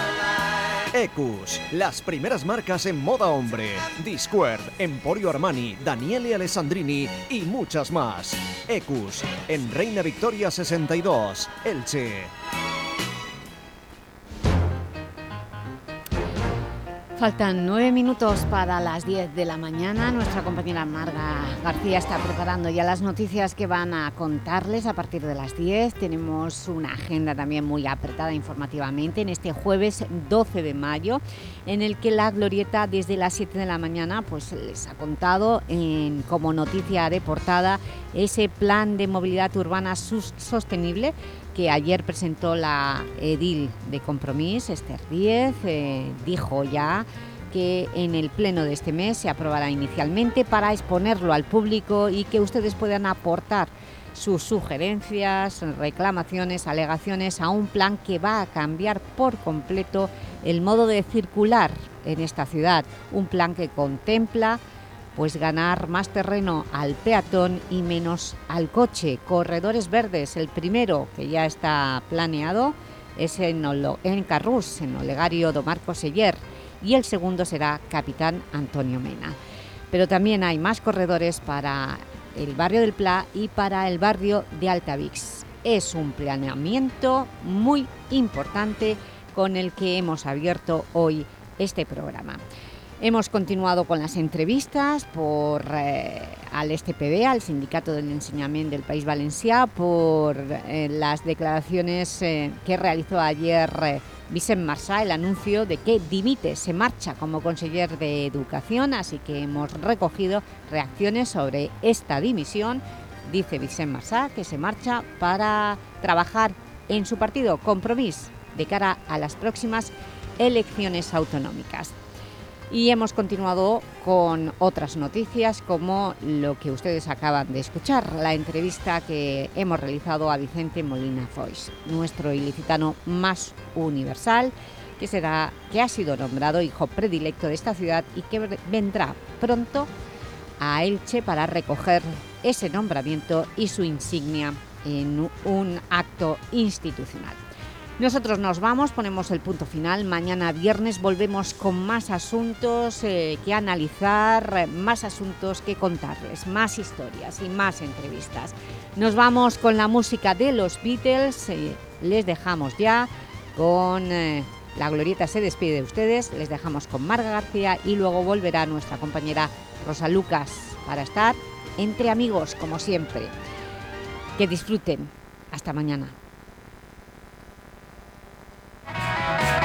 Ecus, las primeras marcas en moda hombre. Discord, Emporio Armani, Daniele Alessandrini y muchas más. Ecus, en Reina Victoria 62, Elche. Faltan nueve minutos para las 10 de la mañana. Nuestra compañera Marga García está preparando ya las noticias que van a contarles a partir de las 10. Tenemos una agenda también muy apretada informativamente en este jueves 12 de mayo, en el que la Glorieta desde las 7 de la mañana pues, les ha contado en, como noticia de portada ese plan de movilidad urbana sostenible que ayer presentó la edil de Compromís, Esther Díez, eh, dijo ya que en el pleno de este mes se aprobará inicialmente para exponerlo al público y que ustedes puedan aportar sus sugerencias, reclamaciones, alegaciones a un plan que va a cambiar por completo el modo de circular en esta ciudad. Un plan que contempla pues ganar más terreno al peatón y menos al coche. Corredores verdes, el primero que ya está planeado es en, Olo- en Carrús, en Olegario do Marco Seller, y el segundo será Capitán Antonio Mena. Pero también hay más corredores para el barrio del Pla y para el barrio de Altavix. Es un planeamiento muy importante con el que hemos abierto hoy este programa. Hemos continuado con las entrevistas por, eh, al STPB, al Sindicato del Enseñamiento del País Valencià, por eh, las declaraciones eh, que realizó ayer Vicent Marsá, el anuncio de que dimite, se marcha como conseller de Educación, así que hemos recogido reacciones sobre esta dimisión. Dice Vicent Marsá que se marcha para trabajar en su partido Compromís de cara a las próximas elecciones autonómicas. Y hemos continuado con otras noticias como lo que ustedes acaban de escuchar, la entrevista que hemos realizado a Vicente Molina Foix, nuestro ilicitano más universal, que, será, que ha sido nombrado hijo predilecto de esta ciudad y que vendrá pronto a Elche para recoger ese nombramiento y su insignia en un acto institucional. Nosotros nos vamos, ponemos el punto final. Mañana viernes volvemos con más asuntos eh, que analizar, eh, más asuntos que contarles, más historias y más entrevistas. Nos vamos con la música de los Beatles, eh, les dejamos ya con... la Glorieta se despide de ustedes, les dejamos con Marga García y luego volverá nuestra compañera Rosa Lucas para estar entre amigos, como siempre. Que disfruten Hasta mañana. Música